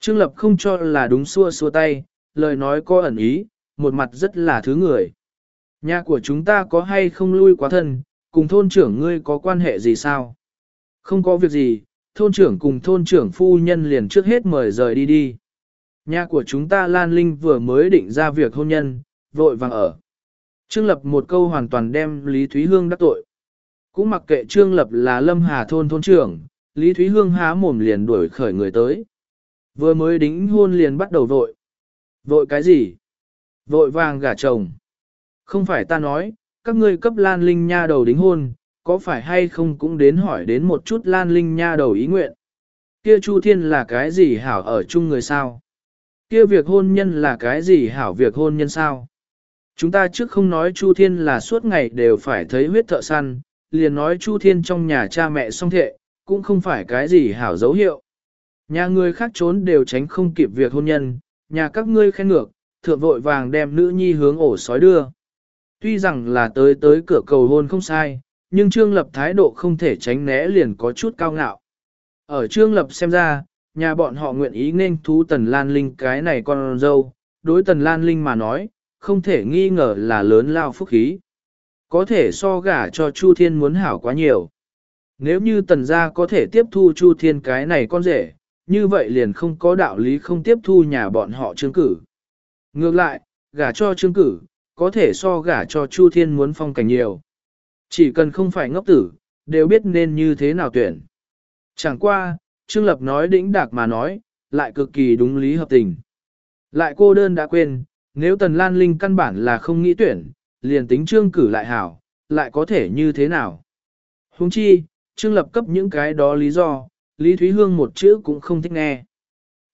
Trương Lập không cho là đúng xua xua tay, lời nói có ẩn ý, một mặt rất là thứ người. Nhà của chúng ta có hay không lui quá thân, cùng thôn trưởng ngươi có quan hệ gì sao? Không có việc gì, thôn trưởng cùng thôn trưởng phu nhân liền trước hết mời rời đi đi. Nhà của chúng ta Lan Linh vừa mới định ra việc hôn nhân, vội vàng ở. Trương Lập một câu hoàn toàn đem Lý Thúy Hương đắc tội. Cũng mặc kệ Trương Lập là Lâm Hà thôn thôn trưởng, Lý Thúy Hương há mồm liền đuổi khởi người tới. Vừa mới đính hôn liền bắt đầu vội. Vội cái gì? Vội vàng gả chồng. Không phải ta nói, các ngươi cấp Lan Linh nha đầu đính hôn, có phải hay không cũng đến hỏi đến một chút Lan Linh nha đầu ý nguyện. Kia Chu Thiên là cái gì hảo ở chung người sao? Kia việc hôn nhân là cái gì hảo việc hôn nhân sao? Chúng ta trước không nói Chu Thiên là suốt ngày đều phải thấy huyết thợ săn, liền nói Chu Thiên trong nhà cha mẹ song thệ, cũng không phải cái gì hảo dấu hiệu. Nhà người khác trốn đều tránh không kịp việc hôn nhân, nhà các ngươi khen ngược, thượng vội vàng đem nữ nhi hướng ổ sói đưa. Tuy rằng là tới tới cửa cầu hôn không sai, nhưng Trương Lập thái độ không thể tránh né liền có chút cao ngạo. Ở Trương Lập xem ra, nhà bọn họ nguyện ý nên thú Tần Lan Linh cái này con dâu, đối Tần Lan Linh mà nói, không thể nghi ngờ là lớn lao phúc khí. Có thể so gả cho Chu Thiên muốn hảo quá nhiều. Nếu như tần gia có thể tiếp thu Chu Thiên cái này con rể, như vậy liền không có đạo lý không tiếp thu nhà bọn họ trương cử. Ngược lại, gả cho trương cử, có thể so gả cho Chu Thiên muốn phong cảnh nhiều. Chỉ cần không phải ngốc tử, đều biết nên như thế nào tuyển. Chẳng qua, Trương Lập nói đĩnh đạc mà nói, lại cực kỳ đúng lý hợp tình. Lại cô đơn đã quên, nếu Tần Lan Linh căn bản là không nghĩ tuyển, liền tính Trương cử lại hảo, lại có thể như thế nào. Huống chi, Trương Lập cấp những cái đó lý do, Lý Thúy Hương một chữ cũng không thích nghe.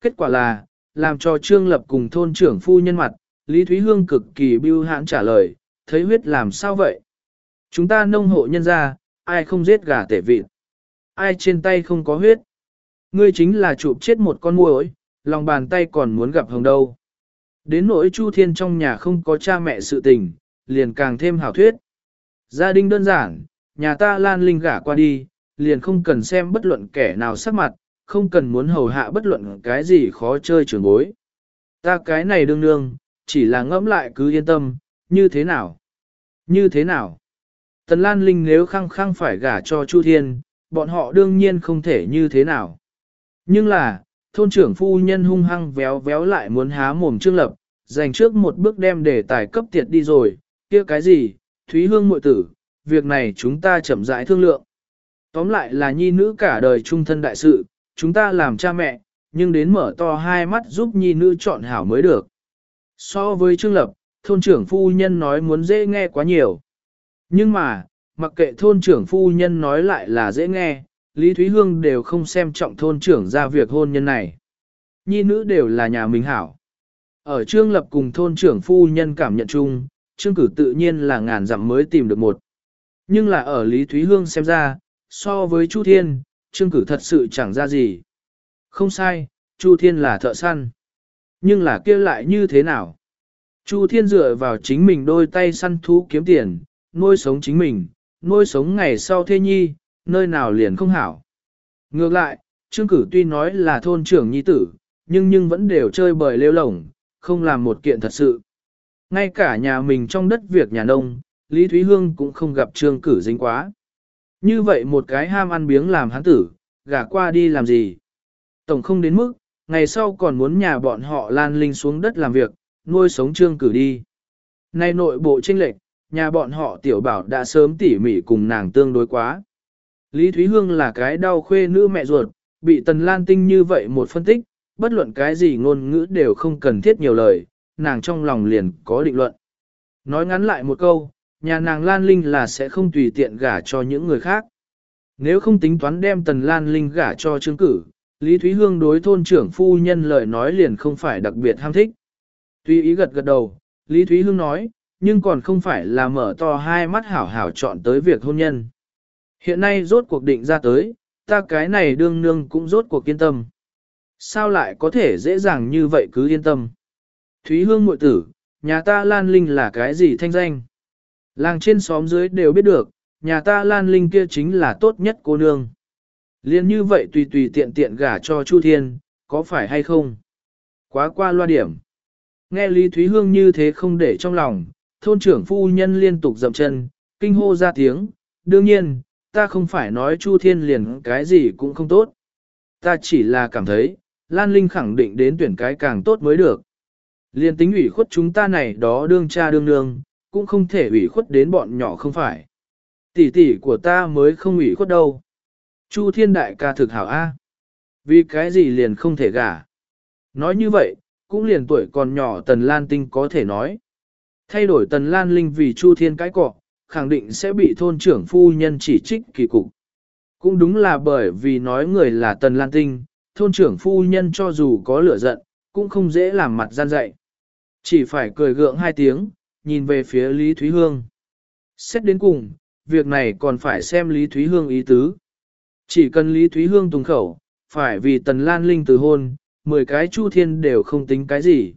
Kết quả là, làm cho Trương Lập cùng thôn trưởng phu nhân mặt, Lý Thúy Hương cực kỳ bưu hãn trả lời, thấy huyết làm sao vậy? Chúng ta nông hộ nhân ra, ai không giết gà tể vịt? Ai trên tay không có huyết? Ngươi chính là chụp chết một con muỗi, lòng bàn tay còn muốn gặp hồng đâu. Đến nỗi Chu Thiên trong nhà không có cha mẹ sự tình, liền càng thêm hảo thuyết. Gia đình đơn giản, nhà ta lan linh gả qua đi, liền không cần xem bất luận kẻ nào sắc mặt, không cần muốn hầu hạ bất luận cái gì khó chơi trường bối. Ta cái này đương đương, chỉ là ngẫm lại cứ yên tâm, như thế nào? Như thế nào? Tần Lan Linh nếu khăng khăng phải gả cho Chu Thiên, bọn họ đương nhiên không thể như thế nào. Nhưng là, thôn trưởng phu nhân hung hăng véo véo lại muốn há mồm trương lập, dành trước một bước đem để tài cấp tiệt đi rồi, kia cái gì, Thúy Hương muội tử, việc này chúng ta chậm rãi thương lượng. Tóm lại là nhi nữ cả đời trung thân đại sự, chúng ta làm cha mẹ, nhưng đến mở to hai mắt giúp nhi nữ chọn hảo mới được. So với Trương Lập, thôn trưởng phu nhân nói muốn dễ nghe quá nhiều. Nhưng mà, mặc kệ thôn trưởng phu nhân nói lại là dễ nghe, Lý Thúy Hương đều không xem trọng thôn trưởng ra việc hôn nhân này. Nhi nữ đều là nhà mình hảo. Ở Trương Lập cùng thôn trưởng phu nhân cảm nhận chung, Trương Cử tự nhiên là ngàn dặm mới tìm được một. Nhưng là ở Lý Thúy Hương xem ra, so với Chu Thiên, Trương Cử thật sự chẳng ra gì. Không sai, Chu Thiên là thợ săn. Nhưng là kia lại như thế nào? Chu Thiên dựa vào chính mình đôi tay săn thú kiếm tiền, nuôi sống chính mình, nuôi sống ngày sau thê nhi, nơi nào liền không hảo. Ngược lại, Trương Cử tuy nói là thôn trưởng nhi tử, nhưng nhưng vẫn đều chơi bời lêu lổng, không làm một kiện thật sự. Ngay cả nhà mình trong đất việc nhà nông, Lý Thúy Hương cũng không gặp Trương Cử dính quá. Như vậy một cái ham ăn biếng làm hắn tử, gả qua đi làm gì? Tổng không đến mức, ngày sau còn muốn nhà bọn họ lan linh xuống đất làm việc, nuôi sống Trương Cử đi. Nay nội bộ tranh lệch, nhà bọn họ tiểu bảo đã sớm tỉ mỉ cùng nàng tương đối quá. Lý Thúy Hương là cái đau khuê nữ mẹ ruột, bị Tần Lan Tinh như vậy một phân tích, bất luận cái gì ngôn ngữ đều không cần thiết nhiều lời, nàng trong lòng liền có định luận. Nói ngắn lại một câu, nhà nàng Lan Linh là sẽ không tùy tiện gả cho những người khác. Nếu không tính toán đem Tần Lan Linh gả cho trương cử, Lý Thúy Hương đối thôn trưởng phu nhân lời nói liền không phải đặc biệt ham thích. Tuy ý gật gật đầu, Lý Thúy Hương nói, nhưng còn không phải là mở to hai mắt hảo hảo chọn tới việc hôn nhân. Hiện nay rốt cuộc định ra tới, ta cái này đương nương cũng rốt cuộc yên tâm. Sao lại có thể dễ dàng như vậy cứ yên tâm? Thúy Hương muội tử, nhà ta Lan Linh là cái gì thanh danh? Làng trên xóm dưới đều biết được, nhà ta Lan Linh kia chính là tốt nhất cô nương. Liên như vậy tùy tùy tiện tiện gả cho Chu Thiên, có phải hay không? Quá qua loa điểm. Nghe Lý Thúy Hương như thế không để trong lòng, thôn trưởng phu nhân liên tục dậm chân, kinh hô ra tiếng, đương nhiên, ta không phải nói Chu Thiên liền cái gì cũng không tốt. Ta chỉ là cảm thấy, Lan Linh khẳng định đến tuyển cái càng tốt mới được. Liên tính ủy khuất chúng ta này đó đương cha đương nương, cũng không thể ủy khuất đến bọn nhỏ không phải. Tỷ tỷ của ta mới không ủy khuất đâu. Chu Thiên Đại ca thực hảo A. Vì cái gì liền không thể gả. Nói như vậy, cũng liền tuổi còn nhỏ Tần Lan Tinh có thể nói. Thay đổi Tần Lan Linh vì Chu Thiên cái cọ, khẳng định sẽ bị thôn trưởng phu nhân chỉ trích kỳ cục. Cũng đúng là bởi vì nói người là Tần Lan Tinh, thôn trưởng phu nhân cho dù có lửa giận, cũng không dễ làm mặt gian dạy. Chỉ phải cười gượng hai tiếng, nhìn về phía Lý Thúy Hương. Xét đến cùng, việc này còn phải xem Lý Thúy Hương ý tứ. Chỉ cần Lý Thúy Hương tùng khẩu, phải vì Tần Lan Linh từ hôn, 10 cái chu thiên đều không tính cái gì.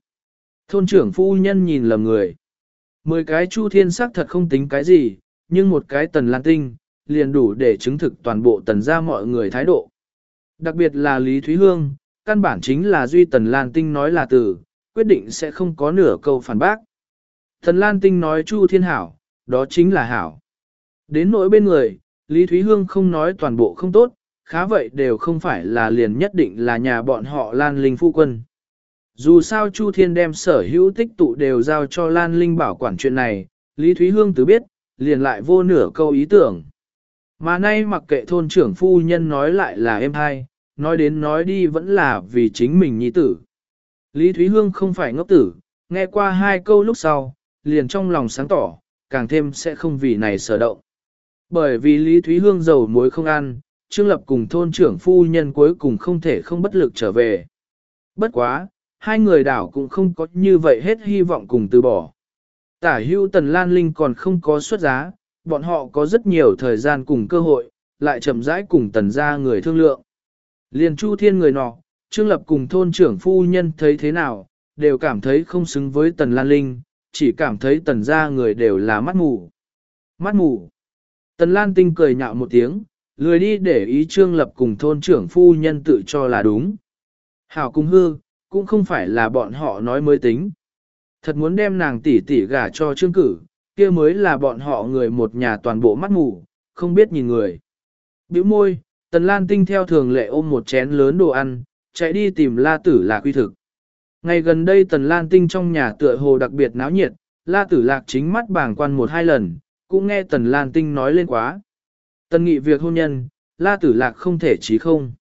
Thôn trưởng phu nhân nhìn lầm người. 10 cái chu thiên sắc thật không tính cái gì, nhưng một cái Tần Lan Tinh, liền đủ để chứng thực toàn bộ tần ra mọi người thái độ. Đặc biệt là Lý Thúy Hương, căn bản chính là Duy Tần Lan Tinh nói là từ, quyết định sẽ không có nửa câu phản bác. Tần Lan Tinh nói Chu Thiên Hảo, đó chính là hảo. Đến nỗi bên người, Lý Thúy Hương không nói toàn bộ không tốt, khá vậy đều không phải là liền nhất định là nhà bọn họ Lan Linh phu quân. Dù sao Chu Thiên đem sở hữu tích tụ đều giao cho Lan Linh bảo quản chuyện này, Lý Thúy Hương từ biết, liền lại vô nửa câu ý tưởng. Mà nay mặc kệ thôn trưởng phu nhân nói lại là em hai, nói đến nói đi vẫn là vì chính mình nhi tử. Lý Thúy Hương không phải ngốc tử, nghe qua hai câu lúc sau, liền trong lòng sáng tỏ, càng thêm sẽ không vì này sở động. Bởi vì Lý Thúy Hương dầu muối không ăn, Trương Lập cùng thôn trưởng phu nhân cuối cùng không thể không bất lực trở về. Bất quá, hai người đảo cũng không có như vậy hết hy vọng cùng từ bỏ. Tả hưu Tần Lan Linh còn không có xuất giá, bọn họ có rất nhiều thời gian cùng cơ hội, lại chậm rãi cùng Tần ra người thương lượng. Liền Chu Thiên người nọ, Trương Lập cùng thôn trưởng phu nhân thấy thế nào, đều cảm thấy không xứng với Tần Lan Linh, chỉ cảm thấy Tần ra người đều là mắt mù. Mắt mù. Tần Lan Tinh cười nhạo một tiếng, lười đi để ý Trương Lập cùng thôn trưởng phu nhân tự cho là đúng. Hảo cung hư, cũng không phải là bọn họ nói mới tính. Thật muốn đem nàng tỷ tỷ gả cho Trương Cử, kia mới là bọn họ người một nhà toàn bộ mắt mù, không biết nhìn người. Biểu môi, Tần Lan Tinh theo thường lệ ôm một chén lớn đồ ăn, chạy đi tìm La Tử Lạc quy thực. Ngày gần đây Tần Lan Tinh trong nhà tựa hồ đặc biệt náo nhiệt, La Tử Lạc chính mắt bảng quan một hai lần, cũng nghe Tần Lan Tinh nói lên quá. Tần nghị việc hôn nhân, La Tử Lạc không thể chí không.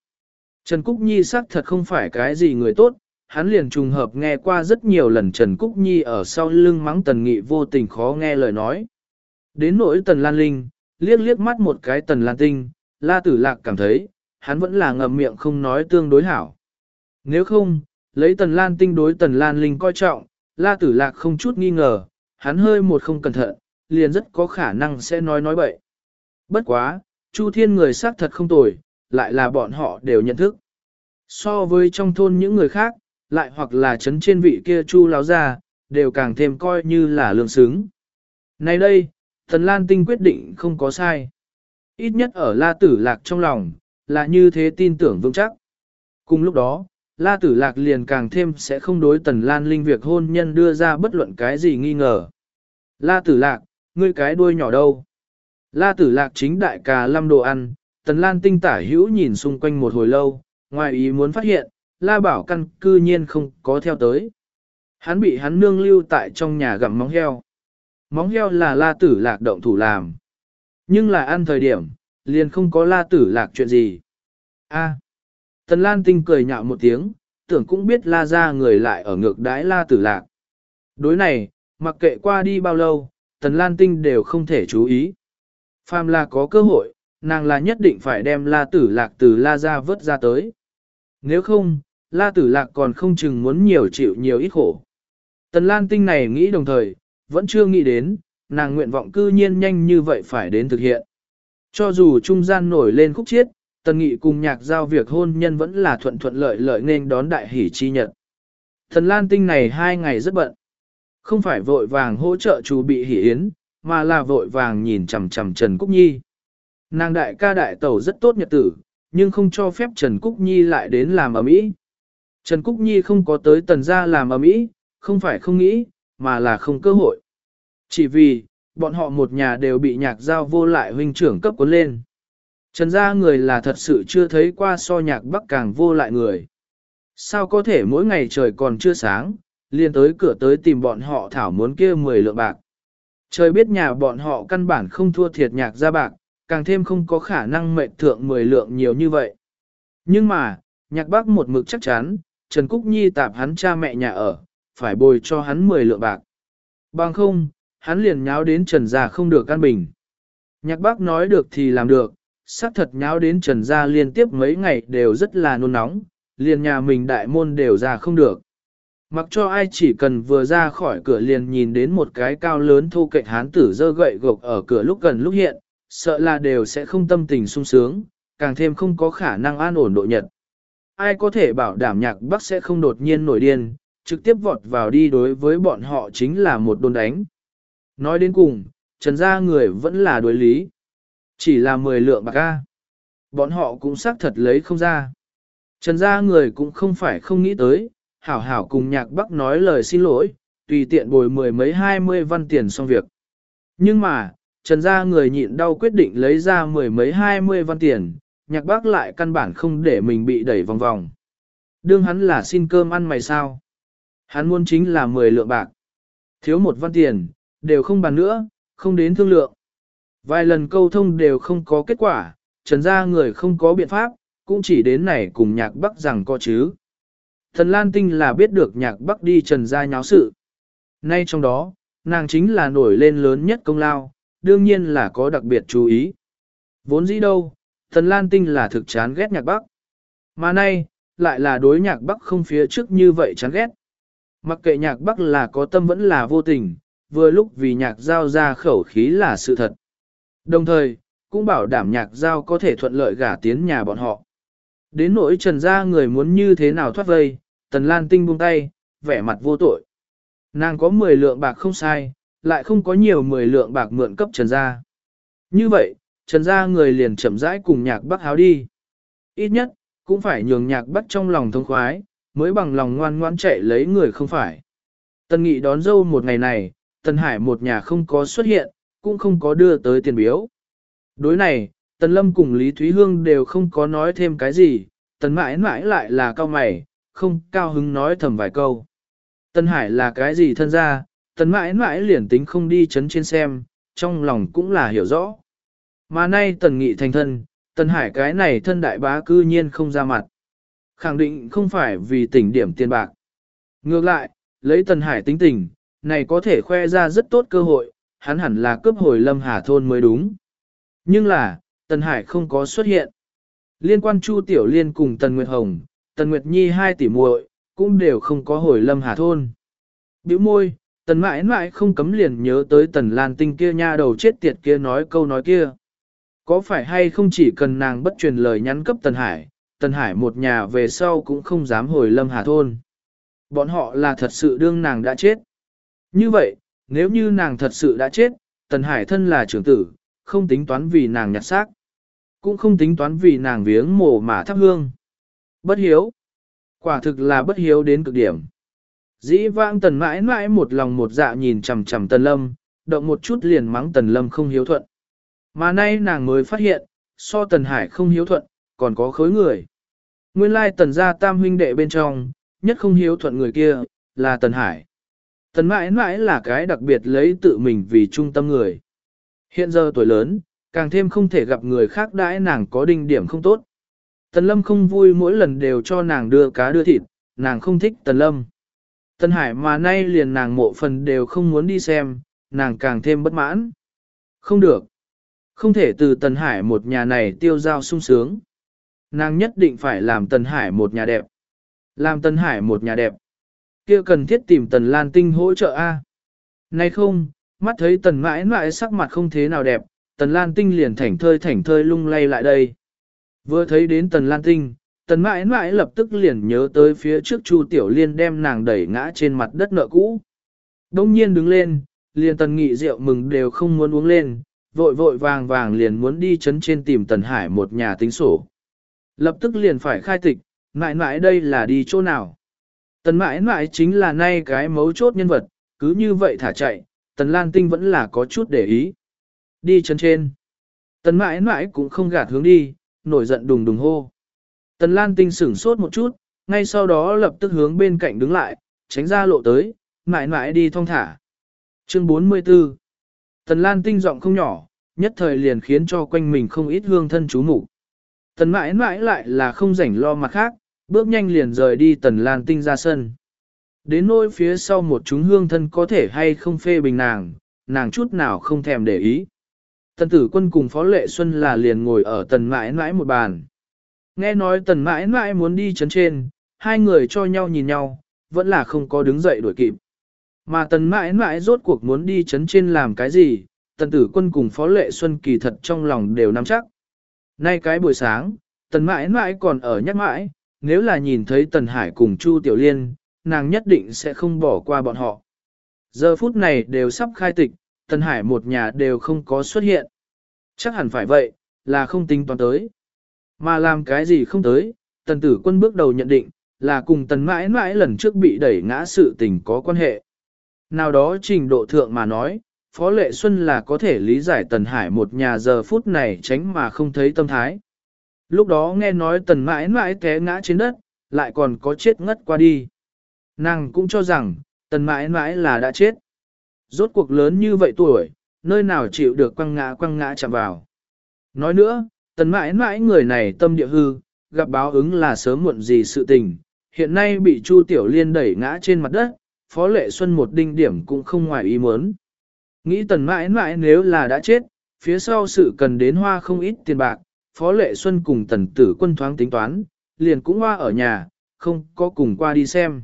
Trần Cúc Nhi xác thật không phải cái gì người tốt, hắn liền trùng hợp nghe qua rất nhiều lần Trần Cúc Nhi ở sau lưng mắng Tần Nghị vô tình khó nghe lời nói. Đến nỗi Tần Lan Linh, liếc liếc mắt một cái Tần Lan Tinh, La Tử Lạc cảm thấy, hắn vẫn là ngậm miệng không nói tương đối hảo. Nếu không, lấy Tần Lan Tinh đối Tần Lan Linh coi trọng, La Tử Lạc không chút nghi ngờ, hắn hơi một không cẩn thận, liền rất có khả năng sẽ nói nói bậy. Bất quá, Chu Thiên người xác thật không tồi, lại là bọn họ đều nhận thức. So với trong thôn những người khác, lại hoặc là chấn trên vị kia Chu láo ra, đều càng thêm coi như là lương xứng. Nay đây, Thần Lan Tinh quyết định không có sai. Ít nhất ở La Tử Lạc trong lòng, là như thế tin tưởng vững chắc. Cùng lúc đó, La Tử Lạc liền càng thêm sẽ không đối Tần Lan Linh việc hôn nhân đưa ra bất luận cái gì nghi ngờ. La Tử Lạc, ngươi cái đuôi nhỏ đâu? La Tử Lạc chính đại cà lâm đồ ăn, Tần Lan Tinh tả hữu nhìn xung quanh một hồi lâu, ngoài ý muốn phát hiện, La Bảo căn cư nhiên không có theo tới. Hắn bị hắn nương lưu tại trong nhà gặm móng heo. Móng heo là La Tử Lạc động thủ làm. Nhưng là ăn thời điểm, liền không có La Tử Lạc chuyện gì. A. Tần Lan Tinh cười nhạo một tiếng, tưởng cũng biết La ra người lại ở ngược đái La Tử Lạc. Đối này, mặc kệ qua đi bao lâu, Tần Lan Tinh đều không thể chú ý. Phàm là có cơ hội, nàng là nhất định phải đem La Tử Lạc từ La ra vớt ra tới. Nếu không, La Tử Lạc còn không chừng muốn nhiều chịu nhiều ít khổ. Tần Lan Tinh này nghĩ đồng thời, vẫn chưa nghĩ đến, nàng nguyện vọng cư nhiên nhanh như vậy phải đến thực hiện. Cho dù trung gian nổi lên khúc chiết, Tần Nghị cùng nhạc giao việc hôn nhân vẫn là thuận thuận lợi lợi nên đón đại hỷ chi nhật. Thần Lan Tinh này hai ngày rất bận. Không phải vội vàng hỗ trợ chú bị hỷ yến, mà là vội vàng nhìn chằm chằm Trần Cúc Nhi. Nàng đại ca đại tẩu rất tốt nhật tử, nhưng không cho phép Trần Cúc Nhi lại đến làm ở mỹ. Trần Cúc Nhi không có tới tần gia làm ở mỹ, không phải không nghĩ, mà là không cơ hội. Chỉ vì, bọn họ một nhà đều bị nhạc giao vô lại huynh trưởng cấp cuốn lên. Trần gia người là thật sự chưa thấy qua so nhạc bắc càng vô lại người. Sao có thể mỗi ngày trời còn chưa sáng, liền tới cửa tới tìm bọn họ thảo muốn kia 10 lượng bạc. Trời biết nhà bọn họ căn bản không thua thiệt nhạc gia bạc, càng thêm không có khả năng mệnh thượng 10 lượng nhiều như vậy. Nhưng mà, nhạc bác một mực chắc chắn, Trần Cúc Nhi tạp hắn cha mẹ nhà ở, phải bồi cho hắn 10 lượng bạc. Bằng không, hắn liền nháo đến Trần gia không được căn bình. Nhạc bác nói được thì làm được, xác thật nháo đến Trần gia liên tiếp mấy ngày đều rất là nôn nóng, liền nhà mình đại môn đều ra không được. Mặc cho ai chỉ cần vừa ra khỏi cửa liền nhìn đến một cái cao lớn thu cạnh hán tử dơ gậy gộc ở cửa lúc gần lúc hiện, sợ là đều sẽ không tâm tình sung sướng, càng thêm không có khả năng an ổn độ nhật. Ai có thể bảo đảm nhạc bắc sẽ không đột nhiên nổi điên, trực tiếp vọt vào đi đối với bọn họ chính là một đồn đánh. Nói đến cùng, trần gia người vẫn là đối lý. Chỉ là 10 lượng bạc ca. Bọn họ cũng xác thật lấy không ra. Trần gia người cũng không phải không nghĩ tới, hảo hảo cùng nhạc bắc nói lời xin lỗi, tùy tiện bồi mười mấy hai mươi văn tiền xong việc. Nhưng mà, trần gia người nhịn đau quyết định lấy ra mười mấy hai mươi văn tiền, nhạc bác lại căn bản không để mình bị đẩy vòng vòng. Đương hắn là xin cơm ăn mày sao? Hắn muốn chính là 10 lượng bạc. Thiếu một văn tiền, đều không bàn nữa, không đến thương lượng. Vài lần câu thông đều không có kết quả, trần gia người không có biện pháp, cũng chỉ đến này cùng nhạc bắc rằng có chứ. Thần Lan Tinh là biết được nhạc bắc đi trần gia nháo sự. Nay trong đó, nàng chính là nổi lên lớn nhất công lao, đương nhiên là có đặc biệt chú ý. Vốn dĩ đâu, Tần Lan Tinh là thực chán ghét nhạc bắc. Mà nay, lại là đối nhạc bắc không phía trước như vậy chán ghét. Mặc kệ nhạc bắc là có tâm vẫn là vô tình, vừa lúc vì nhạc giao ra khẩu khí là sự thật. Đồng thời, cũng bảo đảm nhạc giao có thể thuận lợi gả tiến nhà bọn họ. Đến nỗi trần gia người muốn như thế nào thoát vây, tần lan tinh buông tay, vẻ mặt vô tội. Nàng có 10 lượng bạc không sai, lại không có nhiều 10 lượng bạc mượn cấp trần gia. Như vậy, trần gia người liền chậm rãi cùng nhạc bắc háo đi. Ít nhất, cũng phải nhường nhạc bắc trong lòng thông khoái, mới bằng lòng ngoan ngoãn chạy lấy người không phải. Tần Nghị đón dâu một ngày này, Tần Hải một nhà không có xuất hiện, cũng không có đưa tới tiền biếu. Đối này, Tần Lâm cùng Lý Thúy Hương đều không có nói thêm cái gì, Tần mãi mãi lại là cao mày, không cao hứng nói thầm vài câu. Tần Hải là cái gì thân ra, Tần mãi mãi liền tính không đi chấn trên xem, trong lòng cũng là hiểu rõ. Mà nay Tần Nghị thành thân, Tần Hải cái này thân đại bá cư nhiên không ra mặt. Khẳng định không phải vì tỉnh điểm tiền bạc. Ngược lại, lấy Tần Hải tính tình, này có thể khoe ra rất tốt cơ hội, hắn hẳn là cướp hồi Lâm Hà Thôn mới đúng. Nhưng là, Tần Hải không có xuất hiện. Liên quan Chu Tiểu Liên cùng Tần Nguyệt Hồng, Tần Nguyệt Nhi hai tỷ muội cũng đều không có hồi Lâm Hà Thôn. Biểu môi, Tần mãi mãi không cấm liền nhớ tới Tần Lan Tinh kia nha đầu chết tiệt kia nói câu nói kia. Có phải hay không chỉ cần nàng bất truyền lời nhắn cấp Tần Hải, Tần Hải một nhà về sau cũng không dám hồi Lâm Hà Thôn. Bọn họ là thật sự đương nàng đã chết. Như vậy, nếu như nàng thật sự đã chết, Tần Hải thân là trưởng tử, không tính toán vì nàng nhặt xác, cũng không tính toán vì nàng viếng mồ mà thắp hương. Bất hiếu. Quả thực là bất hiếu đến cực điểm. Dĩ vãng tần mãi mãi một lòng một dạ nhìn chằm chằm tần lâm, động một chút liền mắng tần lâm không hiếu thuận. Mà nay nàng mới phát hiện, so tần hải không hiếu thuận, còn có khối người. Nguyên lai tần gia tam huynh đệ bên trong, nhất không hiếu thuận người kia, là tần hải. Tần mãi mãi là cái đặc biệt lấy tự mình vì trung tâm người. Hiện giờ tuổi lớn, càng thêm không thể gặp người khác đãi nàng có đinh điểm không tốt. Tần lâm không vui mỗi lần đều cho nàng đưa cá đưa thịt, nàng không thích tần lâm. Tần hải mà nay liền nàng mộ phần đều không muốn đi xem, nàng càng thêm bất mãn. Không được. Không thể từ tần hải một nhà này tiêu giao sung sướng. Nàng nhất định phải làm Tần Hải một nhà đẹp. Làm Tần Hải một nhà đẹp. kia cần thiết tìm Tần Lan Tinh hỗ trợ A. Nay không, mắt thấy Tần mãi mãi sắc mặt không thế nào đẹp, Tần Lan Tinh liền thảnh thơi thảnh thơi lung lay lại đây. Vừa thấy đến Tần Lan Tinh, Tần mãi mãi lập tức liền nhớ tới phía trước Chu Tiểu Liên đem nàng đẩy ngã trên mặt đất nợ cũ. Đông nhiên đứng lên, liền Tần Nghị rượu mừng đều không muốn uống lên, vội vội vàng vàng liền muốn đi chấn trên tìm Tần Hải một nhà tính sổ. Lập tức liền phải khai tịch, mãi mãi đây là đi chỗ nào. Tần mãi mãi chính là nay cái mấu chốt nhân vật, cứ như vậy thả chạy, tần lan tinh vẫn là có chút để ý. Đi chấn trên. Tần mãi mãi cũng không gạt hướng đi, nổi giận đùng đùng hô. Tần lan tinh sửng sốt một chút, ngay sau đó lập tức hướng bên cạnh đứng lại, tránh ra lộ tới, mãi mãi đi thong thả. Chương 44 Tần lan tinh giọng không nhỏ, nhất thời liền khiến cho quanh mình không ít hương thân chú mục Tần mãi mãi lại là không rảnh lo mặt khác, bước nhanh liền rời đi tần lan tinh ra sân. Đến nỗi phía sau một chúng hương thân có thể hay không phê bình nàng, nàng chút nào không thèm để ý. Tần tử quân cùng Phó Lệ Xuân là liền ngồi ở tần mãi mãi một bàn. Nghe nói tần mãi mãi muốn đi chấn trên, hai người cho nhau nhìn nhau, vẫn là không có đứng dậy đuổi kịp. Mà tần mãi mãi rốt cuộc muốn đi chấn trên làm cái gì, tần tử quân cùng Phó Lệ Xuân kỳ thật trong lòng đều nắm chắc. Nay cái buổi sáng, tần mãi mãi còn ở nhắc mãi, nếu là nhìn thấy tần hải cùng Chu Tiểu Liên, nàng nhất định sẽ không bỏ qua bọn họ. Giờ phút này đều sắp khai tịch, tần hải một nhà đều không có xuất hiện. Chắc hẳn phải vậy, là không tính toán tới. Mà làm cái gì không tới, tần tử quân bước đầu nhận định, là cùng tần mãi mãi lần trước bị đẩy ngã sự tình có quan hệ. Nào đó trình độ thượng mà nói, Phó Lệ Xuân là có thể lý giải Tần Hải một nhà giờ phút này tránh mà không thấy tâm thái. Lúc đó nghe nói Tần mãi mãi té ngã trên đất, lại còn có chết ngất qua đi. Nàng cũng cho rằng, Tần mãi mãi là đã chết. Rốt cuộc lớn như vậy tuổi, nơi nào chịu được quăng ngã quăng ngã chạm vào. Nói nữa, Tần mãi mãi người này tâm địa hư, gặp báo ứng là sớm muộn gì sự tình, hiện nay bị Chu Tiểu Liên đẩy ngã trên mặt đất, Phó Lệ Xuân một đinh điểm cũng không ngoài ý muốn. Nghĩ tần mãi mãi nếu là đã chết, phía sau sự cần đến hoa không ít tiền bạc, Phó Lệ Xuân cùng tần tử quân thoáng tính toán, liền cũng hoa ở nhà, không có cùng qua đi xem.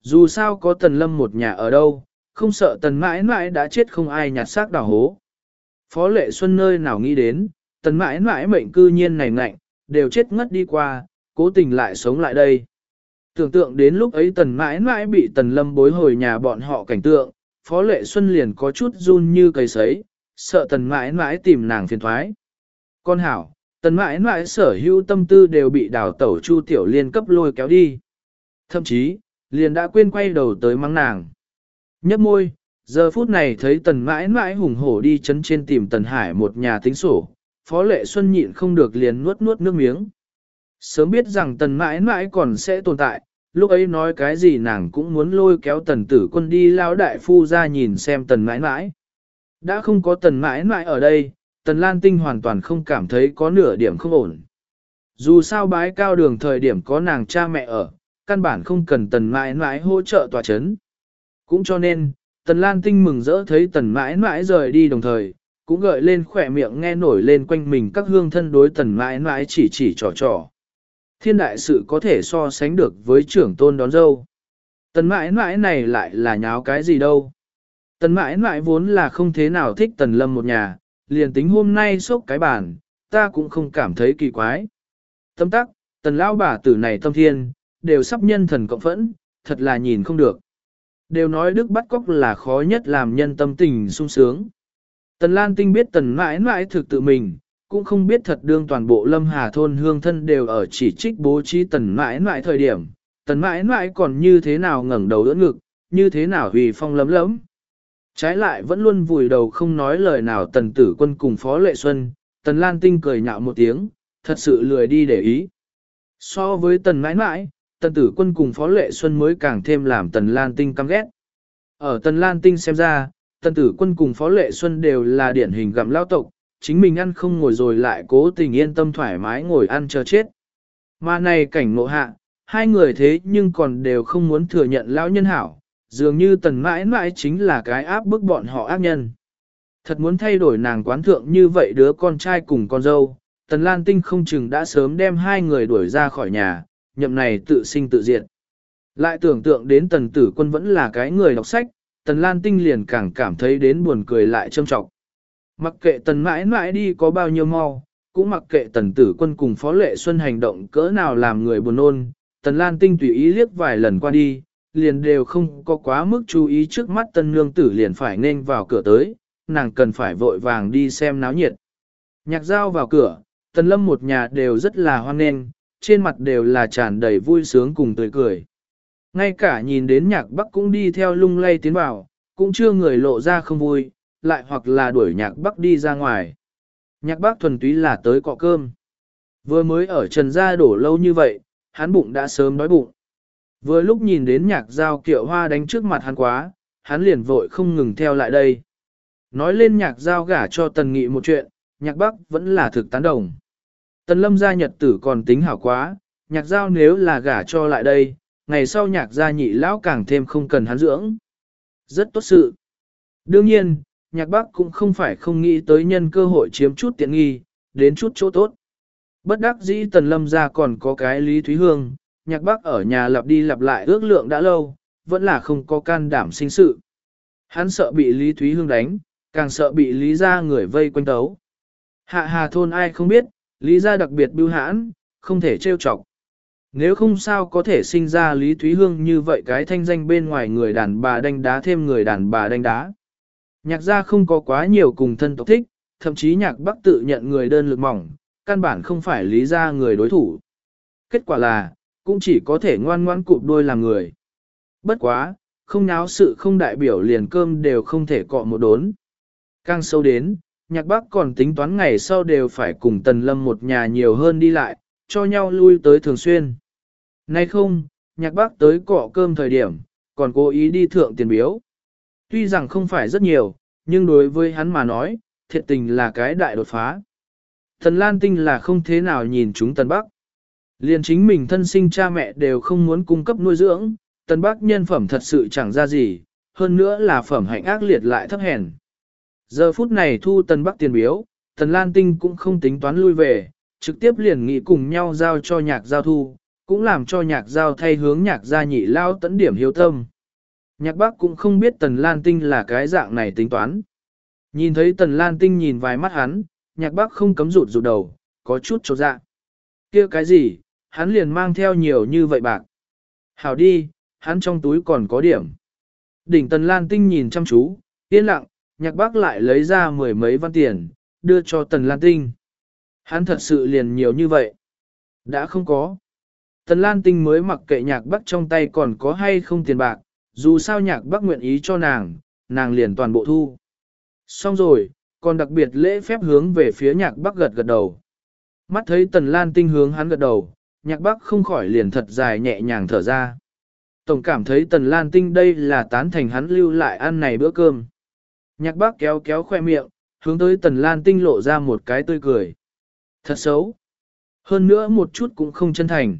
Dù sao có tần lâm một nhà ở đâu, không sợ tần mãi mãi đã chết không ai nhặt xác đào hố. Phó Lệ Xuân nơi nào nghĩ đến, tần mãi mãi mệnh cư nhiên này ngạnh, đều chết ngất đi qua, cố tình lại sống lại đây. Tưởng tượng đến lúc ấy tần mãi mãi bị tần lâm bối hồi nhà bọn họ cảnh tượng, Phó Lệ Xuân liền có chút run như cây sấy, sợ tần mãi mãi tìm nàng phiền thoái. Con hảo, tần mãi mãi sở hữu tâm tư đều bị đào tẩu Chu Tiểu Liên cấp lôi kéo đi. Thậm chí, liền đã quên quay đầu tới mắng nàng. Nhấp môi, giờ phút này thấy tần mãi mãi hùng hổ đi chấn trên tìm tần hải một nhà tính sổ, Phó Lệ Xuân nhịn không được liền nuốt nuốt nước miếng. Sớm biết rằng tần mãi mãi còn sẽ tồn tại, lúc ấy nói cái gì nàng cũng muốn lôi kéo tần tử quân đi lao đại phu ra nhìn xem tần mãi mãi. Đã không có tần mãi mãi ở đây, tần lan tinh hoàn toàn không cảm thấy có nửa điểm không ổn. Dù sao bái cao đường thời điểm có nàng cha mẹ ở, căn bản không cần tần mãi mãi hỗ trợ tòa chấn. Cũng cho nên, tần lan tinh mừng rỡ thấy tần mãi mãi rời đi đồng thời, cũng gợi lên khỏe miệng nghe nổi lên quanh mình các hương thân đối tần mãi mãi chỉ chỉ trò trò. Thiên đại sự có thể so sánh được với trưởng tôn đón dâu. Tần mãi mãi này lại là nháo cái gì đâu. Tần mãi mãi vốn là không thế nào thích tần lâm một nhà, liền tính hôm nay sốc cái bàn, ta cũng không cảm thấy kỳ quái. Tâm tắc, tần lão bà tử này tâm thiên, đều sắp nhân thần cộng phẫn, thật là nhìn không được. Đều nói đức bắt cóc là khó nhất làm nhân tâm tình sung sướng. Tần Lan Tinh biết tần mãi mãi thực tự mình, cũng không biết thật đương toàn bộ lâm hà thôn hương thân đều ở chỉ trích bố trí tần mãi mãi thời điểm, tần mãi mãi còn như thế nào ngẩng đầu đỡ ngực, như thế nào hủy phong lấm lấm. Trái lại vẫn luôn vùi đầu không nói lời nào tần tử quân cùng phó lệ xuân, tần lan tinh cười nhạo một tiếng, thật sự lười đi để ý. So với tần mãi mãi, tần tử quân cùng phó lệ xuân mới càng thêm làm tần lan tinh căm ghét. Ở tần lan tinh xem ra, tần tử quân cùng phó lệ xuân đều là điển hình gặm lao tộc, chính mình ăn không ngồi rồi lại cố tình yên tâm thoải mái ngồi ăn chờ chết. Mà này cảnh ngộ hạ, hai người thế nhưng còn đều không muốn thừa nhận lão nhân hảo, dường như tần mãi mãi chính là cái áp bức bọn họ ác nhân. Thật muốn thay đổi nàng quán thượng như vậy đứa con trai cùng con dâu, tần lan tinh không chừng đã sớm đem hai người đuổi ra khỏi nhà, nhậm này tự sinh tự diệt. Lại tưởng tượng đến tần tử quân vẫn là cái người đọc sách, tần lan tinh liền càng cảm thấy đến buồn cười lại châm trọng. Mặc kệ tần mãi mãi đi có bao nhiêu mau, cũng mặc kệ tần tử quân cùng phó lệ xuân hành động cỡ nào làm người buồn nôn, tần lan tinh tùy ý liếc vài lần qua đi, liền đều không có quá mức chú ý trước mắt tân nương tử liền phải nên vào cửa tới, nàng cần phải vội vàng đi xem náo nhiệt. Nhạc giao vào cửa, tần lâm một nhà đều rất là hoan nghênh, trên mặt đều là tràn đầy vui sướng cùng tươi cười. Ngay cả nhìn đến nhạc bắc cũng đi theo lung lay tiến vào, cũng chưa người lộ ra không vui, lại hoặc là đuổi nhạc bắc đi ra ngoài. Nhạc bắc thuần túy là tới cọ cơm. Vừa mới ở trần gia đổ lâu như vậy, hắn bụng đã sớm đói bụng. Vừa lúc nhìn đến nhạc giao kiệu hoa đánh trước mặt hắn quá, hắn liền vội không ngừng theo lại đây. Nói lên nhạc giao gả cho tần nghị một chuyện, nhạc bắc vẫn là thực tán đồng. Tần lâm gia nhật tử còn tính hảo quá, nhạc giao nếu là gả cho lại đây, ngày sau nhạc gia nhị lão càng thêm không cần hắn dưỡng. Rất tốt sự. Đương nhiên, nhạc bắc cũng không phải không nghĩ tới nhân cơ hội chiếm chút tiện nghi, đến chút chỗ tốt. Bất đắc dĩ tần lâm ra còn có cái Lý Thúy Hương, nhạc bắc ở nhà lặp đi lặp lại ước lượng đã lâu, vẫn là không có can đảm sinh sự. Hắn sợ bị Lý Thúy Hương đánh, càng sợ bị Lý gia người vây quanh tấu. Hạ hà thôn ai không biết, Lý gia đặc biệt bưu hãn, không thể trêu chọc. Nếu không sao có thể sinh ra Lý Thúy Hương như vậy cái thanh danh bên ngoài người đàn bà đánh đá thêm người đàn bà đánh đá. Nhạc gia không có quá nhiều cùng thân tộc thích, thậm chí nhạc bắc tự nhận người đơn lực mỏng, căn bản không phải lý gia người đối thủ. Kết quả là, cũng chỉ có thể ngoan ngoan cụp đôi làm người. Bất quá, không náo sự không đại biểu liền cơm đều không thể cọ một đốn. Càng sâu đến, nhạc bác còn tính toán ngày sau đều phải cùng tần lâm một nhà nhiều hơn đi lại, cho nhau lui tới thường xuyên. Nay không, nhạc bác tới cọ cơm thời điểm, còn cố ý đi thượng tiền biếu. Tuy rằng không phải rất nhiều, nhưng đối với hắn mà nói, thiệt tình là cái đại đột phá. Thần Lan Tinh là không thế nào nhìn chúng Tần Bắc. Liền chính mình thân sinh cha mẹ đều không muốn cung cấp nuôi dưỡng, Tần Bắc nhân phẩm thật sự chẳng ra gì, hơn nữa là phẩm hạnh ác liệt lại thấp hèn. Giờ phút này thu Tần Bắc tiền biếu, Tần Lan Tinh cũng không tính toán lui về, trực tiếp liền nghĩ cùng nhau giao cho nhạc giao thu, cũng làm cho nhạc giao thay hướng nhạc gia nhị lao tấn điểm hiếu tâm. Nhạc bác cũng không biết Tần Lan Tinh là cái dạng này tính toán. Nhìn thấy Tần Lan Tinh nhìn vài mắt hắn, nhạc bác không cấm rụt rụt đầu, có chút trột dạ. kia cái gì, hắn liền mang theo nhiều như vậy bạc. Hảo đi, hắn trong túi còn có điểm. Đỉnh Tần Lan Tinh nhìn chăm chú, yên lặng, nhạc bác lại lấy ra mười mấy văn tiền, đưa cho Tần Lan Tinh. Hắn thật sự liền nhiều như vậy. Đã không có. Tần Lan Tinh mới mặc kệ nhạc bác trong tay còn có hay không tiền bạc, dù sao nhạc bác nguyện ý cho nàng, nàng liền toàn bộ thu. Xong rồi, còn đặc biệt lễ phép hướng về phía nhạc bác gật gật đầu. Mắt thấy Tần Lan Tinh hướng hắn gật đầu, nhạc bác không khỏi liền thật dài nhẹ nhàng thở ra. Tổng cảm thấy Tần Lan Tinh đây là tán thành hắn lưu lại ăn này bữa cơm. Nhạc bác kéo kéo khoe miệng, hướng tới Tần Lan Tinh lộ ra một cái tươi cười. Thật xấu. Hơn nữa một chút cũng không chân thành.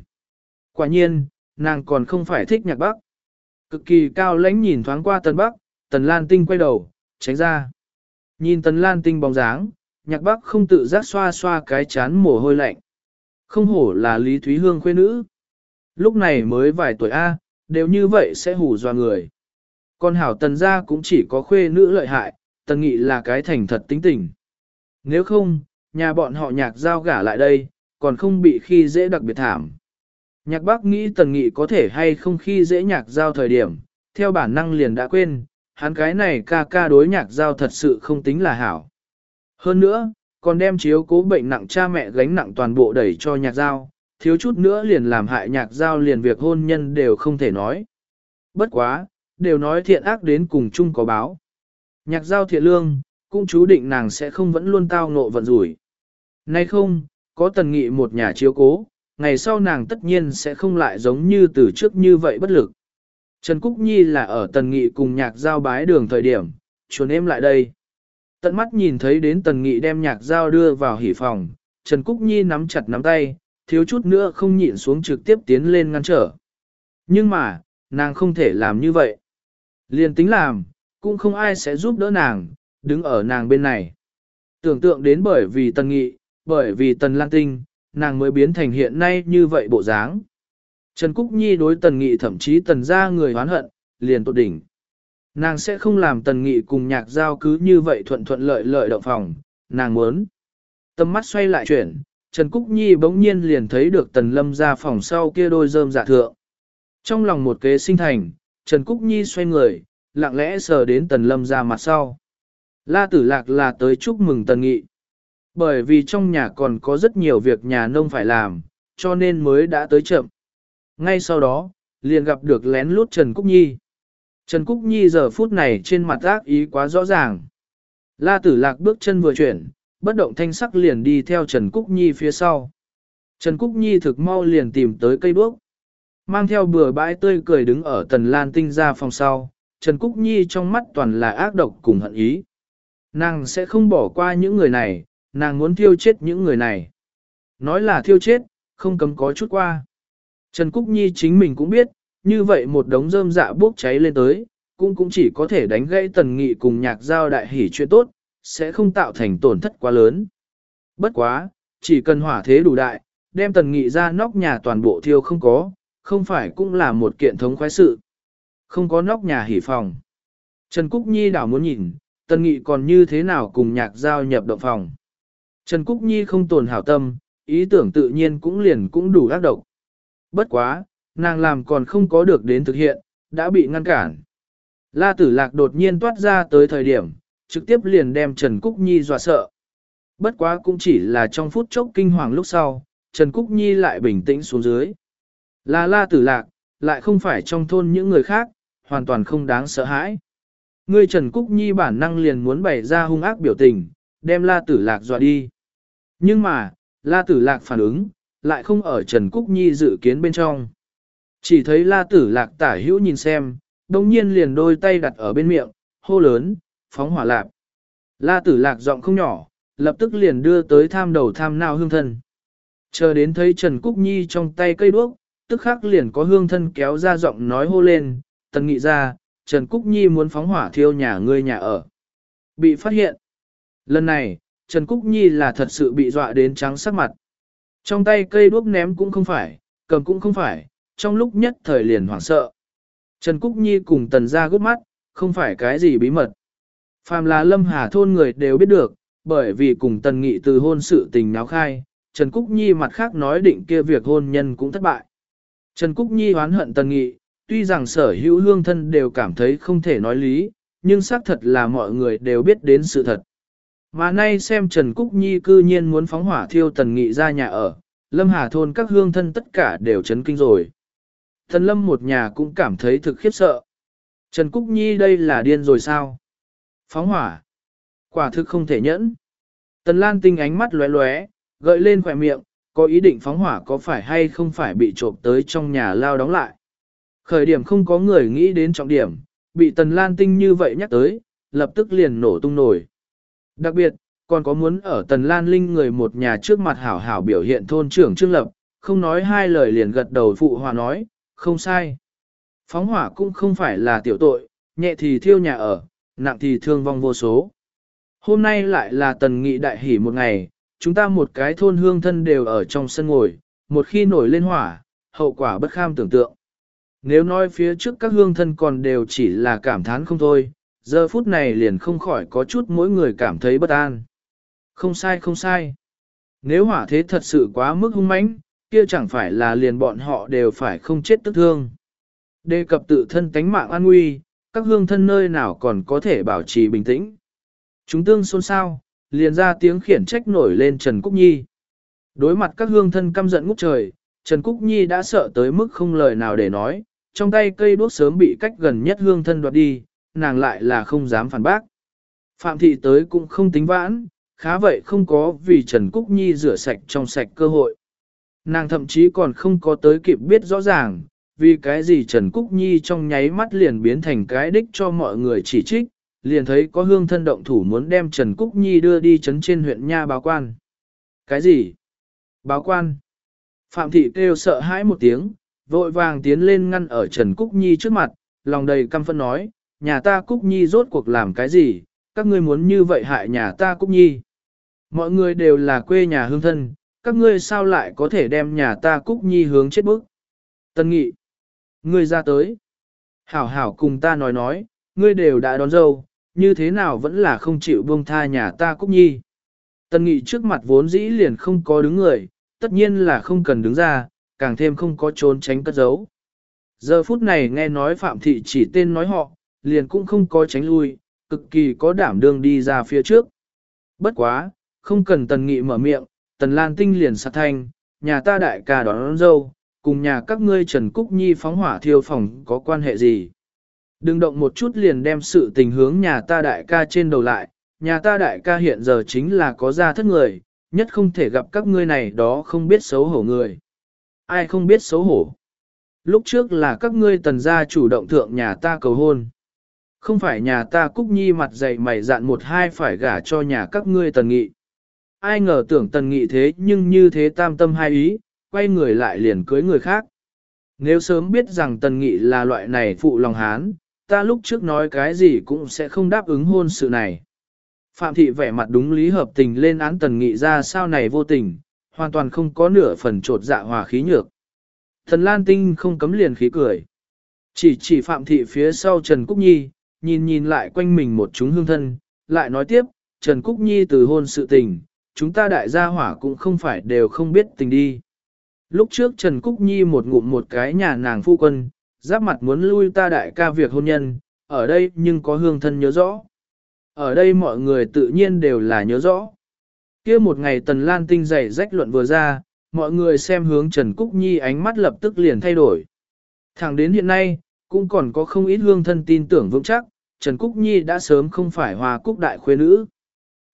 Quả nhiên, nàng còn không phải thích nhạc bác. Cực kỳ cao lãnh nhìn thoáng qua Tần Bắc, Tần Lan Tinh quay đầu, tránh ra. Nhìn Tần Lan Tinh bóng dáng, nhạc bắc không tự giác xoa xoa cái chán mồ hôi lạnh. Không hổ là Lý Thúy Hương khuê nữ. Lúc này mới vài tuổi A, đều như vậy sẽ hù dọa người. Còn hảo tần gia cũng chỉ có khuê nữ lợi hại, tần nghị là cái thành thật tính tình. Nếu không, nhà bọn họ nhạc giao gả lại đây, còn không bị khi dễ đặc biệt thảm. Nhạc bác nghĩ tần nghị có thể hay không khi dễ nhạc giao thời điểm, theo bản năng liền đã quên, hắn cái này ca ca đối nhạc giao thật sự không tính là hảo. Hơn nữa, còn đem chiếu cố bệnh nặng cha mẹ gánh nặng toàn bộ đẩy cho nhạc giao, thiếu chút nữa liền làm hại nhạc giao liền việc hôn nhân đều không thể nói. Bất quá, đều nói thiện ác đến cùng chung có báo. Nhạc giao thiện lương, cũng chú định nàng sẽ không vẫn luôn tao ngộ vận rủi. Nay không, có tần nghị một nhà chiếu cố, ngày sau nàng tất nhiên sẽ không lại giống như từ trước như vậy bất lực. Trần Cúc Nhi là ở tần nghị cùng nhạc giao bái đường thời điểm, chuồn em lại đây. Tận mắt nhìn thấy đến tần nghị đem nhạc giao đưa vào hỉ phòng, Trần Cúc Nhi nắm chặt nắm tay, thiếu chút nữa không nhịn xuống trực tiếp tiến lên ngăn trở. Nhưng mà, nàng không thể làm như vậy. Liền tính làm, cũng không ai sẽ giúp đỡ nàng, đứng ở nàng bên này. Tưởng tượng đến bởi vì tần nghị, bởi vì tần lan tinh, nàng mới biến thành hiện nay như vậy bộ dáng. Trần Cúc Nhi đối tần nghị thậm chí tần ra người hoán hận, liền tột đỉnh. Nàng sẽ không làm tần nghị cùng nhạc giao cứ như vậy thuận thuận lợi lợi động phòng, nàng muốn. Tâm mắt xoay lại chuyển, Trần Cúc Nhi bỗng nhiên liền thấy được tần lâm ra phòng sau kia đôi rơm dạ thượng. Trong lòng một kế sinh thành, Trần Cúc Nhi xoay người, lặng lẽ sờ đến tần lâm ra mặt sau. La tử lạc là tới chúc mừng tần nghị. Bởi vì trong nhà còn có rất nhiều việc nhà nông phải làm, cho nên mới đã tới chậm. Ngay sau đó, liền gặp được lén lút Trần Cúc Nhi. Trần Cúc Nhi giờ phút này trên mặt ác ý quá rõ ràng. La tử lạc bước chân vừa chuyển, bất động thanh sắc liền đi theo Trần Cúc Nhi phía sau. Trần Cúc Nhi thực mau liền tìm tới cây đuốc. Mang theo bừa bãi tươi cười đứng ở tần lan tinh ra phòng sau, Trần Cúc Nhi trong mắt toàn là ác độc cùng hận ý. Nàng sẽ không bỏ qua những người này, nàng muốn thiêu chết những người này. Nói là thiêu chết, không cấm có chút qua. Trần Cúc Nhi chính mình cũng biết, như vậy một đống rơm dạ bốc cháy lên tới, cũng cũng chỉ có thể đánh gãy tần nghị cùng nhạc giao đại hỉ chuyện tốt, sẽ không tạo thành tổn thất quá lớn. Bất quá, chỉ cần hỏa thế đủ đại, đem tần nghị ra nóc nhà toàn bộ thiêu không có, không phải cũng là một kiện thống khoái sự. Không có nóc nhà hỉ phòng. Trần Cúc Nhi đảo muốn nhìn, tần nghị còn như thế nào cùng nhạc giao nhập động phòng. Trần Cúc Nhi không tồn hảo tâm, ý tưởng tự nhiên cũng liền cũng đủ ác độc. Bất quá, nàng làm còn không có được đến thực hiện, đã bị ngăn cản. La tử lạc đột nhiên toát ra tới thời điểm, trực tiếp liền đem Trần Cúc Nhi dọa sợ. Bất quá cũng chỉ là trong phút chốc kinh hoàng lúc sau, Trần Cúc Nhi lại bình tĩnh xuống dưới. Là la tử lạc, lại không phải trong thôn những người khác, hoàn toàn không đáng sợ hãi. Ngươi Trần Cúc Nhi bản năng liền muốn bày ra hung ác biểu tình, đem La Tử Lạc dọa đi. Nhưng mà, La Tử Lạc phản ứng, lại không ở Trần Cúc Nhi dự kiến bên trong. Chỉ thấy La Tử Lạc tả hữu nhìn xem, đồng nhiên liền đôi tay đặt ở bên miệng, hô lớn, phóng hỏa lạp. La Tử Lạc giọng không nhỏ, lập tức liền đưa tới tham đầu tham nào hương thân. Chờ đến thấy Trần Cúc Nhi trong tay cây đuốc, tức khắc liền có hương thân kéo ra giọng nói hô lên, tần nghị ra, Trần Cúc Nhi muốn phóng hỏa thiêu nhà ngươi nhà ở. Bị phát hiện. Lần này, Trần Cúc Nhi là thật sự bị dọa đến trắng sắc mặt. Trong tay cây đuốc ném cũng không phải, cầm cũng không phải, trong lúc nhất thời liền hoảng sợ. Trần Cúc Nhi cùng tần ra gút mắt, không phải cái gì bí mật. Phàm là lâm hà thôn người đều biết được, bởi vì cùng tần nghị từ hôn sự tình náo khai, Trần Cúc Nhi mặt khác nói định kia việc hôn nhân cũng thất bại. Trần Cúc Nhi oán hận tần nghị, tuy rằng sở hữu hương thân đều cảm thấy không thể nói lý, nhưng xác thật là mọi người đều biết đến sự thật. Mà nay xem Trần Cúc Nhi cư nhiên muốn phóng hỏa thiêu tần nghị ra nhà ở, Lâm Hà thôn các hương thân tất cả đều chấn kinh rồi. Thần Lâm một nhà cũng cảm thấy thực khiếp sợ. Trần Cúc Nhi đây là điên rồi sao? Phóng hỏa. Quả thực không thể nhẫn. Tần Lan tinh ánh mắt lóe lóe, gợi lên khỏe miệng, có ý định phóng hỏa có phải hay không phải bị trộm tới trong nhà lao đóng lại. Khởi điểm không có người nghĩ đến trọng điểm, bị Tần Lan tinh như vậy nhắc tới, lập tức liền nổ tung nổi. Đặc biệt, còn có muốn ở Tần Lan Linh người một nhà trước mặt hảo hảo biểu hiện thôn trưởng Trương Lập, không nói hai lời liền gật đầu phụ hòa nói, không sai. Phóng hỏa cũng không phải là tiểu tội, nhẹ thì thiêu nhà ở, nặng thì thương vong vô số. Hôm nay lại là tần nghị đại hỉ một ngày, chúng ta một cái thôn hương thân đều ở trong sân ngồi, một khi nổi lên hỏa, hậu quả bất kham tưởng tượng. Nếu nói phía trước các hương thân còn đều chỉ là cảm thán không thôi, giờ phút này liền không khỏi có chút mỗi người cảm thấy bất an. Không sai không sai. Nếu hỏa thế thật sự quá mức hung mãnh, kia chẳng phải là liền bọn họ đều phải không chết tức thương. Đề cập tự thân tánh mạng an nguy, các hương thân nơi nào còn có thể bảo trì bình tĩnh. Chúng tương xôn xao, liền ra tiếng khiển trách nổi lên Trần Cúc Nhi. Đối mặt các hương thân căm giận ngút trời, Trần Cúc Nhi đã sợ tới mức không lời nào để nói, trong tay cây đuốc sớm bị cách gần nhất hương thân đoạt đi, nàng lại là không dám phản bác. Phạm thị tới cũng không tính vãn, khá vậy không có vì Trần Cúc Nhi rửa sạch trong sạch cơ hội. Nàng thậm chí còn không có tới kịp biết rõ ràng, vì cái gì Trần Cúc Nhi trong nháy mắt liền biến thành cái đích cho mọi người chỉ trích, liền thấy có hương thân động thủ muốn đem Trần Cúc Nhi đưa đi chấn trên huyện Nha báo quan. Cái gì? Báo quan. Phạm thị kêu sợ hãi một tiếng, vội vàng tiến lên ngăn ở Trần Cúc Nhi trước mặt, lòng đầy căm phẫn nói, nhà ta Cúc Nhi rốt cuộc làm cái gì, các ngươi muốn như vậy hại nhà ta Cúc Nhi. Mọi người đều là quê nhà hương thân, các ngươi sao lại có thể đem nhà ta Cúc Nhi hướng chết bức. Tân nghị, ngươi ra tới. Hảo hảo cùng ta nói nói, ngươi đều đã đón dâu, như thế nào vẫn là không chịu buông tha nhà ta Cúc Nhi. Tân nghị trước mặt vốn dĩ liền không có đứng người, tất nhiên là không cần đứng ra, càng thêm không có trốn tránh cất giấu. Giờ phút này nghe nói Phạm Thị chỉ tên nói họ, liền cũng không có tránh lui, cực kỳ có đảm đương đi ra phía trước. Bất quá, không cần tần nghị mở miệng, tần lan tinh liền sát thanh, nhà ta đại ca đón, đón dâu, cùng nhà các ngươi Trần Cúc Nhi phóng hỏa thiêu phòng có quan hệ gì. Đừng động một chút liền đem sự tình hướng nhà ta đại ca trên đầu lại, nhà ta đại ca hiện giờ chính là có gia thất người, nhất không thể gặp các ngươi này đó không biết xấu hổ người. Ai không biết xấu hổ? Lúc trước là các ngươi tần gia chủ động thượng nhà ta cầu hôn. Không phải nhà ta Cúc Nhi mặt dày mày dạn một hai phải gả cho nhà các ngươi tần nghị. Ai ngờ tưởng tần nghị thế nhưng như thế tam tâm hai ý, quay người lại liền cưới người khác. Nếu sớm biết rằng tần nghị là loại này phụ lòng hán, ta lúc trước nói cái gì cũng sẽ không đáp ứng hôn sự này. Phạm thị vẻ mặt đúng lý hợp tình lên án tần nghị ra sao này vô tình, hoàn toàn không có nửa phần trột dạ hòa khí nhược. Thần Lan Tinh không cấm liền khí cười. Chỉ chỉ Phạm thị phía sau Trần Cúc Nhi, nhìn nhìn lại quanh mình một chúng hương thân, lại nói tiếp, Trần Cúc Nhi từ hôn sự tình, chúng ta đại gia hỏa cũng không phải đều không biết tình đi. Lúc trước Trần Cúc Nhi một ngụm một cái nhà nàng phu quân, giáp mặt muốn lui ta đại ca việc hôn nhân, ở đây nhưng có hương thân nhớ rõ. Ở đây mọi người tự nhiên đều là nhớ rõ. kia một ngày Tần Lan Tinh dày rách luận vừa ra, mọi người xem hướng Trần Cúc Nhi ánh mắt lập tức liền thay đổi. Thẳng đến hiện nay, cũng còn có không ít hương thân tin tưởng vững chắc, Trần Cúc Nhi đã sớm không phải hòa cúc đại khuê nữ.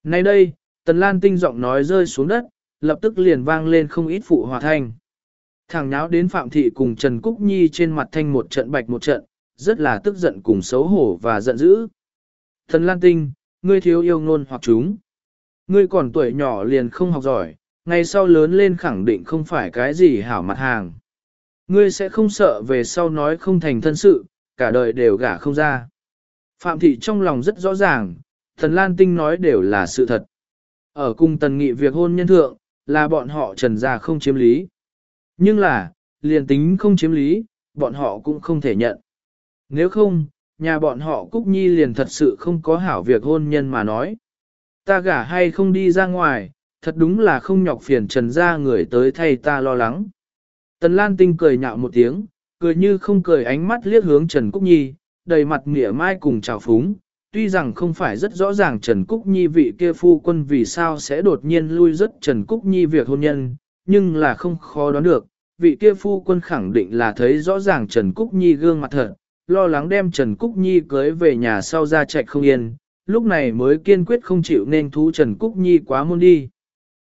Nay đây, Tần Lan tinh giọng nói rơi xuống đất, lập tức liền vang lên không ít phụ hòa thanh. Thằng nháo đến Phạm Thị cùng Trần Cúc Nhi trên mặt thanh một trận bạch một trận, rất là tức giận cùng xấu hổ và giận dữ. Tần Lan Tinh, ngươi thiếu yêu ngôn hoặc chúng. Ngươi còn tuổi nhỏ liền không học giỏi, ngày sau lớn lên khẳng định không phải cái gì hảo mặt hàng. Ngươi sẽ không sợ về sau nói không thành thân sự, cả đời đều gả không ra. Phạm Thị trong lòng rất rõ ràng, Thần Lan Tinh nói đều là sự thật. Ở cung tần nghị việc hôn nhân thượng, là bọn họ trần gia không chiếm lý. Nhưng là, liền tính không chiếm lý, bọn họ cũng không thể nhận. Nếu không, nhà bọn họ Cúc Nhi liền thật sự không có hảo việc hôn nhân mà nói. Ta gả hay không đi ra ngoài, thật đúng là không nhọc phiền trần ra người tới thay ta lo lắng. Tần Lan Tinh cười nhạo một tiếng, cười như không cười ánh mắt liếc hướng Trần Cúc Nhi, đầy mặt mỉa mai cùng chào phúng. Tuy rằng không phải rất rõ ràng Trần Cúc Nhi vị kia phu quân vì sao sẽ đột nhiên lui rất Trần Cúc Nhi việc hôn nhân, nhưng là không khó đoán được, vị kia phu quân khẳng định là thấy rõ ràng Trần Cúc Nhi gương mặt thật, lo lắng đem Trần Cúc Nhi cưới về nhà sau ra chạy không yên, lúc này mới kiên quyết không chịu nên thú Trần Cúc Nhi quá môn đi.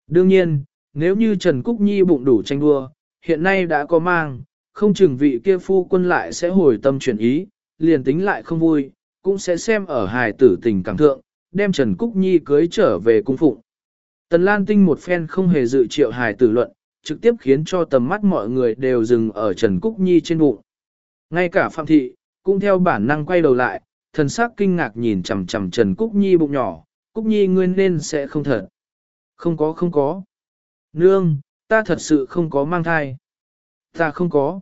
Đương nhiên, nếu như Trần Cúc Nhi bụng đủ tranh đua, hiện nay đã có mang, không chừng vị kia phu quân lại sẽ hồi tâm chuyển ý, liền tính lại không vui, cũng sẽ xem ở hài tử tình cảm thượng, đem Trần Cúc Nhi cưới trở về cung phụng. Tần Lan Tinh một phen không hề dự triệu hài tử luận, trực tiếp khiến cho tầm mắt mọi người đều dừng ở Trần Cúc Nhi trên bụng. Ngay cả Phạm Thị, cũng theo bản năng quay đầu lại, thần sắc kinh ngạc nhìn chằm chằm Trần Cúc Nhi bụng nhỏ, Cúc Nhi nguyên nên sẽ không thật. Không có không có. Nương, ta thật sự không có mang thai. Ta không có.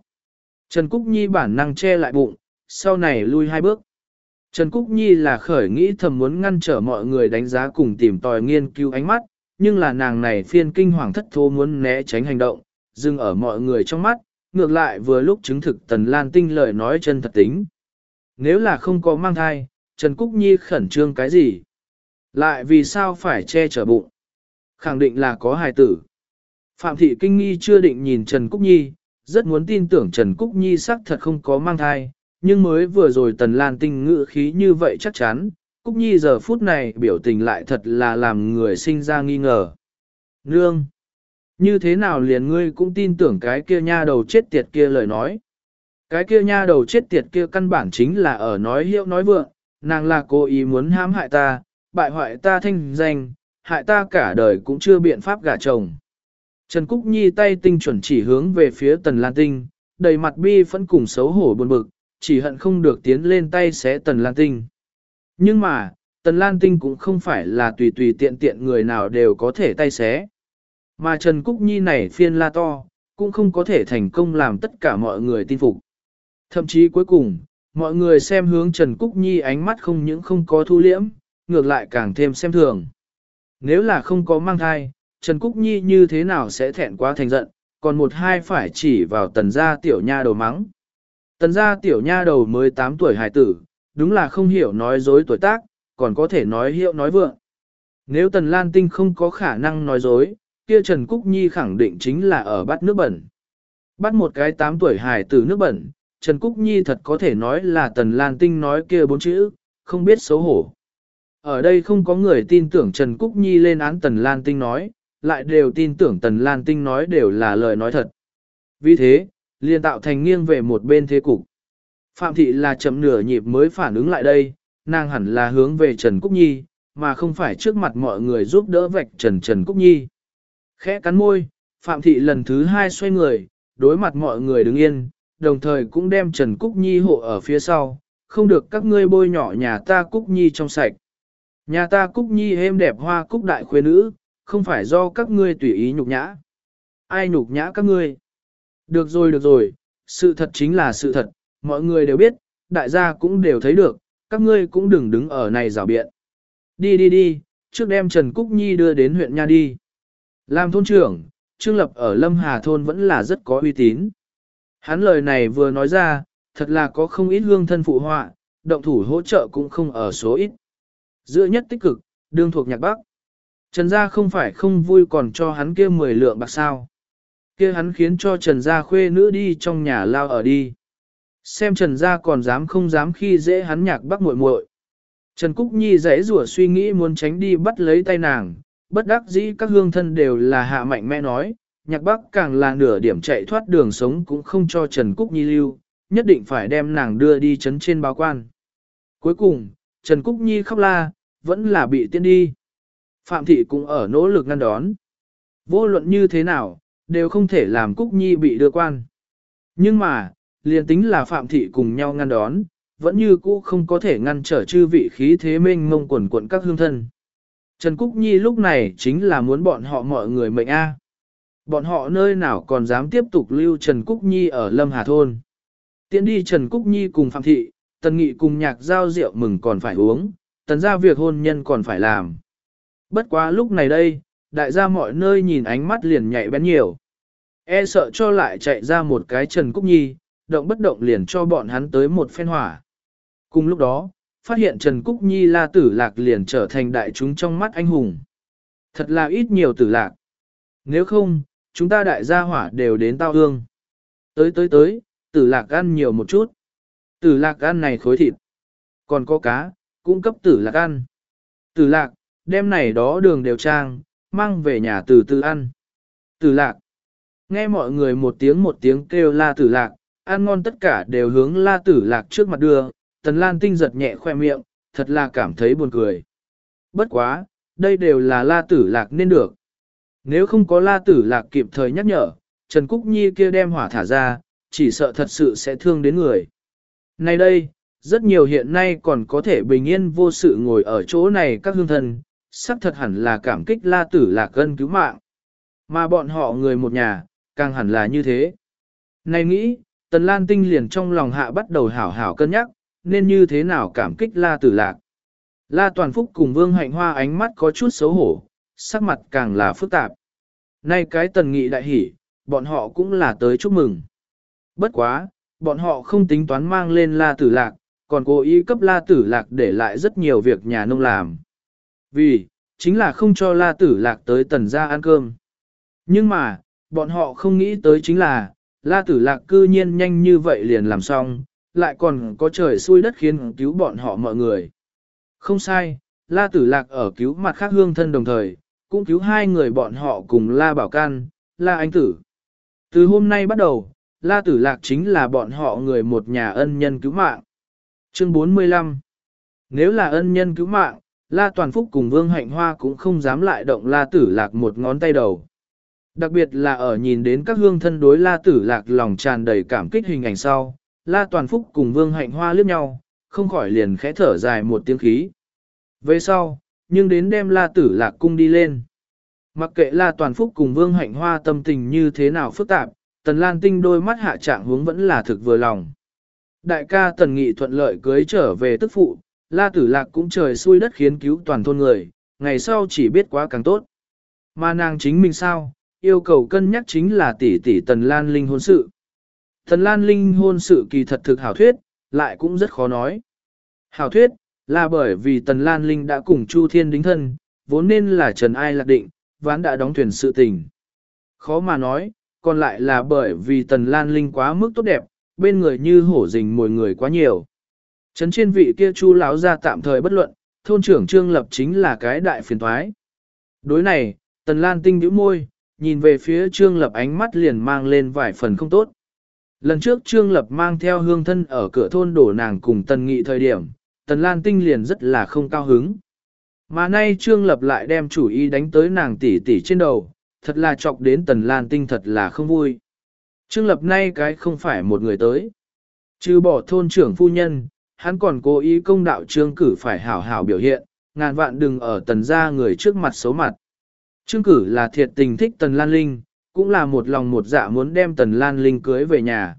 Trần Cúc Nhi bản năng che lại bụng, sau này lui hai bước. Trần Cúc Nhi là khởi nghĩ thầm muốn ngăn trở mọi người đánh giá cùng tìm tòi nghiên cứu ánh mắt, nhưng là nàng này phiên kinh hoàng thất thố muốn né tránh hành động, dừng ở mọi người trong mắt, ngược lại vừa lúc chứng thực Tần Lan Tinh lời nói chân thật tính. Nếu là không có mang thai, Trần Cúc Nhi khẩn trương cái gì? Lại vì sao phải che chở bụng? Khẳng định là có hài tử. Phạm Thị Kinh Nghi chưa định nhìn Trần Cúc Nhi, rất muốn tin tưởng Trần Cúc Nhi xác thật không có mang thai, nhưng mới vừa rồi Tần Lan Tinh ngự khí như vậy chắc chắn, Cúc Nhi giờ phút này biểu tình lại thật là làm người sinh ra nghi ngờ. Nương! Như thế nào liền ngươi cũng tin tưởng cái kia nha đầu chết tiệt kia lời nói. Cái kia nha đầu chết tiệt kia căn bản chính là ở nói hiệu nói vượng, nàng là cố ý muốn hãm hại ta, bại hoại ta thanh danh, hại ta cả đời cũng chưa biện pháp gả chồng. Trần Cúc Nhi tay tinh chuẩn chỉ hướng về phía Tần Lan Tinh, đầy mặt bi phẫn cùng xấu hổ buồn bực, chỉ hận không được tiến lên tay xé Tần Lan Tinh. Nhưng mà, Tần Lan Tinh cũng không phải là tùy tùy tiện tiện người nào đều có thể tay xé. Mà Trần Cúc Nhi này phiên la to, cũng không có thể thành công làm tất cả mọi người tin phục. Thậm chí cuối cùng, mọi người xem hướng Trần Cúc Nhi ánh mắt không những không có thu liễm, ngược lại càng thêm xem thường. Nếu là không có mang thai, Trần Cúc Nhi như thế nào sẽ thẹn quá thành giận, còn một hai phải chỉ vào tần gia tiểu nha đầu mắng. Tần gia tiểu nha đầu mới 8 tuổi hài tử, đúng là không hiểu nói dối tuổi tác, còn có thể nói hiệu nói vượng. Nếu Tần Lan Tinh không có khả năng nói dối, kia Trần Cúc Nhi khẳng định chính là ở bắt nước bẩn. Bắt một cái 8 tuổi hài tử nước bẩn, Trần Cúc Nhi thật có thể nói là Tần Lan Tinh nói kia bốn chữ, không biết xấu hổ. Ở đây không có người tin tưởng Trần Cúc Nhi lên án Tần Lan Tinh nói, lại đều tin tưởng Tần Lan Tinh nói đều là lời nói thật. Vì thế, liền tạo thành nghiêng về một bên thế cục. Phạm Thị là chậm nửa nhịp mới phản ứng lại đây, nàng hẳn là hướng về Trần Cúc Nhi, mà không phải trước mặt mọi người giúp đỡ vạch Trần Trần Cúc Nhi. Khẽ cắn môi, Phạm Thị lần thứ hai xoay người, đối mặt mọi người đứng yên, đồng thời cũng đem Trần Cúc Nhi hộ ở phía sau, không được các ngươi bôi nhỏ nhà ta Cúc Nhi trong sạch. Nhà ta Cúc Nhi êm đẹp hoa Cúc đại khuê nữ, không phải do các ngươi tùy ý nhục nhã. Ai nhục nhã các ngươi? Được rồi được rồi, sự thật chính là sự thật, mọi người đều biết, đại gia cũng đều thấy được, các ngươi cũng đừng đứng ở này rào biện. Đi đi đi, trước đem Trần Cúc Nhi đưa đến huyện Nha đi. Làm thôn trưởng, Trương Lập ở Lâm Hà Thôn vẫn là rất có uy tín. Hắn lời này vừa nói ra, thật là có không ít hương thân phụ họa, động thủ hỗ trợ cũng không ở số ít. Giữa nhất tích cực, đương thuộc nhạc bắc. Trần gia không phải không vui còn cho hắn kia 10 lượng bạc sao kia hắn khiến cho Trần gia khuê nữ đi trong nhà lao ở đi. Xem Trần gia còn dám không dám khi dễ hắn nhạc bắc muội muội. Trần Cúc Nhi dãy rủa suy nghĩ muốn tránh đi bắt lấy tay nàng, bất đắc dĩ các hương thân đều là hạ mạnh mẽ nói, nhạc bắc càng là nửa điểm chạy thoát đường sống cũng không cho Trần Cúc Nhi lưu, nhất định phải đem nàng đưa đi chấn trên báo quan. Cuối cùng, Trần Cúc Nhi khóc la, vẫn là bị tiên đi. Phạm Thị cũng ở nỗ lực ngăn đón. Vô luận như thế nào, đều không thể làm Cúc Nhi bị đưa quan. Nhưng mà, liền tính là Phạm Thị cùng nhau ngăn đón, vẫn như cũ không có thể ngăn trở chư vị khí thế mênh mông quần quận các hương thân. Trần Cúc Nhi lúc này chính là muốn bọn họ mọi người mệnh A. Bọn họ nơi nào còn dám tiếp tục lưu Trần Cúc Nhi ở Lâm Hà Thôn. Tiến đi Trần Cúc Nhi cùng Phạm Thị, Tần Nghị cùng nhạc giao rượu mừng còn phải uống, tần ra việc hôn nhân còn phải làm. Bất quá lúc này đây, đại gia mọi nơi nhìn ánh mắt liền nhạy bén nhiều. E sợ cho lại chạy ra một cái Trần Cúc Nhi, động bất động liền cho bọn hắn tới một phen hỏa. Cùng lúc đó, phát hiện Trần Cúc Nhi la tử lạc liền trở thành đại chúng trong mắt anh hùng. Thật là ít nhiều tử lạc. Nếu không, chúng ta đại gia hỏa đều đến tao hương. Tới tới tới, tử lạc ăn nhiều một chút. Tử lạc ăn này khối thịt. Còn có cá, cung cấp tử lạc ăn. Tử lạc, đem này đó đường đều trang, mang về nhà từ từ ăn. Tử lạc. Nghe mọi người một tiếng một tiếng kêu la tử lạc, ăn ngon tất cả đều hướng la tử lạc trước mặt đưa, tần lan tinh giật nhẹ khoe miệng, thật là cảm thấy buồn cười. Bất quá, đây đều là la tử lạc nên được. Nếu không có la tử lạc kịp thời nhắc nhở, Trần Cúc Nhi kia đem hỏa thả ra, chỉ sợ thật sự sẽ thương đến người. Nay đây, rất nhiều hiện nay còn có thể bình yên vô sự ngồi ở chỗ này các hương thân, sắc thật hẳn là cảm kích la tử lạc gân cứu mạng. Mà bọn họ người một nhà, càng hẳn là như thế. Này nghĩ, Tần Lan Tinh liền trong lòng hạ bắt đầu hảo hảo cân nhắc, nên như thế nào cảm kích la tử lạc. La Toàn Phúc cùng Vương Hạnh Hoa ánh mắt có chút xấu hổ, sắc mặt càng là phức tạp. Nay cái tần nghị đại hỉ, bọn họ cũng là tới chúc mừng. Bất quá, bọn họ không tính toán mang lên la tử lạc, còn cố ý cấp la tử lạc để lại rất nhiều việc nhà nông làm. Vì, chính là không cho la tử lạc tới tần gia ăn cơm. Nhưng mà, bọn họ không nghĩ tới chính là, la tử lạc cư nhiên nhanh như vậy liền làm xong, lại còn có trời xui đất khiến cứu bọn họ mọi người. Không sai, la tử lạc ở cứu mặt khác hương thân đồng thời, cũng cứu hai người bọn họ cùng la bảo can, la anh tử. Từ hôm nay bắt đầu, La Tử Lạc chính là bọn họ người một nhà ân nhân cứu mạng. Chương 45 Nếu là ân nhân cứu mạng, La Toàn Phúc cùng Vương Hạnh Hoa cũng không dám lại động La Tử Lạc một ngón tay đầu. Đặc biệt là ở nhìn đến các hương thân đối La Tử Lạc lòng tràn đầy cảm kích hình ảnh sau, La Toàn Phúc cùng Vương Hạnh Hoa liếc nhau, không khỏi liền khẽ thở dài một tiếng khí. Về sau, nhưng đến đem La Tử Lạc cung đi lên. Mặc kệ La Toàn Phúc cùng Vương Hạnh Hoa tâm tình như thế nào phức tạp, Tần Lan Tinh đôi mắt hạ trạng hướng vẫn là thực vừa lòng. Đại ca Tần Nghị thuận lợi cưới trở về tức phụ, La Tử Lạc cũng trời xui đất khiến cứu toàn thôn người, ngày sau chỉ biết quá càng tốt. Mà nàng chính mình sao, yêu cầu cân nhắc chính là tỷ tỷ Tần Lan Linh hôn sự. Tần Lan Linh hôn sự kỳ thật thực hảo thuyết, lại cũng rất khó nói. Hảo thuyết, là bởi vì Tần Lan Linh đã cùng Chu Thiên đính thân, vốn nên là Trần Ai lạc định, ván đã đóng thuyền sự tình. Khó mà nói, còn lại là bởi vì Tần Lan Linh quá mức tốt đẹp, bên người như hổ rình mồi người quá nhiều. Trấn trên vị kia chu láo ra tạm thời bất luận, thôn trưởng Trương Lập chính là cái đại phiền thoái. Đối này, Tần Lan tinh bĩu môi, nhìn về phía Trương Lập ánh mắt liền mang lên vài phần không tốt. Lần trước Trương Lập mang theo hương thân ở cửa thôn đổ nàng cùng Tần Nghị thời điểm, Tần Lan tinh liền rất là không cao hứng. Mà nay Trương Lập lại đem chủ ý đánh tới nàng tỷ tỷ trên đầu, thật là chọc đến Tần Lan Tinh thật là không vui. Trương Lập nay cái không phải một người tới. Trừ bỏ thôn trưởng phu nhân, hắn còn cố ý công đạo trương cử phải hảo hảo biểu hiện, ngàn vạn đừng ở tần gia người trước mặt xấu mặt. Trương cử là thiệt tình thích tần Lan Linh, cũng là một lòng một dạ muốn đem tần Lan Linh cưới về nhà.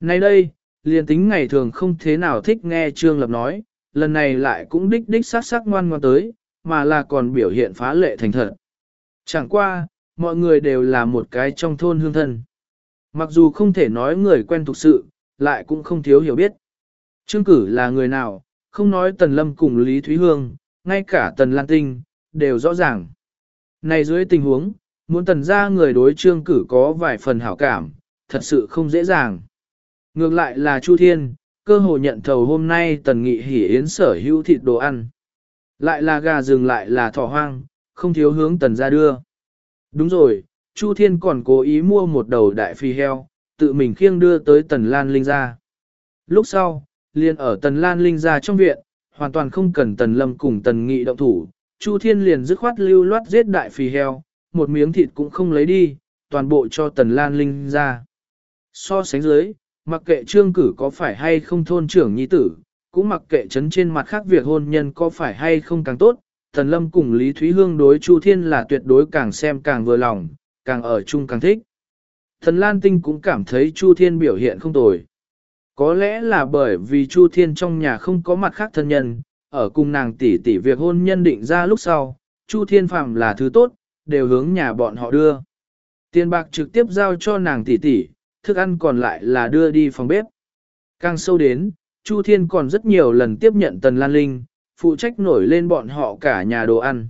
Nay đây, liền tính ngày thường không thế nào thích nghe Trương Lập nói, lần này lại cũng đích đích sát sắc ngoan ngoan tới, mà là còn biểu hiện phá lệ thành thật. Chẳng qua, mọi người đều là một cái trong thôn hương thân. Mặc dù không thể nói người quen thuộc sự, lại cũng không thiếu hiểu biết. Trương cử là người nào, không nói Tần Lâm cùng Lý Thúy Hương, ngay cả Tần Lan Tinh, đều rõ ràng. Này dưới tình huống, muốn tần ra người đối trương cử có vài phần hảo cảm, thật sự không dễ dàng. Ngược lại là Chu Thiên, cơ hội nhận thầu hôm nay tần nghị hỉ yến sở hữu thịt đồ ăn. Lại là gà rừng lại là thỏ hoang, không thiếu hướng tần ra đưa. Đúng rồi, Chu Thiên còn cố ý mua một đầu đại phi heo, tự mình khiêng đưa tới tần Lan Linh ra. Lúc sau, liền ở tần Lan Linh ra trong viện, hoàn toàn không cần tần lâm cùng tần nghị động thủ, Chu Thiên liền dứt khoát lưu loát giết đại phi heo, một miếng thịt cũng không lấy đi, toàn bộ cho tần Lan Linh ra. So sánh dưới, mặc kệ trương cử có phải hay không thôn trưởng nhi tử, cũng mặc kệ chấn trên mặt khác việc hôn nhân có phải hay không càng tốt, Tần Lâm cùng Lý Thúy Hương đối Chu Thiên là tuyệt đối càng xem càng vừa lòng, càng ở chung càng thích. Thần Lan Tinh cũng cảm thấy Chu Thiên biểu hiện không tồi. Có lẽ là bởi vì Chu Thiên trong nhà không có mặt khác thân nhân, ở cùng nàng tỷ tỷ việc hôn nhân định ra lúc sau, Chu Thiên Phạm là thứ tốt, đều hướng nhà bọn họ đưa. Tiền bạc trực tiếp giao cho nàng tỷ tỷ, thức ăn còn lại là đưa đi phòng bếp. Càng sâu đến, Chu Thiên còn rất nhiều lần tiếp nhận Tần Lan Linh, phụ trách nổi lên bọn họ cả nhà đồ ăn.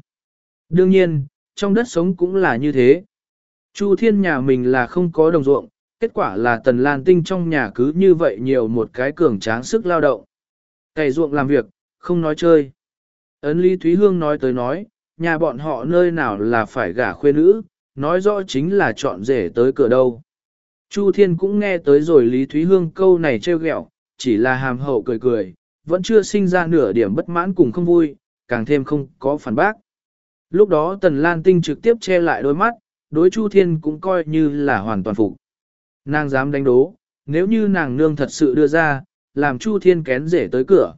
Đương nhiên, trong đất sống cũng là như thế. Chu Thiên nhà mình là không có đồng ruộng, kết quả là Tần Lan Tinh trong nhà cứ như vậy nhiều một cái cường tráng sức lao động. Cày ruộng làm việc, không nói chơi. Ấn Lý Thúy Hương nói tới nói, nhà bọn họ nơi nào là phải gả khuê nữ, nói rõ chính là chọn rể tới cửa đâu. Chu Thiên cũng nghe tới rồi Lý Thúy Hương câu này trêu ghẹo, chỉ là hàm hậu cười cười, vẫn chưa sinh ra nửa điểm bất mãn cùng không vui, càng thêm không có phản bác. Lúc đó Tần Lan Tinh trực tiếp che lại đôi mắt, đối Chu Thiên cũng coi như là hoàn toàn phục. Nàng dám đánh đố, nếu như nàng nương thật sự đưa ra, làm Chu Thiên kén rể tới cửa.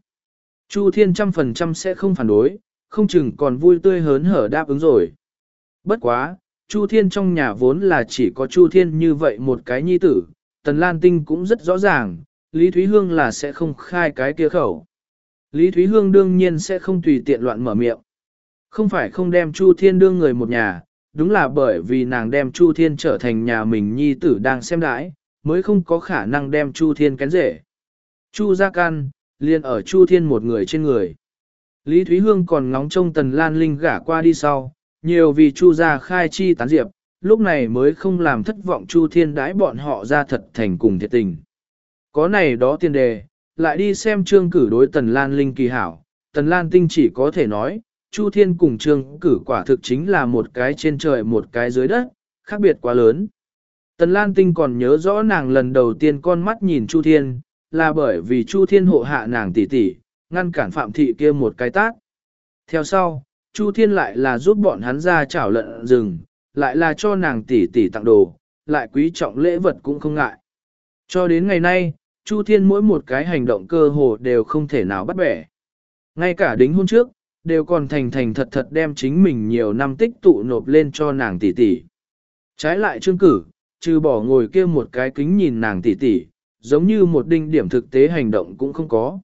Chu Thiên trăm phần trăm sẽ không phản đối, không chừng còn vui tươi hớn hở đáp ứng rồi. Bất quá, Chu Thiên trong nhà vốn là chỉ có Chu Thiên như vậy một cái nhi tử, Tần Lan Tinh cũng rất rõ ràng, Lý Thúy Hương là sẽ không khai cái kia khẩu. Lý Thúy Hương đương nhiên sẽ không tùy tiện loạn mở miệng. Không phải không đem Chu Thiên đương người một nhà, đúng là bởi vì nàng đem Chu Thiên trở thành nhà mình nhi tử đang xem đãi, mới không có khả năng đem Chu Thiên kén rể. Chu Gia Can, liền ở Chu Thiên một người trên người. Lý Thúy Hương còn ngóng trông Tần Lan Linh gả qua đi sau, nhiều vì Chu Gia khai chi tán diệp, lúc này mới không làm thất vọng Chu Thiên đãi bọn họ ra thật thành cùng thiệt tình. Có này đó tiền đề, lại đi xem trương cử đối Tần Lan Linh kỳ hảo, Tần Lan Tinh chỉ có thể nói, Chu Thiên cùng trương cử quả thực chính là một cái trên trời một cái dưới đất, khác biệt quá lớn. Tần Lan Tinh còn nhớ rõ nàng lần đầu tiên con mắt nhìn Chu Thiên, là bởi vì Chu Thiên hộ hạ nàng tỷ tỷ, ngăn cản Phạm Thị kia một cái tát. Theo sau, Chu Thiên lại là giúp bọn hắn ra chảo lợn rừng, lại là cho nàng tỷ tỷ tặng đồ, lại quý trọng lễ vật cũng không ngại. Cho đến ngày nay, Chu Thiên mỗi một cái hành động cơ hồ đều không thể nào bắt bẻ. Ngay cả đính hôn trước, đều còn thành thành thật thật đem chính mình nhiều năm tích tụ nộp lên cho nàng tỷ tỷ. Trái lại trương cử, trừ bỏ ngồi kia một cái kính nhìn nàng tỷ tỷ, giống như một đinh điểm thực tế hành động cũng không có.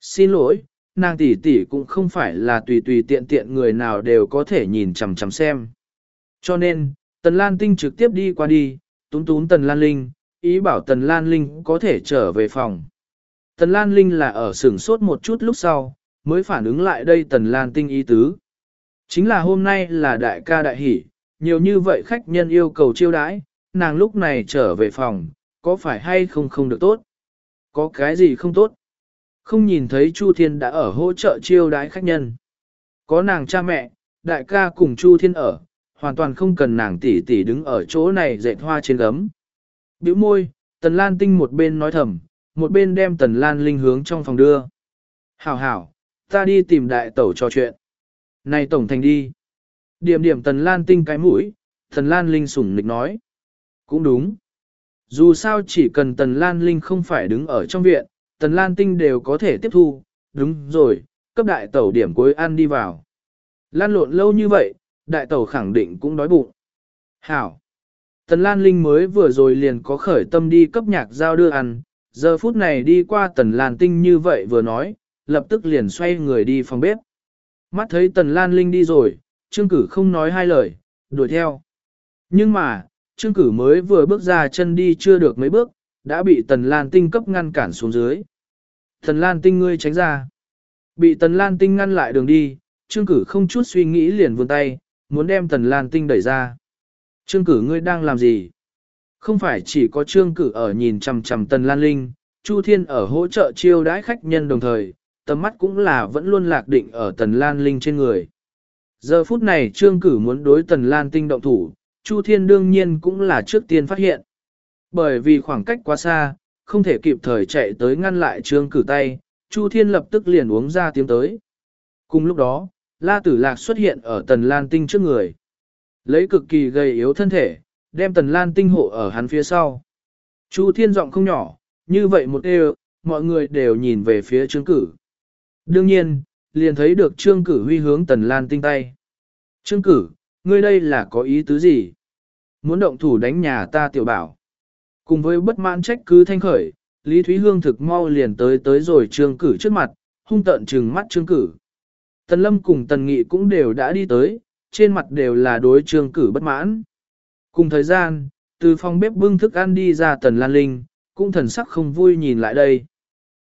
Xin lỗi, nàng tỷ tỷ cũng không phải là tùy tùy tiện tiện người nào đều có thể nhìn chằm chằm xem. Cho nên, Tần Lan Tinh trực tiếp đi qua đi, tún tún Tần Lan Linh, ý bảo Tần Lan Linh có thể trở về phòng. Tần Lan Linh là ở sửng sốt một chút lúc sau, mới phản ứng lại đây Tần Lan Tinh ý tứ. Chính là hôm nay là đại ca đại hỷ, nhiều như vậy khách nhân yêu cầu chiêu đãi, nàng lúc này trở về phòng, có phải hay không không được tốt? Có cái gì không tốt? Không nhìn thấy Chu Thiên đã ở hỗ trợ chiêu đãi khách nhân. Có nàng cha mẹ, đại ca cùng Chu Thiên ở, hoàn toàn không cần nàng tỷ tỷ đứng ở chỗ này dệt hoa trên gấm. Biểu môi, Tần Lan Tinh một bên nói thầm, một bên đem Tần Lan Linh hướng trong phòng đưa. Hảo hảo, ta đi tìm đại tẩu trò chuyện. Này tổng thành đi. Điểm điểm Tần Lan Tinh cái mũi, Tần Lan Linh sủng nịch nói. Cũng đúng. Dù sao chỉ cần Tần Lan Linh không phải đứng ở trong viện, Tần Lan Tinh đều có thể tiếp thu. Đúng rồi, cấp đại tẩu điểm cuối ăn đi vào. Lan lộn lâu như vậy, đại tẩu khẳng định cũng đói bụng. Hảo. Tần Lan Linh mới vừa rồi liền có khởi tâm đi cấp nhạc giao đưa ăn, giờ phút này đi qua Tần Lan Tinh như vậy vừa nói, lập tức liền xoay người đi phòng bếp. Mắt thấy Tần Lan Linh đi rồi, Trương Cử không nói hai lời, đuổi theo. Nhưng mà, Trương Cử mới vừa bước ra chân đi chưa được mấy bước, đã bị Tần Lan Tinh cấp ngăn cản xuống dưới. Tần Lan Tinh ngươi tránh ra. Bị Tần Lan Tinh ngăn lại đường đi, Trương Cử không chút suy nghĩ liền vươn tay, muốn đem Tần Lan Tinh đẩy ra. Trương cử ngươi đang làm gì? Không phải chỉ có trương cử ở nhìn chằm chằm tần lan linh, Chu Thiên ở hỗ trợ chiêu đãi khách nhân đồng thời, tầm mắt cũng là vẫn luôn lạc định ở Tần Lan Linh trên người. Giờ phút này Trương Cử muốn đối Tần Lan Tinh động thủ, Chu Thiên đương nhiên cũng là trước tiên phát hiện. Bởi vì khoảng cách quá xa, không thể kịp thời chạy tới ngăn lại Trương Cử tay, Chu Thiên lập tức liền uống ra tiếng tới. Cùng lúc đó, La Tử Lạc xuất hiện ở Tần Lan Tinh trước người. Lấy cực kỳ gầy yếu thân thể, đem Tần Lan Tinh hộ ở hắn phía sau. Chu Thiên giọng không nhỏ, như vậy một đều, mọi người đều nhìn về phía Trương Cử. Đương nhiên, liền thấy được Trương Cử huy hướng Tần Lan Tinh tay. Trương Cử, ngươi đây là có ý tứ gì? Muốn động thủ đánh nhà ta tiểu bảo. Cùng với bất mãn trách cứ thanh khởi, Lý Thúy Hương thực mau liền tới tới rồi Trương Cử trước mặt, hung tợn trừng mắt Trương Cử. Tần Lâm cùng Tần Nghị cũng đều đã đi tới, trên mặt đều là đối Trương Cử bất mãn. Cùng thời gian, từ phòng bếp bưng thức ăn đi ra Tần Lan Linh, cũng thần sắc không vui nhìn lại đây.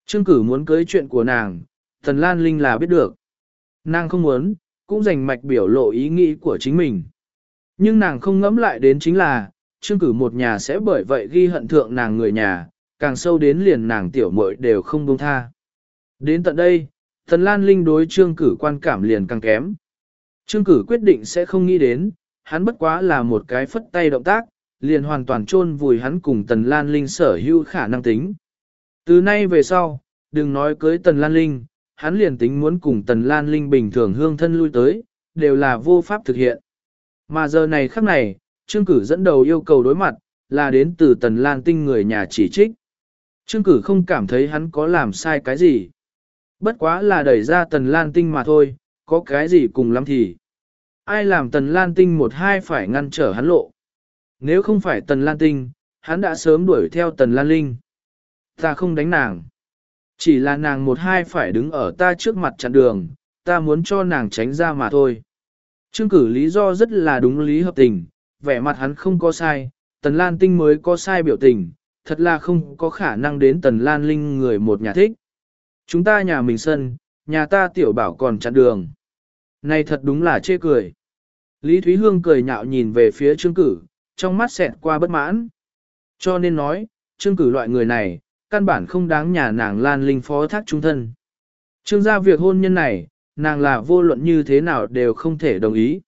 Trương Cử muốn cưới chuyện của nàng, Tần Lan Linh là biết được. Nàng không muốn, cũng dành mạch biểu lộ ý nghĩ của chính mình. Nhưng nàng không ngẫm lại đến chính là, Trương Cử một nhà sẽ bởi vậy ghi hận thượng nàng người nhà, càng sâu đến liền nàng tiểu muội đều không buông tha. Đến tận đây, Tần Lan Linh đối Trương Cử quan cảm liền càng kém. Trương Cử quyết định sẽ không nghĩ đến, hắn bất quá là một cái phất tay động tác, liền hoàn toàn chôn vùi hắn cùng Tần Lan Linh sở hữu khả năng tính. Từ nay về sau, đừng nói cưới Tần Lan Linh, hắn liền tính muốn cùng Tần Lan Linh bình thường hương thân lui tới, đều là vô pháp thực hiện. Mà giờ này khắc này, Trương Cử dẫn đầu yêu cầu đối mặt, là đến từ Tần Lan Tinh người nhà chỉ trích. Trương Cử không cảm thấy hắn có làm sai cái gì. Bất quá là đẩy ra Tần Lan Tinh mà thôi, có cái gì cùng lắm thì. Ai làm Tần Lan Tinh một hai phải ngăn trở hắn lộ. Nếu không phải Tần Lan Tinh, hắn đã sớm đuổi theo Tần Lan Linh. Ta không đánh nàng. Chỉ là nàng một hai phải đứng ở ta trước mặt chặn đường, ta muốn cho nàng tránh ra mà thôi. Trương cử lý do rất là đúng lý hợp tình, vẻ mặt hắn không có sai, Tần Lan Tinh mới có sai biểu tình, thật là không có khả năng đến Tần Lan Linh người một nhà thích. Chúng ta nhà mình sân, nhà ta tiểu bảo còn chặn đường. Này thật đúng là chê cười. Lý Thúy Hương cười nhạo nhìn về phía Trương Cử, trong mắt xẹt qua bất mãn. Cho nên nói, Trương Cử loại người này, căn bản không đáng nhà nàng Lan Linh phó thác trung thân. Trương gia việc hôn nhân này, nàng là vô luận như thế nào đều không thể đồng ý.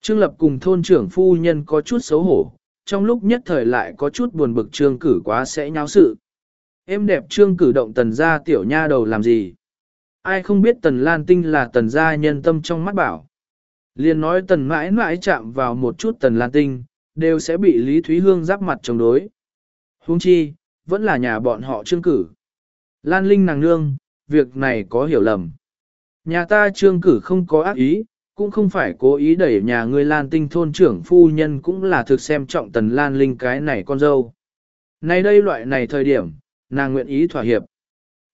Trương Lập cùng thôn trưởng phu nhân có chút xấu hổ, trong lúc nhất thời lại có chút buồn bực Trương Cử quá sẽ nháo sự. Em đẹp Trương Cử động tần gia tiểu nha đầu làm gì? Ai không biết tần Lan Tinh là tần gia nhân tâm trong mắt bảo. Liên nói tần mãi mãi chạm vào một chút tần Lan Tinh, đều sẽ bị Lý Thúy Hương giáp mặt chống đối. Huống chi, vẫn là nhà bọn họ trương cử. Lan Linh nàng nương, việc này có hiểu lầm. Nhà ta trương cử không có ác ý, cũng không phải cố ý đẩy nhà ngươi Lan Tinh thôn trưởng phu nhân cũng là thực xem trọng tần Lan Linh cái này con dâu. Nay đây loại này thời điểm, nàng nguyện ý thỏa hiệp.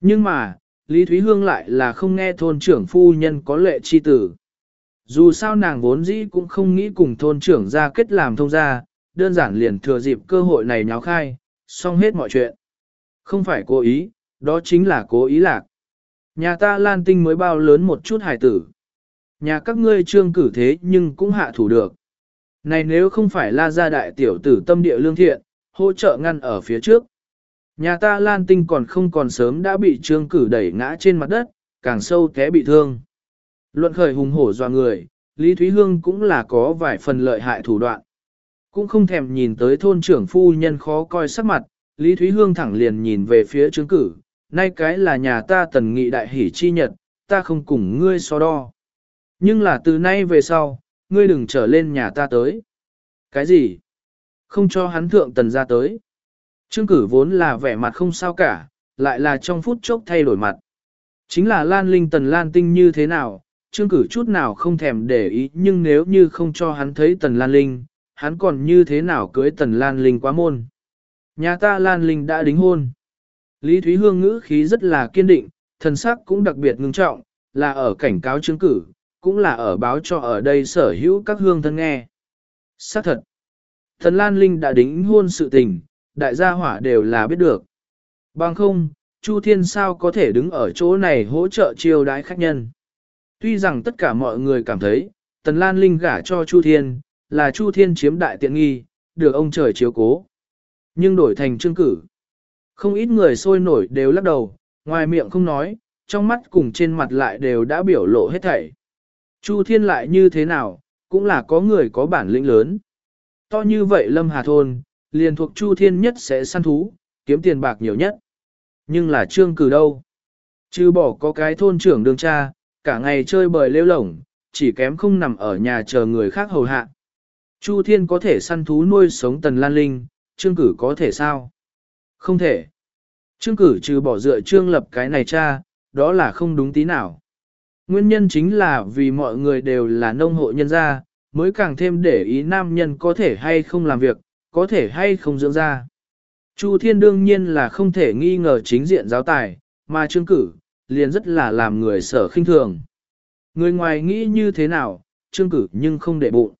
Nhưng mà, Lý Thúy Hương lại là không nghe thôn trưởng phu nhân có lệ chi tử. Dù sao nàng vốn dĩ cũng không nghĩ cùng thôn trưởng ra kết làm thông gia, đơn giản liền thừa dịp cơ hội này nháo khai, xong hết mọi chuyện. Không phải cố ý, đó chính là cố ý lạc. Nhà ta lan tinh mới bao lớn một chút hải tử. Nhà các ngươi trương cử thế nhưng cũng hạ thủ được. Này nếu không phải la gia đại tiểu tử tâm địa lương thiện, hỗ trợ ngăn ở phía trước. Nhà ta lan tinh còn không còn sớm đã bị trương cử đẩy ngã trên mặt đất, càng sâu té bị thương. Luận khởi hùng hổ doa người, Lý Thúy Hương cũng là có vài phần lợi hại thủ đoạn. Cũng không thèm nhìn tới thôn trưởng phu nhân khó coi sắc mặt, Lý Thúy Hương thẳng liền nhìn về phía trương cử, nay cái là nhà ta tần nghị đại hỷ chi nhật, ta không cùng ngươi so đo. Nhưng là từ nay về sau, ngươi đừng trở lên nhà ta tới. Cái gì? Không cho hắn thượng tần ra tới. Trương cử vốn là vẻ mặt không sao cả, lại là trong phút chốc thay đổi mặt. Chính là Lan Linh tần Lan Tinh như thế nào, Trương cử chút nào không thèm để ý nhưng nếu như không cho hắn thấy tần Lan Linh, hắn còn như thế nào cưới tần Lan Linh quá môn. Nhà ta Lan Linh đã đính hôn. Lý Thúy Hương ngữ khí rất là kiên định, thần sắc cũng đặc biệt ngưng trọng, là ở cảnh cáo chứng cử, cũng là ở báo cho ở đây sở hữu các hương thân nghe. Xác thật, thần Lan Linh đã đính hôn sự tình, đại gia hỏa đều là biết được. Bằng không, Chu Thiên sao có thể đứng ở chỗ này hỗ trợ chiêu đái khách nhân. Tuy rằng tất cả mọi người cảm thấy, Tần Lan Linh gả cho Chu Thiên, là Chu Thiên chiếm đại tiện nghi, được ông trời chiếu cố. Nhưng đổi thành trương cử. Không ít người sôi nổi đều lắc đầu, ngoài miệng không nói, trong mắt cùng trên mặt lại đều đã biểu lộ hết thảy. Chu Thiên lại như thế nào, cũng là có người có bản lĩnh lớn. To như vậy Lâm Hà Thôn, liền thuộc Chu Thiên nhất sẽ săn thú, kiếm tiền bạc nhiều nhất. Nhưng là trương cử đâu? Chứ bỏ có cái thôn trưởng đương cha, cả ngày chơi bời lêu lổng, chỉ kém không nằm ở nhà chờ người khác hầu hạ. Chu Thiên có thể săn thú nuôi sống Tần Lan Linh, Trương Cử có thể sao? Không thể. Trương Cử trừ bỏ dựa Trương Lập cái này cha, đó là không đúng tí nào. Nguyên nhân chính là vì mọi người đều là nông hộ nhân gia, mới càng thêm để ý nam nhân có thể hay không làm việc, có thể hay không dưỡng ra. Chu Thiên đương nhiên là không thể nghi ngờ chính diện giáo tài, mà Trương Cử, liền rất là làm người sở khinh thường. Người ngoài nghĩ như thế nào, Trương Cử nhưng không để bụng.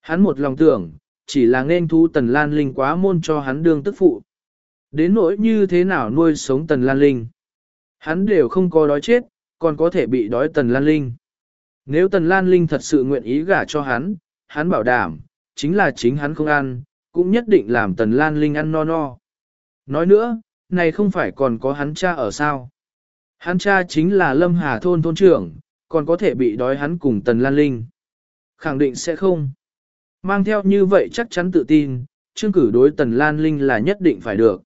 Hắn một lòng tưởng, chỉ là nên thu Tần Lan Linh quá môn cho hắn đương tức phụ. Đến nỗi như thế nào nuôi sống Tần Lan Linh. Hắn đều không có đói chết, còn có thể bị đói Tần Lan Linh. Nếu Tần Lan Linh thật sự nguyện ý gả cho hắn, hắn bảo đảm, chính là chính hắn không ăn, cũng nhất định làm Tần Lan Linh ăn no no. Nói nữa, này không phải còn có hắn cha ở sao. Hắn cha chính là Lâm Hà Thôn thôn trưởng, còn có thể bị đói hắn cùng Tần Lan Linh. Khẳng định sẽ không. Mang theo như vậy chắc chắn tự tin, chương cử đối Tần Lan Linh là nhất định phải được.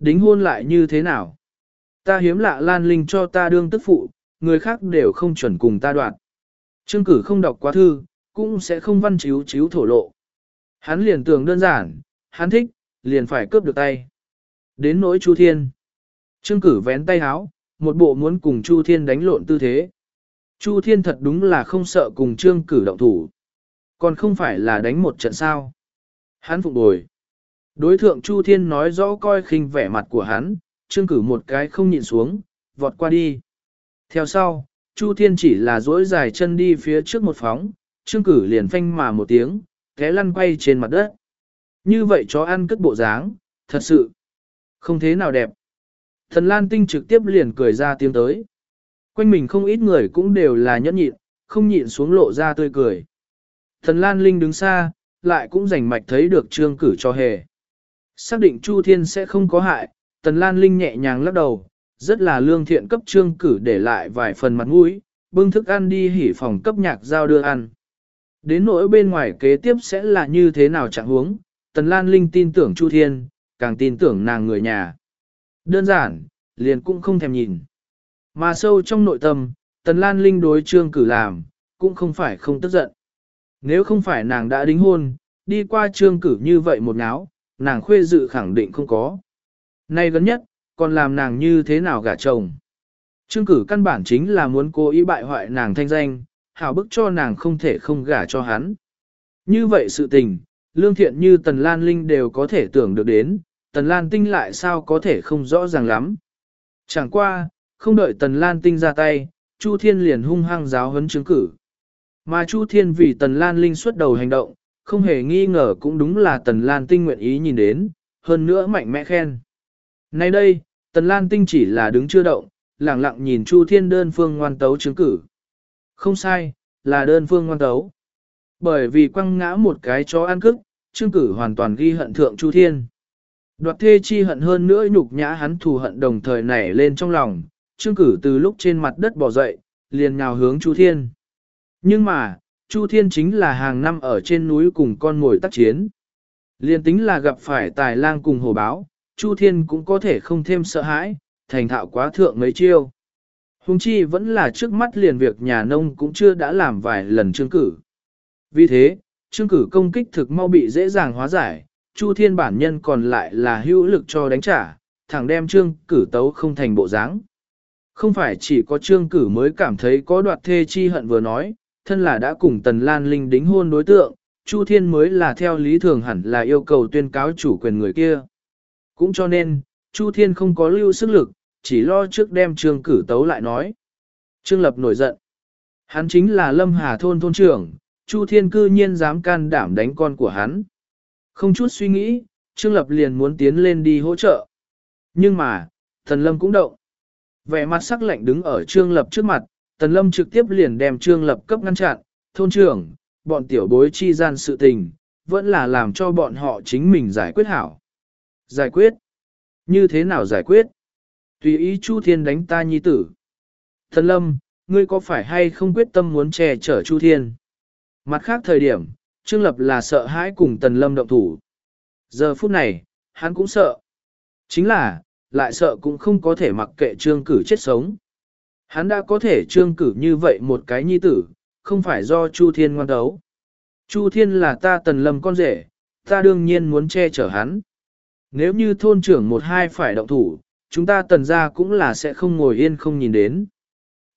Đính hôn lại như thế nào? Ta hiếm lạ Lan Linh cho ta đương tức phụ, người khác đều không chuẩn cùng ta đoạn. Trương cử không đọc quá thư, cũng sẽ không văn chiếu chiếu thổ lộ. Hắn liền tưởng đơn giản, hắn thích, liền phải cướp được tay. Đến nỗi Chu Thiên. Trương cử vén tay háo, một bộ muốn cùng Chu Thiên đánh lộn tư thế. Chu Thiên thật đúng là không sợ cùng Trương cử động thủ. Còn không phải là đánh một trận sao. Hắn phục bồi. Đối thượng Chu Thiên nói rõ coi khinh vẻ mặt của hắn, Trương cử một cái không nhịn xuống, vọt qua đi. Theo sau, Chu Thiên chỉ là duỗi dài chân đi phía trước một phóng, Trương cử liền phanh mà một tiếng, té lăn quay trên mặt đất. Như vậy chó ăn cất bộ dáng, thật sự, không thế nào đẹp. Thần Lan Tinh trực tiếp liền cười ra tiếng tới. Quanh mình không ít người cũng đều là nhẫn nhịn, không nhịn xuống lộ ra tươi cười. Thần Lan Linh đứng xa, lại cũng rảnh mạch thấy được trương cử cho hề. Xác định Chu Thiên sẽ không có hại, Tần Lan Linh nhẹ nhàng lắc đầu, rất là lương thiện cấp trương cử để lại vài phần mặt mũi, bưng thức ăn đi hỉ phòng cấp nhạc giao đưa ăn. Đến nỗi bên ngoài kế tiếp sẽ là như thế nào chẳng huống, Tần Lan Linh tin tưởng Chu Thiên, càng tin tưởng nàng người nhà. Đơn giản, liền cũng không thèm nhìn. Mà sâu trong nội tâm, Tần Lan Linh đối trương cử làm, cũng không phải không tức giận. Nếu không phải nàng đã đính hôn, đi qua trương cử như vậy một náo, nàng khuê dự khẳng định không có. Nay gần nhất, còn làm nàng như thế nào gả chồng. Trương cử căn bản chính là muốn cố ý bại hoại nàng thanh danh, hảo bức cho nàng không thể không gả cho hắn. Như vậy sự tình, lương thiện như Tần Lan Linh đều có thể tưởng được đến, Tần Lan Tinh lại sao có thể không rõ ràng lắm. Chẳng qua, không đợi Tần Lan Tinh ra tay, Chu Thiên liền hung hăng giáo huấn chứng cử. Mà Chu Thiên vì Tần Lan Linh xuất đầu hành động, không hề nghi ngờ cũng đúng là Tần Lan Tinh nguyện ý nhìn đến, hơn nữa mạnh mẽ khen. Nay đây, Tần Lan Tinh chỉ là đứng chưa động, lặng lặng nhìn Chu Thiên đơn phương ngoan tấu chứng cử. Không sai, là đơn phương ngoan tấu. Bởi vì quăng ngã một cái chó ăn cức, chứng cử hoàn toàn ghi hận thượng Chu Thiên. Đoạt thê chi hận hơn nữa nhục nhã hắn thù hận đồng thời nảy lên trong lòng, Chương cử từ lúc trên mặt đất bỏ dậy, liền nhào hướng Chu Thiên. Nhưng mà, Chu Thiên chính là hàng năm ở trên núi cùng con ngồi tác chiến. Liền tính là gặp phải tài lang cùng hồ báo, Chu Thiên cũng có thể không thêm sợ hãi, thành thạo quá thượng mấy chiêu. Hùng chi vẫn là trước mắt liền việc nhà nông cũng chưa đã làm vài lần trương cử. Vì thế, trương cử công kích thực mau bị dễ dàng hóa giải, Chu Thiên bản nhân còn lại là hữu lực cho đánh trả, thẳng đem trương cử tấu không thành bộ dáng. Không phải chỉ có trương cử mới cảm thấy có đoạt thê chi hận vừa nói, thân là đã cùng Tần Lan Linh đính hôn đối tượng, Chu Thiên mới là theo lý thường hẳn là yêu cầu tuyên cáo chủ quyền người kia. Cũng cho nên, Chu Thiên không có lưu sức lực, chỉ lo trước đem trương cử tấu lại nói. Trương Lập nổi giận. Hắn chính là Lâm Hà Thôn thôn trưởng, Chu Thiên cư nhiên dám can đảm đánh con của hắn. Không chút suy nghĩ, Trương Lập liền muốn tiến lên đi hỗ trợ. Nhưng mà, Thần Lâm cũng động. Vẻ mặt sắc lạnh đứng ở Trương Lập trước mặt, Tần Lâm trực tiếp liền đem Trương Lập cấp ngăn chặn, thôn trưởng, bọn tiểu bối chi gian sự tình, vẫn là làm cho bọn họ chính mình giải quyết hảo. Giải quyết. như thế nào giải quyết? Tùy ý Chu Thiên đánh ta nhi tử. Tần lâm, ngươi có phải hay không quyết tâm muốn che chở Chu Thiên? Mặt khác thời điểm, Trương Lập là sợ hãi cùng Tần Lâm động thủ. Giờ phút này, hắn cũng sợ. Chính là, lại sợ cũng không có thể mặc kệ Trương Cử chết sống. Hắn đã có thể Trương Cử như vậy một cái nhi tử, không phải do Chu Thiên ngoan đấu. Chu Thiên là ta Tần Lâm con rể, ta đương nhiên muốn che chở hắn. Nếu như thôn trưởng một hai phải động thủ, chúng ta tần ra cũng là sẽ không ngồi yên không nhìn đến.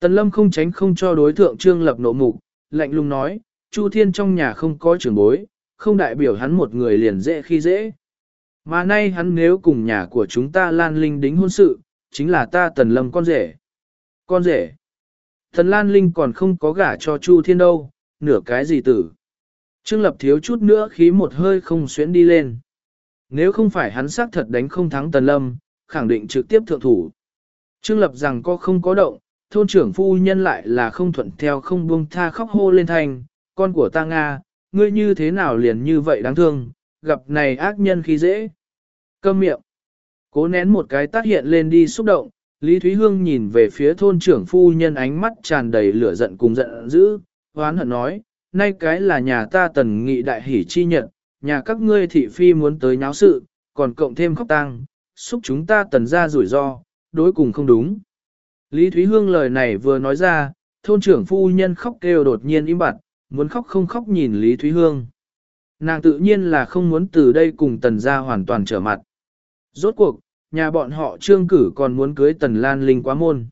Tần lâm không tránh không cho đối thượng trương lập nộ mục, lạnh lùng nói, Chu Thiên trong nhà không có trưởng bối, không đại biểu hắn một người liền dễ khi dễ. Mà nay hắn nếu cùng nhà của chúng ta Lan Linh đính hôn sự, chính là ta tần lâm con rể. Con rể. Thần Lan Linh còn không có gả cho Chu Thiên đâu, nửa cái gì tử. Trương Lập thiếu chút nữa khí một hơi không xuyến đi lên. Nếu không phải hắn xác thật đánh không thắng Tần Lâm, khẳng định trực tiếp thượng thủ. Trương Lập rằng có không có động, thôn trưởng phu nhân lại là không thuận theo không buông tha khóc hô lên thành, con của ta Nga, ngươi như thế nào liền như vậy đáng thương, gặp này ác nhân khi dễ. Câm miệng. Cố nén một cái tác hiện lên đi xúc động, Lý Thúy Hương nhìn về phía thôn trưởng phu nhân ánh mắt tràn đầy lửa giận cùng giận dữ, hoán hận nói, nay cái là nhà ta tần nghị đại hỷ chi nhận, nhà các ngươi thị phi muốn tới nháo sự, còn cộng thêm khóc tang, xúc chúng ta tần ra rủi ro, đối cùng không đúng. Lý Thúy Hương lời này vừa nói ra, thôn trưởng phu nhân khóc kêu đột nhiên im bặt, muốn khóc không khóc nhìn Lý Thúy Hương. Nàng tự nhiên là không muốn từ đây cùng tần ra hoàn toàn trở mặt. Rốt cuộc, nhà bọn họ trương cử còn muốn cưới tần lan linh quá môn.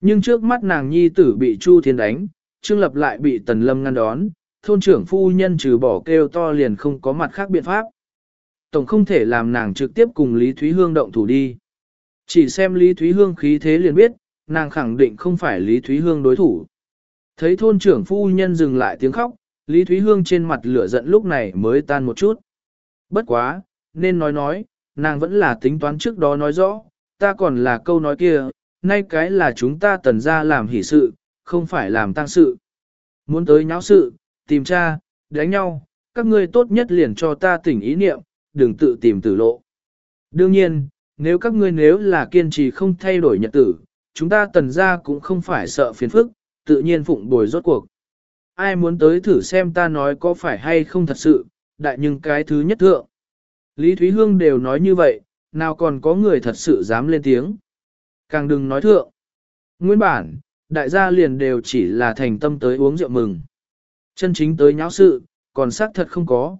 Nhưng trước mắt nàng nhi tử bị Chu Thiên đánh, trương lập lại bị tần lâm ngăn đón, thôn trưởng phu nhân trừ bỏ kêu to liền không có mặt khác biện pháp. Tổng không thể làm nàng trực tiếp cùng Lý Thúy Hương động thủ đi. Chỉ xem Lý Thúy Hương khí thế liền biết, nàng khẳng định không phải Lý Thúy Hương đối thủ. Thấy thôn trưởng phu nhân dừng lại tiếng khóc, Lý Thúy Hương trên mặt lửa giận lúc này mới tan một chút. Bất quá, nên nói nói, nàng vẫn là tính toán trước đó nói rõ, ta còn là câu nói kia, nay cái là chúng ta tần ra làm hỷ sự, không phải làm tang sự. Muốn tới nháo sự, tìm cha, đánh nhau, các ngươi tốt nhất liền cho ta tỉnh ý niệm, đừng tự tìm tử lộ. Đương nhiên, nếu các ngươi nếu là kiên trì không thay đổi nhật tử, chúng ta tần ra cũng không phải sợ phiền phức, tự nhiên phụng bồi rốt cuộc. Ai muốn tới thử xem ta nói có phải hay không thật sự, đại nhưng cái thứ nhất thượng. Lý Thúy Hương đều nói như vậy, nào còn có người thật sự dám lên tiếng. Càng đừng nói thượng. Nguyên bản, đại gia liền đều chỉ là thành tâm tới uống rượu mừng. Chân chính tới nháo sự, còn xác thật không có.